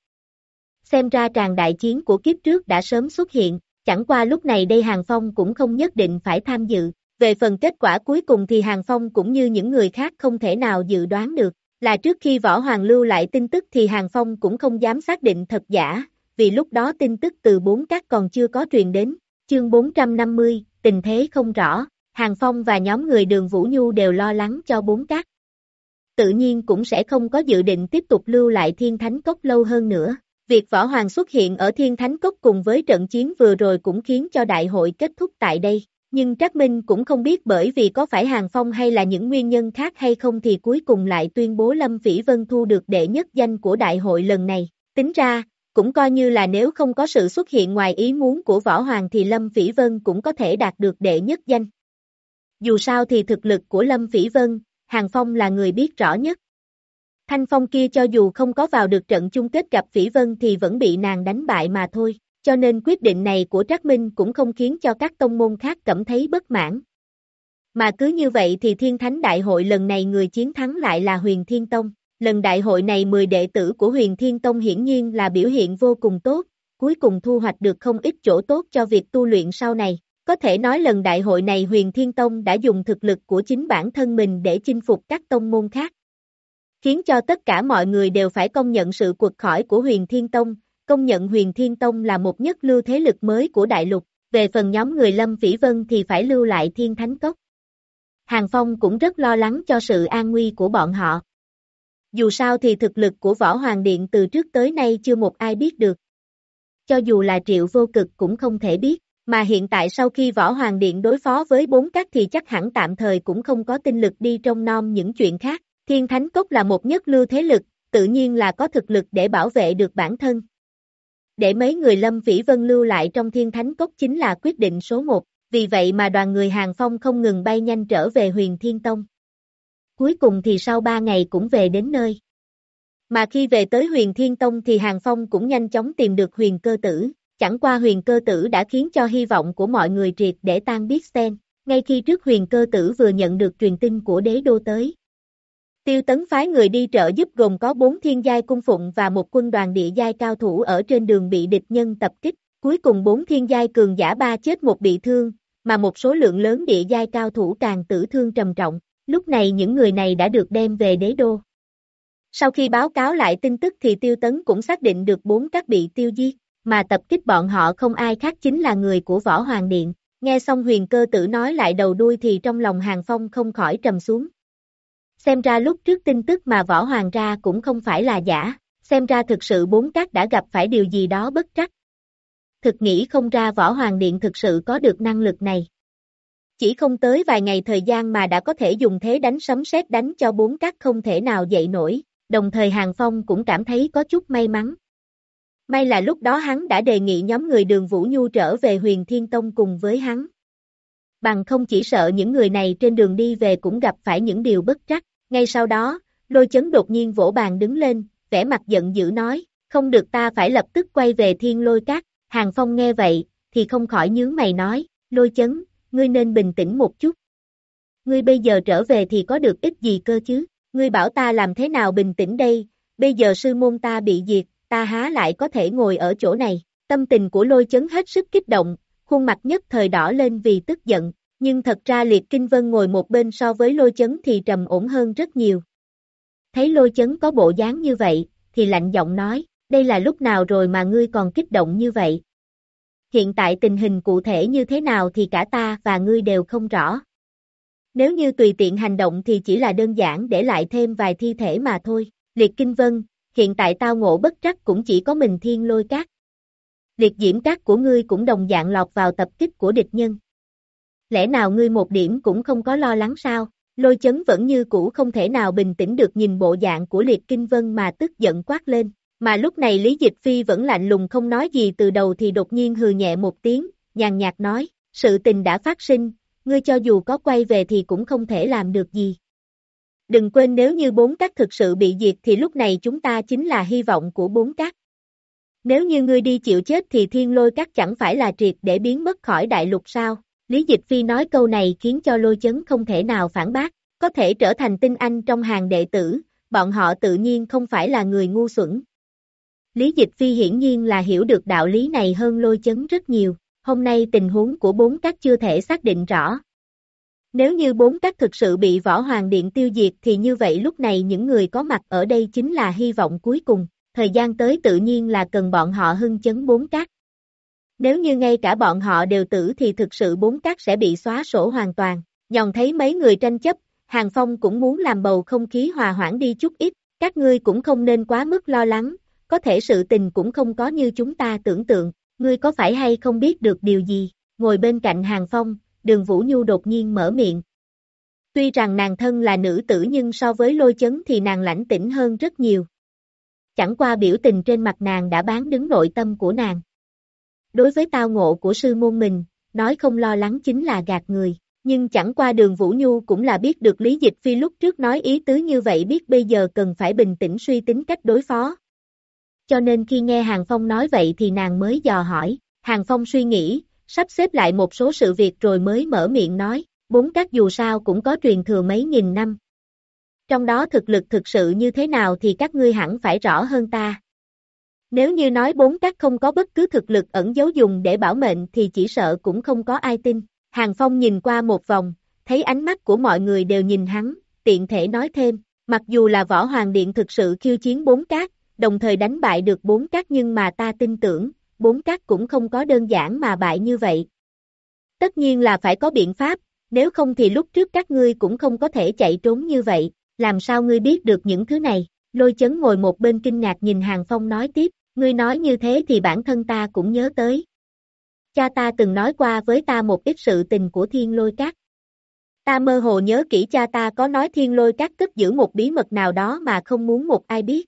Xem ra tràng đại chiến của kiếp trước đã sớm xuất hiện, chẳng qua lúc này đây Hàng Phong cũng không nhất định phải tham dự. Về phần kết quả cuối cùng thì Hàng Phong cũng như những người khác không thể nào dự đoán được, là trước khi Võ Hoàng lưu lại tin tức thì Hàng Phong cũng không dám xác định thật giả, vì lúc đó tin tức từ bốn các còn chưa có truyền đến. Chương 450, tình thế không rõ, Hàng Phong và nhóm người đường Vũ Nhu đều lo lắng cho bốn các. Tự nhiên cũng sẽ không có dự định tiếp tục lưu lại Thiên Thánh Cốc lâu hơn nữa. Việc Võ Hoàng xuất hiện ở Thiên Thánh Cốc cùng với trận chiến vừa rồi cũng khiến cho đại hội kết thúc tại đây. Nhưng Trác Minh cũng không biết bởi vì có phải Hàng Phong hay là những nguyên nhân khác hay không thì cuối cùng lại tuyên bố Lâm vĩ Vân thu được đệ nhất danh của đại hội lần này. Tính ra, cũng coi như là nếu không có sự xuất hiện ngoài ý muốn của Võ Hoàng thì Lâm vĩ Vân cũng có thể đạt được đệ nhất danh. Dù sao thì thực lực của Lâm vĩ Vân, Hàng Phong là người biết rõ nhất. Thanh Phong kia cho dù không có vào được trận chung kết gặp Phỉ Vân thì vẫn bị nàng đánh bại mà thôi, cho nên quyết định này của Trác Minh cũng không khiến cho các tông môn khác cảm thấy bất mãn. Mà cứ như vậy thì Thiên Thánh Đại hội lần này người chiến thắng lại là Huyền Thiên Tông. Lần đại hội này 10 đệ tử của Huyền Thiên Tông hiển nhiên là biểu hiện vô cùng tốt, cuối cùng thu hoạch được không ít chỗ tốt cho việc tu luyện sau này. Có thể nói lần đại hội này Huyền Thiên Tông đã dùng thực lực của chính bản thân mình để chinh phục các tông môn khác. Khiến cho tất cả mọi người đều phải công nhận sự cuộc khỏi của Huyền Thiên Tông, công nhận Huyền Thiên Tông là một nhất lưu thế lực mới của đại lục, về phần nhóm người Lâm Phỉ Vân thì phải lưu lại Thiên Thánh Cốc. Hàng Phong cũng rất lo lắng cho sự an nguy của bọn họ. Dù sao thì thực lực của Võ Hoàng Điện từ trước tới nay chưa một ai biết được. Cho dù là triệu vô cực cũng không thể biết, mà hiện tại sau khi Võ Hoàng Điện đối phó với bốn các thì chắc hẳn tạm thời cũng không có tinh lực đi trong nom những chuyện khác. Thiên Thánh Cốc là một nhất lưu thế lực, tự nhiên là có thực lực để bảo vệ được bản thân. Để mấy người Lâm Vĩ Vân lưu lại trong Thiên Thánh Cốc chính là quyết định số một, vì vậy mà đoàn người Hàng Phong không ngừng bay nhanh trở về huyền Thiên Tông cuối cùng thì sau ba ngày cũng về đến nơi. Mà khi về tới huyền Thiên Tông thì Hàng Phong cũng nhanh chóng tìm được huyền cơ tử, chẳng qua huyền cơ tử đã khiến cho hy vọng của mọi người triệt để tan biết sen, ngay khi trước huyền cơ tử vừa nhận được truyền tin của đế đô tới. Tiêu tấn phái người đi trợ giúp gồm có bốn thiên giai cung phụng và một quân đoàn địa giai cao thủ ở trên đường bị địch nhân tập kích, cuối cùng bốn thiên giai cường giả ba chết một bị thương, mà một số lượng lớn địa giai cao thủ càng tử thương trầm trọng. Lúc này những người này đã được đem về đế đô. Sau khi báo cáo lại tin tức thì tiêu tấn cũng xác định được bốn các bị tiêu diệt, mà tập kích bọn họ không ai khác chính là người của Võ Hoàng Điện. Nghe xong huyền cơ tử nói lại đầu đuôi thì trong lòng Hàng Phong không khỏi trầm xuống. Xem ra lúc trước tin tức mà Võ Hoàng ra cũng không phải là giả, xem ra thực sự bốn cát đã gặp phải điều gì đó bất trắc. Thực nghĩ không ra Võ Hoàng Điện thực sự có được năng lực này. Chỉ không tới vài ngày thời gian mà đã có thể dùng thế đánh sấm sét đánh cho bốn cát không thể nào dậy nổi, đồng thời Hàng Phong cũng cảm thấy có chút may mắn. May là lúc đó hắn đã đề nghị nhóm người đường Vũ Nhu trở về huyền Thiên Tông cùng với hắn bằng không chỉ sợ những người này trên đường đi về cũng gặp phải những điều bất trắc. Ngay sau đó, lôi chấn đột nhiên vỗ bàn đứng lên, vẻ mặt giận dữ nói, không được ta phải lập tức quay về thiên lôi cát. Hàng Phong nghe vậy, thì không khỏi nhướng mày nói, lôi chấn, ngươi nên bình tĩnh một chút. Ngươi bây giờ trở về thì có được ích gì cơ chứ, ngươi bảo ta làm thế nào bình tĩnh đây, bây giờ sư môn ta bị diệt, ta há lại có thể ngồi ở chỗ này. Tâm tình của lôi chấn hết sức kích động, khuôn mặt nhất thời đỏ lên vì tức giận, nhưng thật ra liệt kinh vân ngồi một bên so với lôi chấn thì trầm ổn hơn rất nhiều. Thấy lôi chấn có bộ dáng như vậy, thì lạnh giọng nói, đây là lúc nào rồi mà ngươi còn kích động như vậy? Hiện tại tình hình cụ thể như thế nào thì cả ta và ngươi đều không rõ. Nếu như tùy tiện hành động thì chỉ là đơn giản để lại thêm vài thi thể mà thôi. Liệt Kinh Vân, hiện tại tao ngộ bất trắc cũng chỉ có mình thiên lôi cát. Liệt diễm cát của ngươi cũng đồng dạng lọt vào tập kích của địch nhân. Lẽ nào ngươi một điểm cũng không có lo lắng sao? Lôi chấn vẫn như cũ không thể nào bình tĩnh được nhìn bộ dạng của Liệt Kinh Vân mà tức giận quát lên. Mà lúc này Lý Dịch Phi vẫn lạnh lùng không nói gì từ đầu thì đột nhiên hừ nhẹ một tiếng, nhàn nhạt nói, sự tình đã phát sinh, ngươi cho dù có quay về thì cũng không thể làm được gì. Đừng quên nếu như bốn các thực sự bị diệt thì lúc này chúng ta chính là hy vọng của bốn các. Nếu như ngươi đi chịu chết thì thiên lôi các chẳng phải là triệt để biến mất khỏi đại lục sao? Lý Dịch Phi nói câu này khiến cho lôi chấn không thể nào phản bác, có thể trở thành tinh anh trong hàng đệ tử, bọn họ tự nhiên không phải là người ngu xuẩn. Lý Dịch Phi hiển nhiên là hiểu được đạo lý này hơn lôi chấn rất nhiều, hôm nay tình huống của bốn các chưa thể xác định rõ. Nếu như bốn các thực sự bị võ hoàng điện tiêu diệt thì như vậy lúc này những người có mặt ở đây chính là hy vọng cuối cùng, thời gian tới tự nhiên là cần bọn họ hưng chấn bốn cát. Nếu như ngay cả bọn họ đều tử thì thực sự bốn cát sẽ bị xóa sổ hoàn toàn, nhòn thấy mấy người tranh chấp, Hàng Phong cũng muốn làm bầu không khí hòa hoãn đi chút ít, các ngươi cũng không nên quá mức lo lắng, có thể sự tình cũng không có như chúng ta tưởng tượng, ngươi có phải hay không biết được điều gì, ngồi bên cạnh Hàng Phong, đường Vũ Nhu đột nhiên mở miệng. Tuy rằng nàng thân là nữ tử nhưng so với lôi chấn thì nàng lãnh tĩnh hơn rất nhiều. Chẳng qua biểu tình trên mặt nàng đã bán đứng nội tâm của nàng. Đối với tao ngộ của sư môn mình, nói không lo lắng chính là gạt người, nhưng chẳng qua đường Vũ Nhu cũng là biết được Lý Dịch Phi lúc trước nói ý tứ như vậy biết bây giờ cần phải bình tĩnh suy tính cách đối phó. Cho nên khi nghe Hàng Phong nói vậy thì nàng mới dò hỏi, Hàng Phong suy nghĩ, sắp xếp lại một số sự việc rồi mới mở miệng nói, bốn các dù sao cũng có truyền thừa mấy nghìn năm. Trong đó thực lực thực sự như thế nào thì các ngươi hẳn phải rõ hơn ta. Nếu như nói bốn các không có bất cứ thực lực ẩn giấu dùng để bảo mệnh thì chỉ sợ cũng không có ai tin. Hàng Phong nhìn qua một vòng, thấy ánh mắt của mọi người đều nhìn hắn, tiện thể nói thêm, mặc dù là võ hoàng điện thực sự khiêu chiến bốn các, đồng thời đánh bại được bốn các nhưng mà ta tin tưởng, bốn các cũng không có đơn giản mà bại như vậy. Tất nhiên là phải có biện pháp, nếu không thì lúc trước các ngươi cũng không có thể chạy trốn như vậy, làm sao ngươi biết được những thứ này, lôi chấn ngồi một bên kinh ngạc nhìn Hàng Phong nói tiếp, ngươi nói như thế thì bản thân ta cũng nhớ tới. Cha ta từng nói qua với ta một ít sự tình của thiên lôi cát. Ta mơ hồ nhớ kỹ cha ta có nói thiên lôi cát cất giữ một bí mật nào đó mà không muốn một ai biết.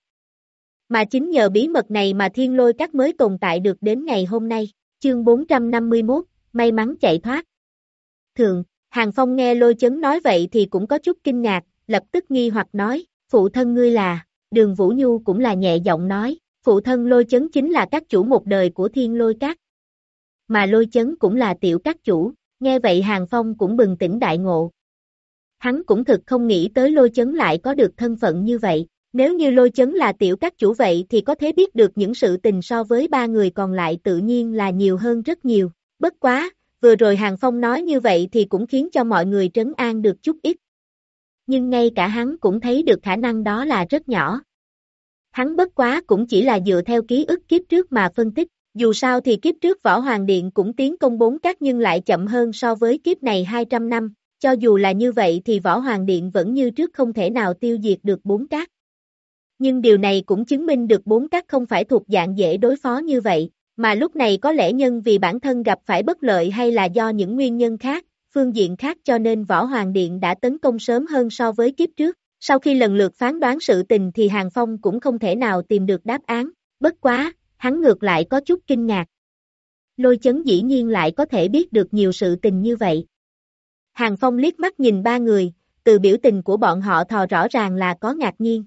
Mà chính nhờ bí mật này mà thiên lôi cát mới tồn tại được đến ngày hôm nay. Chương 451, may mắn chạy thoát. Thường, Hàng Phong nghe lôi chấn nói vậy thì cũng có chút kinh ngạc, lập tức nghi hoặc nói, phụ thân ngươi là, đường Vũ Nhu cũng là nhẹ giọng nói, phụ thân lôi chấn chính là các chủ một đời của thiên lôi các Mà lôi chấn cũng là tiểu các chủ, nghe vậy Hàng Phong cũng bừng tỉnh đại ngộ. Hắn cũng thực không nghĩ tới lôi chấn lại có được thân phận như vậy, nếu như lôi chấn là tiểu các chủ vậy thì có thể biết được những sự tình so với ba người còn lại tự nhiên là nhiều hơn rất nhiều. Bất quá, vừa rồi Hàng Phong nói như vậy thì cũng khiến cho mọi người trấn an được chút ít. Nhưng ngay cả hắn cũng thấy được khả năng đó là rất nhỏ. Hắn bất quá cũng chỉ là dựa theo ký ức kiếp trước mà phân tích, dù sao thì kiếp trước Võ Hoàng Điện cũng tiến công bốn các nhưng lại chậm hơn so với kiếp này 200 năm, cho dù là như vậy thì Võ Hoàng Điện vẫn như trước không thể nào tiêu diệt được bốn các nhưng điều này cũng chứng minh được bốn các không phải thuộc dạng dễ đối phó như vậy, mà lúc này có lẽ nhân vì bản thân gặp phải bất lợi hay là do những nguyên nhân khác, phương diện khác cho nên Võ Hoàng Điện đã tấn công sớm hơn so với kiếp trước. Sau khi lần lượt phán đoán sự tình thì Hàng Phong cũng không thể nào tìm được đáp án, bất quá, hắn ngược lại có chút kinh ngạc. Lôi chấn dĩ nhiên lại có thể biết được nhiều sự tình như vậy. Hàng Phong liếc mắt nhìn ba người, từ biểu tình của bọn họ thò rõ ràng là có ngạc nhiên.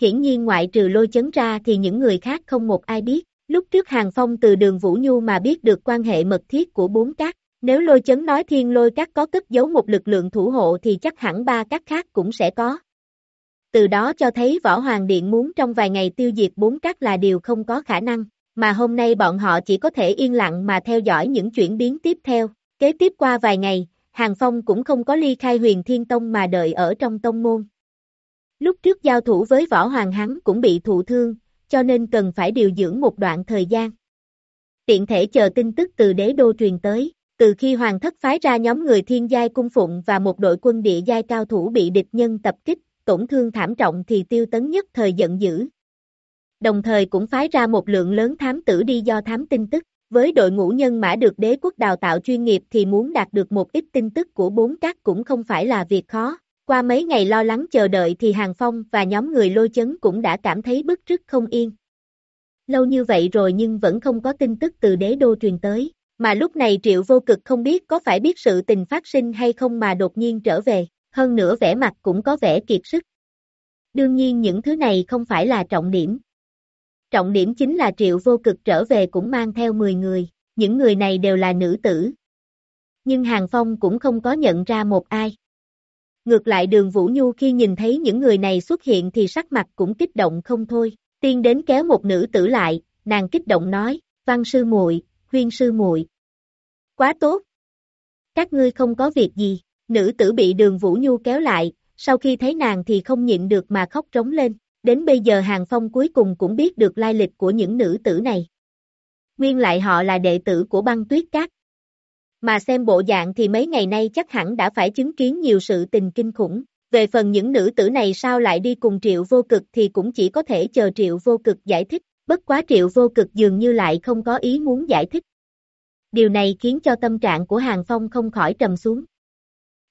Hiển nhiên ngoại trừ lôi chấn ra thì những người khác không một ai biết. Lúc trước Hàng Phong từ đường Vũ Nhu mà biết được quan hệ mật thiết của bốn cát nếu lôi chấn nói thiên lôi các có cất giấu một lực lượng thủ hộ thì chắc hẳn ba các khác cũng sẽ có. Từ đó cho thấy Võ Hoàng Điện muốn trong vài ngày tiêu diệt bốn các là điều không có khả năng, mà hôm nay bọn họ chỉ có thể yên lặng mà theo dõi những chuyển biến tiếp theo. Kế tiếp qua vài ngày, Hàng Phong cũng không có ly khai huyền thiên tông mà đợi ở trong tông môn. Lúc trước giao thủ với Võ Hoàng hắn cũng bị thụ thương, cho nên cần phải điều dưỡng một đoạn thời gian. Tiện thể chờ tin tức từ đế đô truyền tới, từ khi Hoàng thất phái ra nhóm người thiên giai cung phụng và một đội quân địa giai cao thủ bị địch nhân tập kích, tổn thương thảm trọng thì tiêu tấn nhất thời giận dữ. Đồng thời cũng phái ra một lượng lớn thám tử đi do thám tin tức, với đội ngũ nhân mã được đế quốc đào tạo chuyên nghiệp thì muốn đạt được một ít tin tức của bốn các cũng không phải là việc khó. Qua mấy ngày lo lắng chờ đợi thì Hàng Phong và nhóm người lôi chấn cũng đã cảm thấy bức rứt không yên. Lâu như vậy rồi nhưng vẫn không có tin tức từ đế đô truyền tới, mà lúc này triệu vô cực không biết có phải biết sự tình phát sinh hay không mà đột nhiên trở về, hơn nữa vẻ mặt cũng có vẻ kiệt sức. Đương nhiên những thứ này không phải là trọng điểm. Trọng điểm chính là triệu vô cực trở về cũng mang theo 10 người, những người này đều là nữ tử. Nhưng Hàng Phong cũng không có nhận ra một ai. Ngược lại đường Vũ Nhu khi nhìn thấy những người này xuất hiện thì sắc mặt cũng kích động không thôi, tiên đến kéo một nữ tử lại, nàng kích động nói, văn sư muội, huyên sư muội Quá tốt! Các ngươi không có việc gì, nữ tử bị đường Vũ Nhu kéo lại, sau khi thấy nàng thì không nhịn được mà khóc trống lên, đến bây giờ Hàng Phong cuối cùng cũng biết được lai lịch của những nữ tử này. Nguyên lại họ là đệ tử của băng tuyết cát, mà xem bộ dạng thì mấy ngày nay chắc hẳn đã phải chứng kiến nhiều sự tình kinh khủng. Về phần những nữ tử này sao lại đi cùng triệu vô cực thì cũng chỉ có thể chờ triệu vô cực giải thích, bất quá triệu vô cực dường như lại không có ý muốn giải thích. Điều này khiến cho tâm trạng của Hàng Phong không khỏi trầm xuống.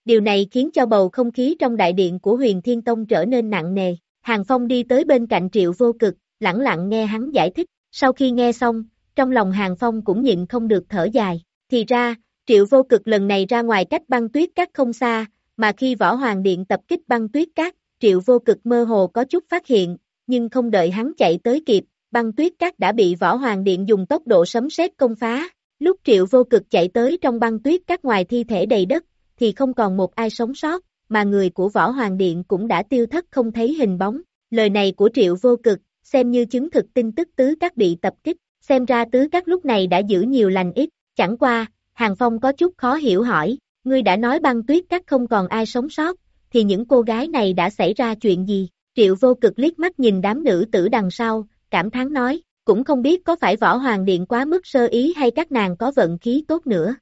Điều này khiến cho bầu không khí trong đại điện của huyền Thiên Tông trở nên nặng nề. Hàng Phong đi tới bên cạnh triệu vô cực, lặng lặng nghe hắn giải thích. Sau khi nghe xong, trong lòng Hàng Phong cũng nhịn không được thở dài. Thì ra, Triệu vô cực lần này ra ngoài cách băng tuyết cát không xa, mà khi võ hoàng điện tập kích băng tuyết cát, triệu vô cực mơ hồ có chút phát hiện, nhưng không đợi hắn chạy tới kịp, băng tuyết cát đã bị võ hoàng điện dùng tốc độ sấm sét công phá. Lúc triệu vô cực chạy tới trong băng tuyết cát ngoài thi thể đầy đất, thì không còn một ai sống sót, mà người của võ hoàng điện cũng đã tiêu thất không thấy hình bóng. Lời này của triệu vô cực, xem như chứng thực tin tức tứ các bị tập kích, xem ra tứ các lúc này đã giữ nhiều lành ít, chẳng qua, Hàng Phong có chút khó hiểu hỏi, ngươi đã nói băng tuyết các không còn ai sống sót, thì những cô gái này đã xảy ra chuyện gì? Triệu vô cực liếc mắt nhìn đám nữ tử đằng sau, cảm thán nói, cũng không biết có phải võ hoàng điện quá mức sơ ý hay các nàng có vận khí tốt nữa.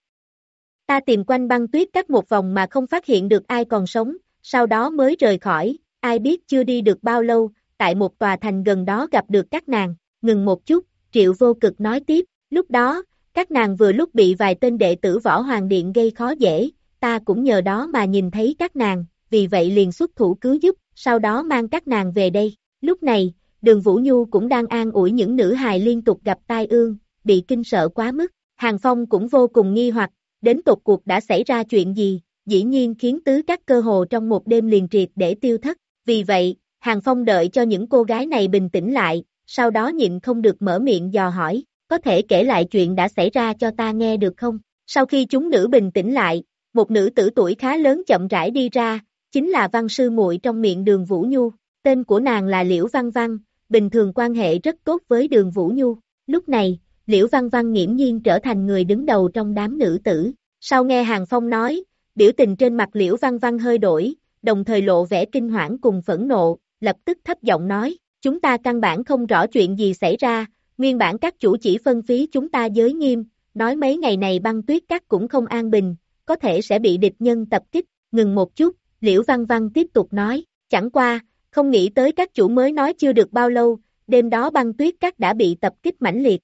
Ta tìm quanh băng tuyết các một vòng mà không phát hiện được ai còn sống, sau đó mới rời khỏi, ai biết chưa đi được bao lâu, tại một tòa thành gần đó gặp được các nàng, ngừng một chút, triệu vô cực nói tiếp, lúc đó, các nàng vừa lúc bị vài tên đệ tử võ hoàng điện gây khó dễ, ta cũng nhờ đó mà nhìn thấy các nàng, vì vậy liền xuất thủ cứu giúp, sau đó mang các nàng về đây. Lúc này, đường Vũ Nhu cũng đang an ủi những nữ hài liên tục gặp tai ương, bị kinh sợ quá mức. Hàng Phong cũng vô cùng nghi hoặc, đến tột cuộc đã xảy ra chuyện gì, dĩ nhiên khiến tứ các cơ hồ trong một đêm liền triệt để tiêu thất. Vì vậy, Hàng Phong đợi cho những cô gái này bình tĩnh lại, sau đó nhịn không được mở miệng dò hỏi, có thể kể lại chuyện đã xảy ra cho ta nghe được không? Sau khi chúng nữ bình tĩnh lại, một nữ tử tuổi khá lớn chậm rãi đi ra, chính là văn sư muội trong miệng đường Vũ Nhu, tên của nàng là Liễu Văn Văn, bình thường quan hệ rất tốt với đường Vũ Nhu. Lúc này, Liễu Văn Văn nghiễm nhiên trở thành người đứng đầu trong đám nữ tử. Sau nghe Hàng Phong nói, biểu tình trên mặt Liễu Văn Văn hơi đổi, đồng thời lộ vẻ kinh hoảng cùng phẫn nộ, lập tức thấp giọng nói, chúng ta căn bản không rõ chuyện gì xảy ra, Nguyên bản các chủ chỉ phân phí chúng ta giới nghiêm, nói mấy ngày này băng tuyết các cũng không an bình, có thể sẽ bị địch nhân tập kích, ngừng một chút, Liễu Văn Văn tiếp tục nói, chẳng qua, không nghĩ tới các chủ mới nói chưa được bao lâu, đêm đó băng tuyết các đã bị tập kích mãnh liệt.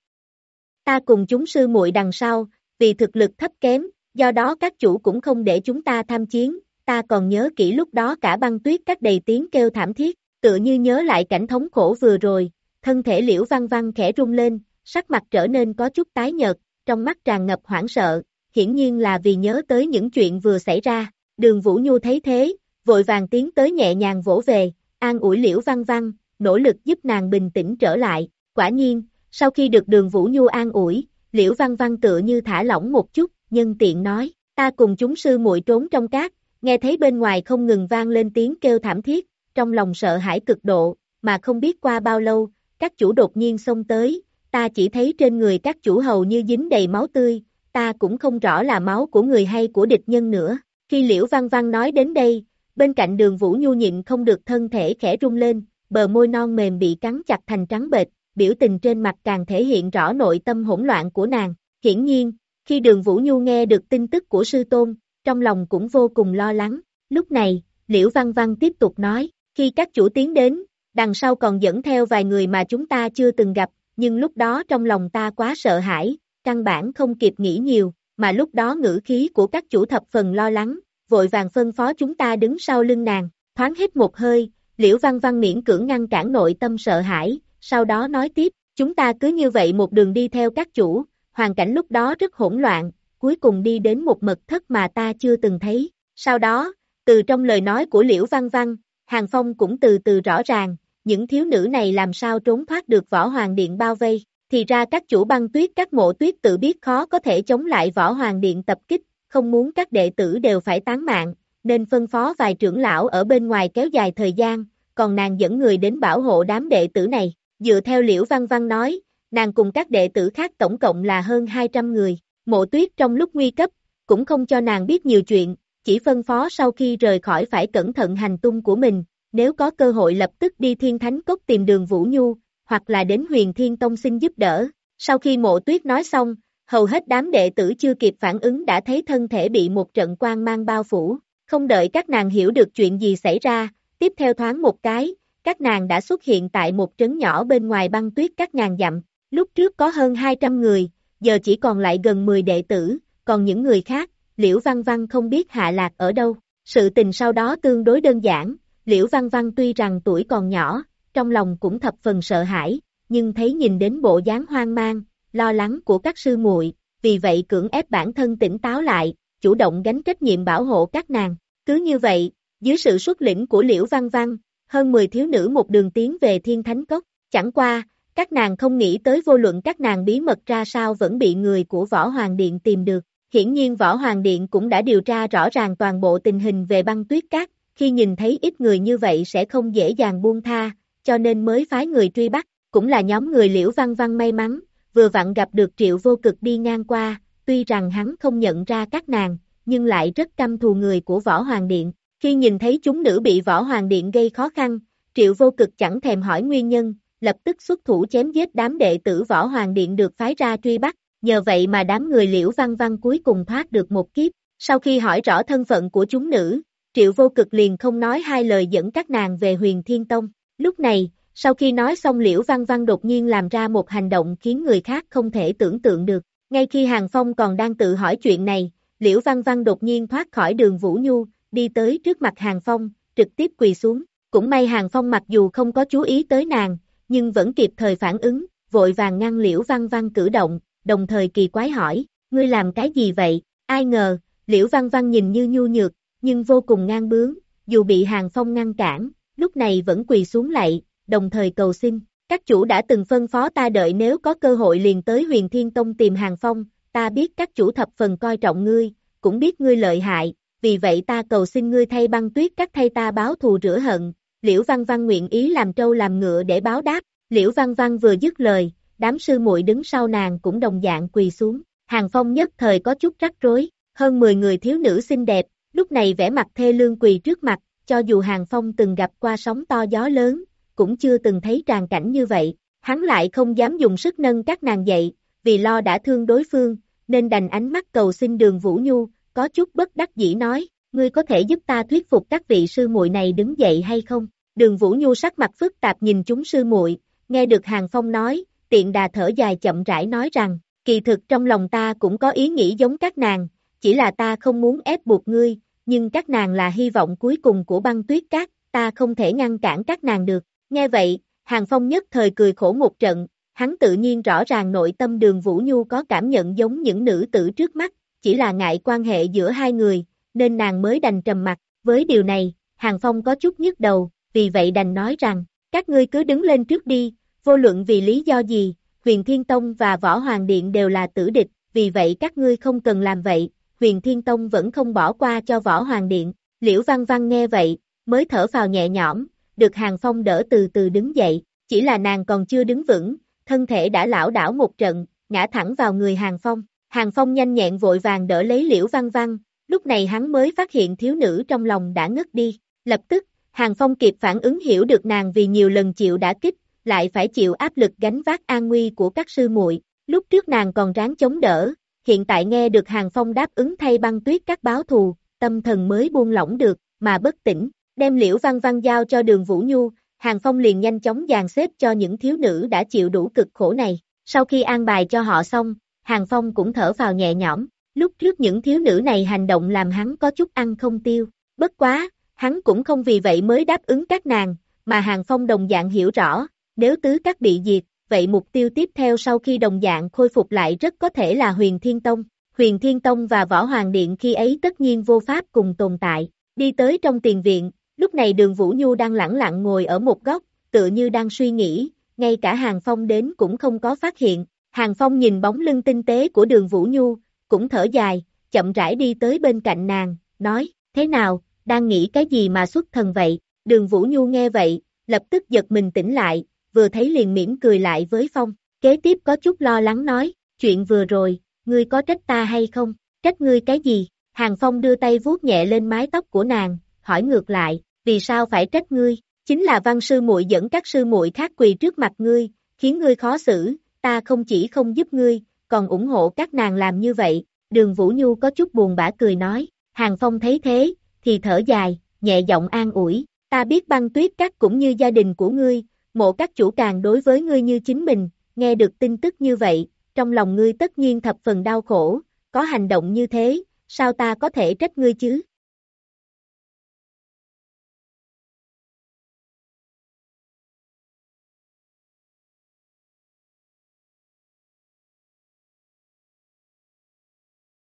Ta cùng chúng sư muội đằng sau, vì thực lực thấp kém, do đó các chủ cũng không để chúng ta tham chiến, ta còn nhớ kỹ lúc đó cả băng tuyết các đầy tiếng kêu thảm thiết, tựa như nhớ lại cảnh thống khổ vừa rồi, thân thể liễu văn văn khẽ rung lên, sắc mặt trở nên có chút tái nhợt, trong mắt tràn ngập hoảng sợ, hiển nhiên là vì nhớ tới những chuyện vừa xảy ra, đường Vũ Nhu thấy thế, vội vàng tiến tới nhẹ nhàng vỗ về, an ủi liễu văn văn, nỗ lực giúp nàng bình tĩnh trở lại, quả nhiên, sau khi được đường Vũ Nhu an ủi, liễu văn văn tựa như thả lỏng một chút, nhân tiện nói, ta cùng chúng sư muội trốn trong cát, nghe thấy bên ngoài không ngừng vang lên tiếng kêu thảm thiết, trong lòng sợ hãi cực độ, mà không biết qua bao lâu, các chủ đột nhiên xông tới, ta chỉ thấy trên người các chủ hầu như dính đầy máu tươi, ta cũng không rõ là máu của người hay của địch nhân nữa. Khi Liễu Văn Văn nói đến đây, bên cạnh đường Vũ Nhu nhịn không được thân thể khẽ rung lên, bờ môi non mềm bị cắn chặt thành trắng bệch, biểu tình trên mặt càng thể hiện rõ nội tâm hỗn loạn của nàng. Hiển nhiên, khi đường Vũ Nhu nghe được tin tức của sư tôn, trong lòng cũng vô cùng lo lắng. Lúc này, Liễu Văn Văn tiếp tục nói, khi các chủ tiến đến, đằng sau còn dẫn theo vài người mà chúng ta chưa từng gặp, nhưng lúc đó trong lòng ta quá sợ hãi, căn bản không kịp nghĩ nhiều, mà lúc đó ngữ khí của các chủ thập phần lo lắng, vội vàng phân phó chúng ta đứng sau lưng nàng, thoáng hít một hơi, liễu văn văn miễn cưỡng ngăn cản nội tâm sợ hãi, sau đó nói tiếp, chúng ta cứ như vậy một đường đi theo các chủ, hoàn cảnh lúc đó rất hỗn loạn, cuối cùng đi đến một mật thất mà ta chưa từng thấy, sau đó, từ trong lời nói của liễu văn văn, Hàng Phong cũng từ từ rõ ràng, những thiếu nữ này làm sao trốn thoát được võ hoàng điện bao vây, thì ra các chủ băng tuyết các mộ tuyết tự biết khó có thể chống lại võ hoàng điện tập kích, không muốn các đệ tử đều phải tán mạng, nên phân phó vài trưởng lão ở bên ngoài kéo dài thời gian, còn nàng dẫn người đến bảo hộ đám đệ tử này, dựa theo liễu văn văn nói, nàng cùng các đệ tử khác tổng cộng là hơn 200 người, mộ tuyết trong lúc nguy cấp, cũng không cho nàng biết nhiều chuyện, chỉ phân phó sau khi rời khỏi phải cẩn thận hành tung của mình, nếu có cơ hội lập tức đi thiên thánh cốc tìm đường Vũ Nhu, hoặc là đến huyền thiên tông xin giúp đỡ. Sau khi mộ tuyết nói xong, hầu hết đám đệ tử chưa kịp phản ứng đã thấy thân thể bị một trận quang mang bao phủ, không đợi các nàng hiểu được chuyện gì xảy ra, tiếp theo thoáng một cái, các nàng đã xuất hiện tại một trấn nhỏ bên ngoài băng tuyết các ngàn dặm, lúc trước có hơn 200 người, giờ chỉ còn lại gần 10 đệ tử, còn những người khác, Liễu Văn Văn không biết hạ lạc ở đâu. Sự tình sau đó tương đối đơn giản, Liễu Văn Văn tuy rằng tuổi còn nhỏ, trong lòng cũng thập phần sợ hãi, nhưng thấy nhìn đến bộ dáng hoang mang, lo lắng của các sư muội, vì vậy cưỡng ép bản thân tỉnh táo lại, chủ động gánh trách nhiệm bảo hộ các nàng. Cứ như vậy, dưới sự xuất lĩnh của Liễu Văn Văn, hơn 10 thiếu nữ một đường tiến về Thiên Thánh Cốc, chẳng qua, các nàng không nghĩ tới vô luận các nàng bí mật ra sao vẫn bị người của Võ Hoàng Điện tìm được. Hiển nhiên Võ Hoàng Điện cũng đã điều tra rõ ràng toàn bộ tình hình về băng tuyết cát, khi nhìn thấy ít người như vậy sẽ không dễ dàng buông tha, cho nên mới phái người truy bắt, cũng là nhóm người liễu văn văn may mắn, vừa vặn gặp được triệu vô cực đi ngang qua, tuy rằng hắn không nhận ra các nàng, nhưng lại rất căm thù người của Võ Hoàng Điện. Khi nhìn thấy chúng nữ bị Võ Hoàng Điện gây khó khăn, triệu vô cực chẳng thèm hỏi nguyên nhân, lập tức xuất thủ chém giết đám đệ tử Võ Hoàng Điện được phái ra truy bắt, nhờ vậy mà đám người liễu văn văn cuối cùng thoát được một kiếp. Sau khi hỏi rõ thân phận của chúng nữ, Triệu vô cực liền không nói hai lời dẫn các nàng về huyền thiên tông. Lúc này, sau khi nói xong liễu văn văn đột nhiên làm ra một hành động khiến người khác không thể tưởng tượng được. Ngay khi Hàng Phong còn đang tự hỏi chuyện này, liễu văn văn đột nhiên thoát khỏi đường Vũ Nhu, đi tới trước mặt Hàng Phong, trực tiếp quỳ xuống. Cũng may Hàng Phong mặc dù không có chú ý tới nàng, nhưng vẫn kịp thời phản ứng, vội vàng ngăn liễu văn văn cử động, đồng thời kỳ quái hỏi, ngươi làm cái gì vậy? Ai ngờ, liễu văn văn nhìn như nhu nhược, nhưng vô cùng ngang bướng, dù bị Hàng Phong ngăn cản, lúc này vẫn quỳ xuống lại đồng thời cầu xin. Các chủ đã từng phân phó ta đợi nếu có cơ hội liền tới huyền thiên tông tìm Hàng Phong, ta biết các chủ thập phần coi trọng ngươi, cũng biết ngươi lợi hại, vì vậy ta cầu xin ngươi thay băng tuyết các thay ta báo thù rửa hận. Liễu Văn Văn nguyện ý làm trâu làm ngựa để báo đáp, Liễu Văn Văn vừa dứt lời, đám sư muội đứng sau nàng cũng đồng dạng quỳ xuống, Hàng Phong nhất thời có chút rắc rối, hơn 10 người thiếu nữ xinh đẹp, Lúc này vẻ mặt thê lương quỳ trước mặt, cho dù Hàng Phong từng gặp qua sóng to gió lớn, cũng chưa từng thấy tràn cảnh như vậy, hắn lại không dám dùng sức nâng các nàng dậy, vì lo đã thương đối phương, nên đành ánh mắt cầu xin đường Vũ Nhu, có chút bất đắc dĩ nói, ngươi có thể giúp ta thuyết phục các vị sư muội này đứng dậy hay không? Đường Vũ Nhu sắc mặt phức tạp nhìn chúng sư muội, nghe được Hàng Phong nói, tiện đà thở dài chậm rãi nói rằng, kỳ thực trong lòng ta cũng có ý nghĩ giống các nàng, chỉ là ta không muốn ép buộc ngươi, nhưng các nàng là hy vọng cuối cùng của băng tuyết cát, ta không thể ngăn cản các nàng được. Nghe vậy, Hàng Phong nhất thời cười khổ một trận, hắn tự nhiên rõ ràng nội tâm đường Vũ Nhu có cảm nhận giống những nữ tử trước mắt, chỉ là ngại quan hệ giữa hai người, nên nàng mới đành trầm mặt, với điều này, Hàng Phong có chút nhức đầu, vì vậy đành nói rằng, các ngươi cứ đứng lên trước đi, vô luận vì lý do gì, huyền Thiên Tông và Võ Hoàng Điện đều là tử địch, vì vậy các ngươi không cần làm vậy, huyền Thiên Tông vẫn không bỏ qua cho Võ Hoàng Điện, Liễu Văn Văn nghe vậy, mới thở vào nhẹ nhõm, được Hàng Phong đỡ từ từ đứng dậy, chỉ là nàng còn chưa đứng vững, thân thể đã lão đảo một trận, ngã thẳng vào người Hàng Phong. Hàng Phong nhanh nhẹn vội vàng đỡ lấy Liễu Văn Văn, lúc này hắn mới phát hiện thiếu nữ trong lòng đã ngất đi. Lập tức, Hàng Phong kịp phản ứng hiểu được nàng vì nhiều lần chịu đã kích, lại phải chịu áp lực gánh vác an nguy của các sư muội. Lúc trước nàng còn ráng chống đỡ, hiện tại nghe được Hàng Phong đáp ứng thay băng tuyết các báo thù, tâm thần mới buông lỏng được, mà bất tỉnh, đem liễu văn văn giao cho đường Vũ Nhu, Hàng Phong liền nhanh chóng dàn xếp cho những thiếu nữ đã chịu đủ cực khổ này. Sau khi an bài cho họ xong, Hàng Phong cũng thở vào nhẹ nhõm, lúc trước những thiếu nữ này hành động làm hắn có chút ăn không tiêu, bất quá, hắn cũng không vì vậy mới đáp ứng các nàng, mà Hàng Phong đồng dạng hiểu rõ, nếu tứ các bị diệt, vậy mục tiêu tiếp theo sau khi đồng dạng khôi phục lại rất có thể là huyền thiên tông. Huyền Thiên Tông và Võ Hoàng Điện khi ấy tất nhiên vô pháp cùng tồn tại. Đi tới trong tiền viện, lúc này đường Vũ Nhu đang lẳng lặng ngồi ở một góc, tựa như đang suy nghĩ, ngay cả Hàng Phong đến cũng không có phát hiện. Hàng Phong nhìn bóng lưng tinh tế của đường Vũ Nhu, cũng thở dài, chậm rãi đi tới bên cạnh nàng, nói, thế nào, đang nghĩ cái gì mà xuất thần vậy? Đường Vũ Nhu nghe vậy, lập tức giật mình tỉnh lại, vừa thấy liền mỉm cười lại với Phong, kế tiếp có chút lo lắng nói, chuyện vừa rồi, ngươi có trách ta hay không? Trách ngươi cái gì? Hàng Phong đưa tay vuốt nhẹ lên mái tóc của nàng, hỏi ngược lại, vì sao phải trách ngươi? Chính là văn sư muội dẫn các sư muội khác quỳ trước mặt ngươi, khiến ngươi khó xử, ta không chỉ không giúp ngươi, còn ủng hộ các nàng làm như vậy. Đường Vũ Nhu có chút buồn bã cười nói, Hàng Phong thấy thế, thì thở dài, nhẹ giọng an ủi, ta biết băng tuyết các cũng như gia đình của ngươi, mộ các chủ càng đối với ngươi như chính mình, nghe được tin tức như vậy, trong lòng ngươi tất nhiên thập phần đau khổ, có hành động như thế, sao ta có thể trách ngươi chứ?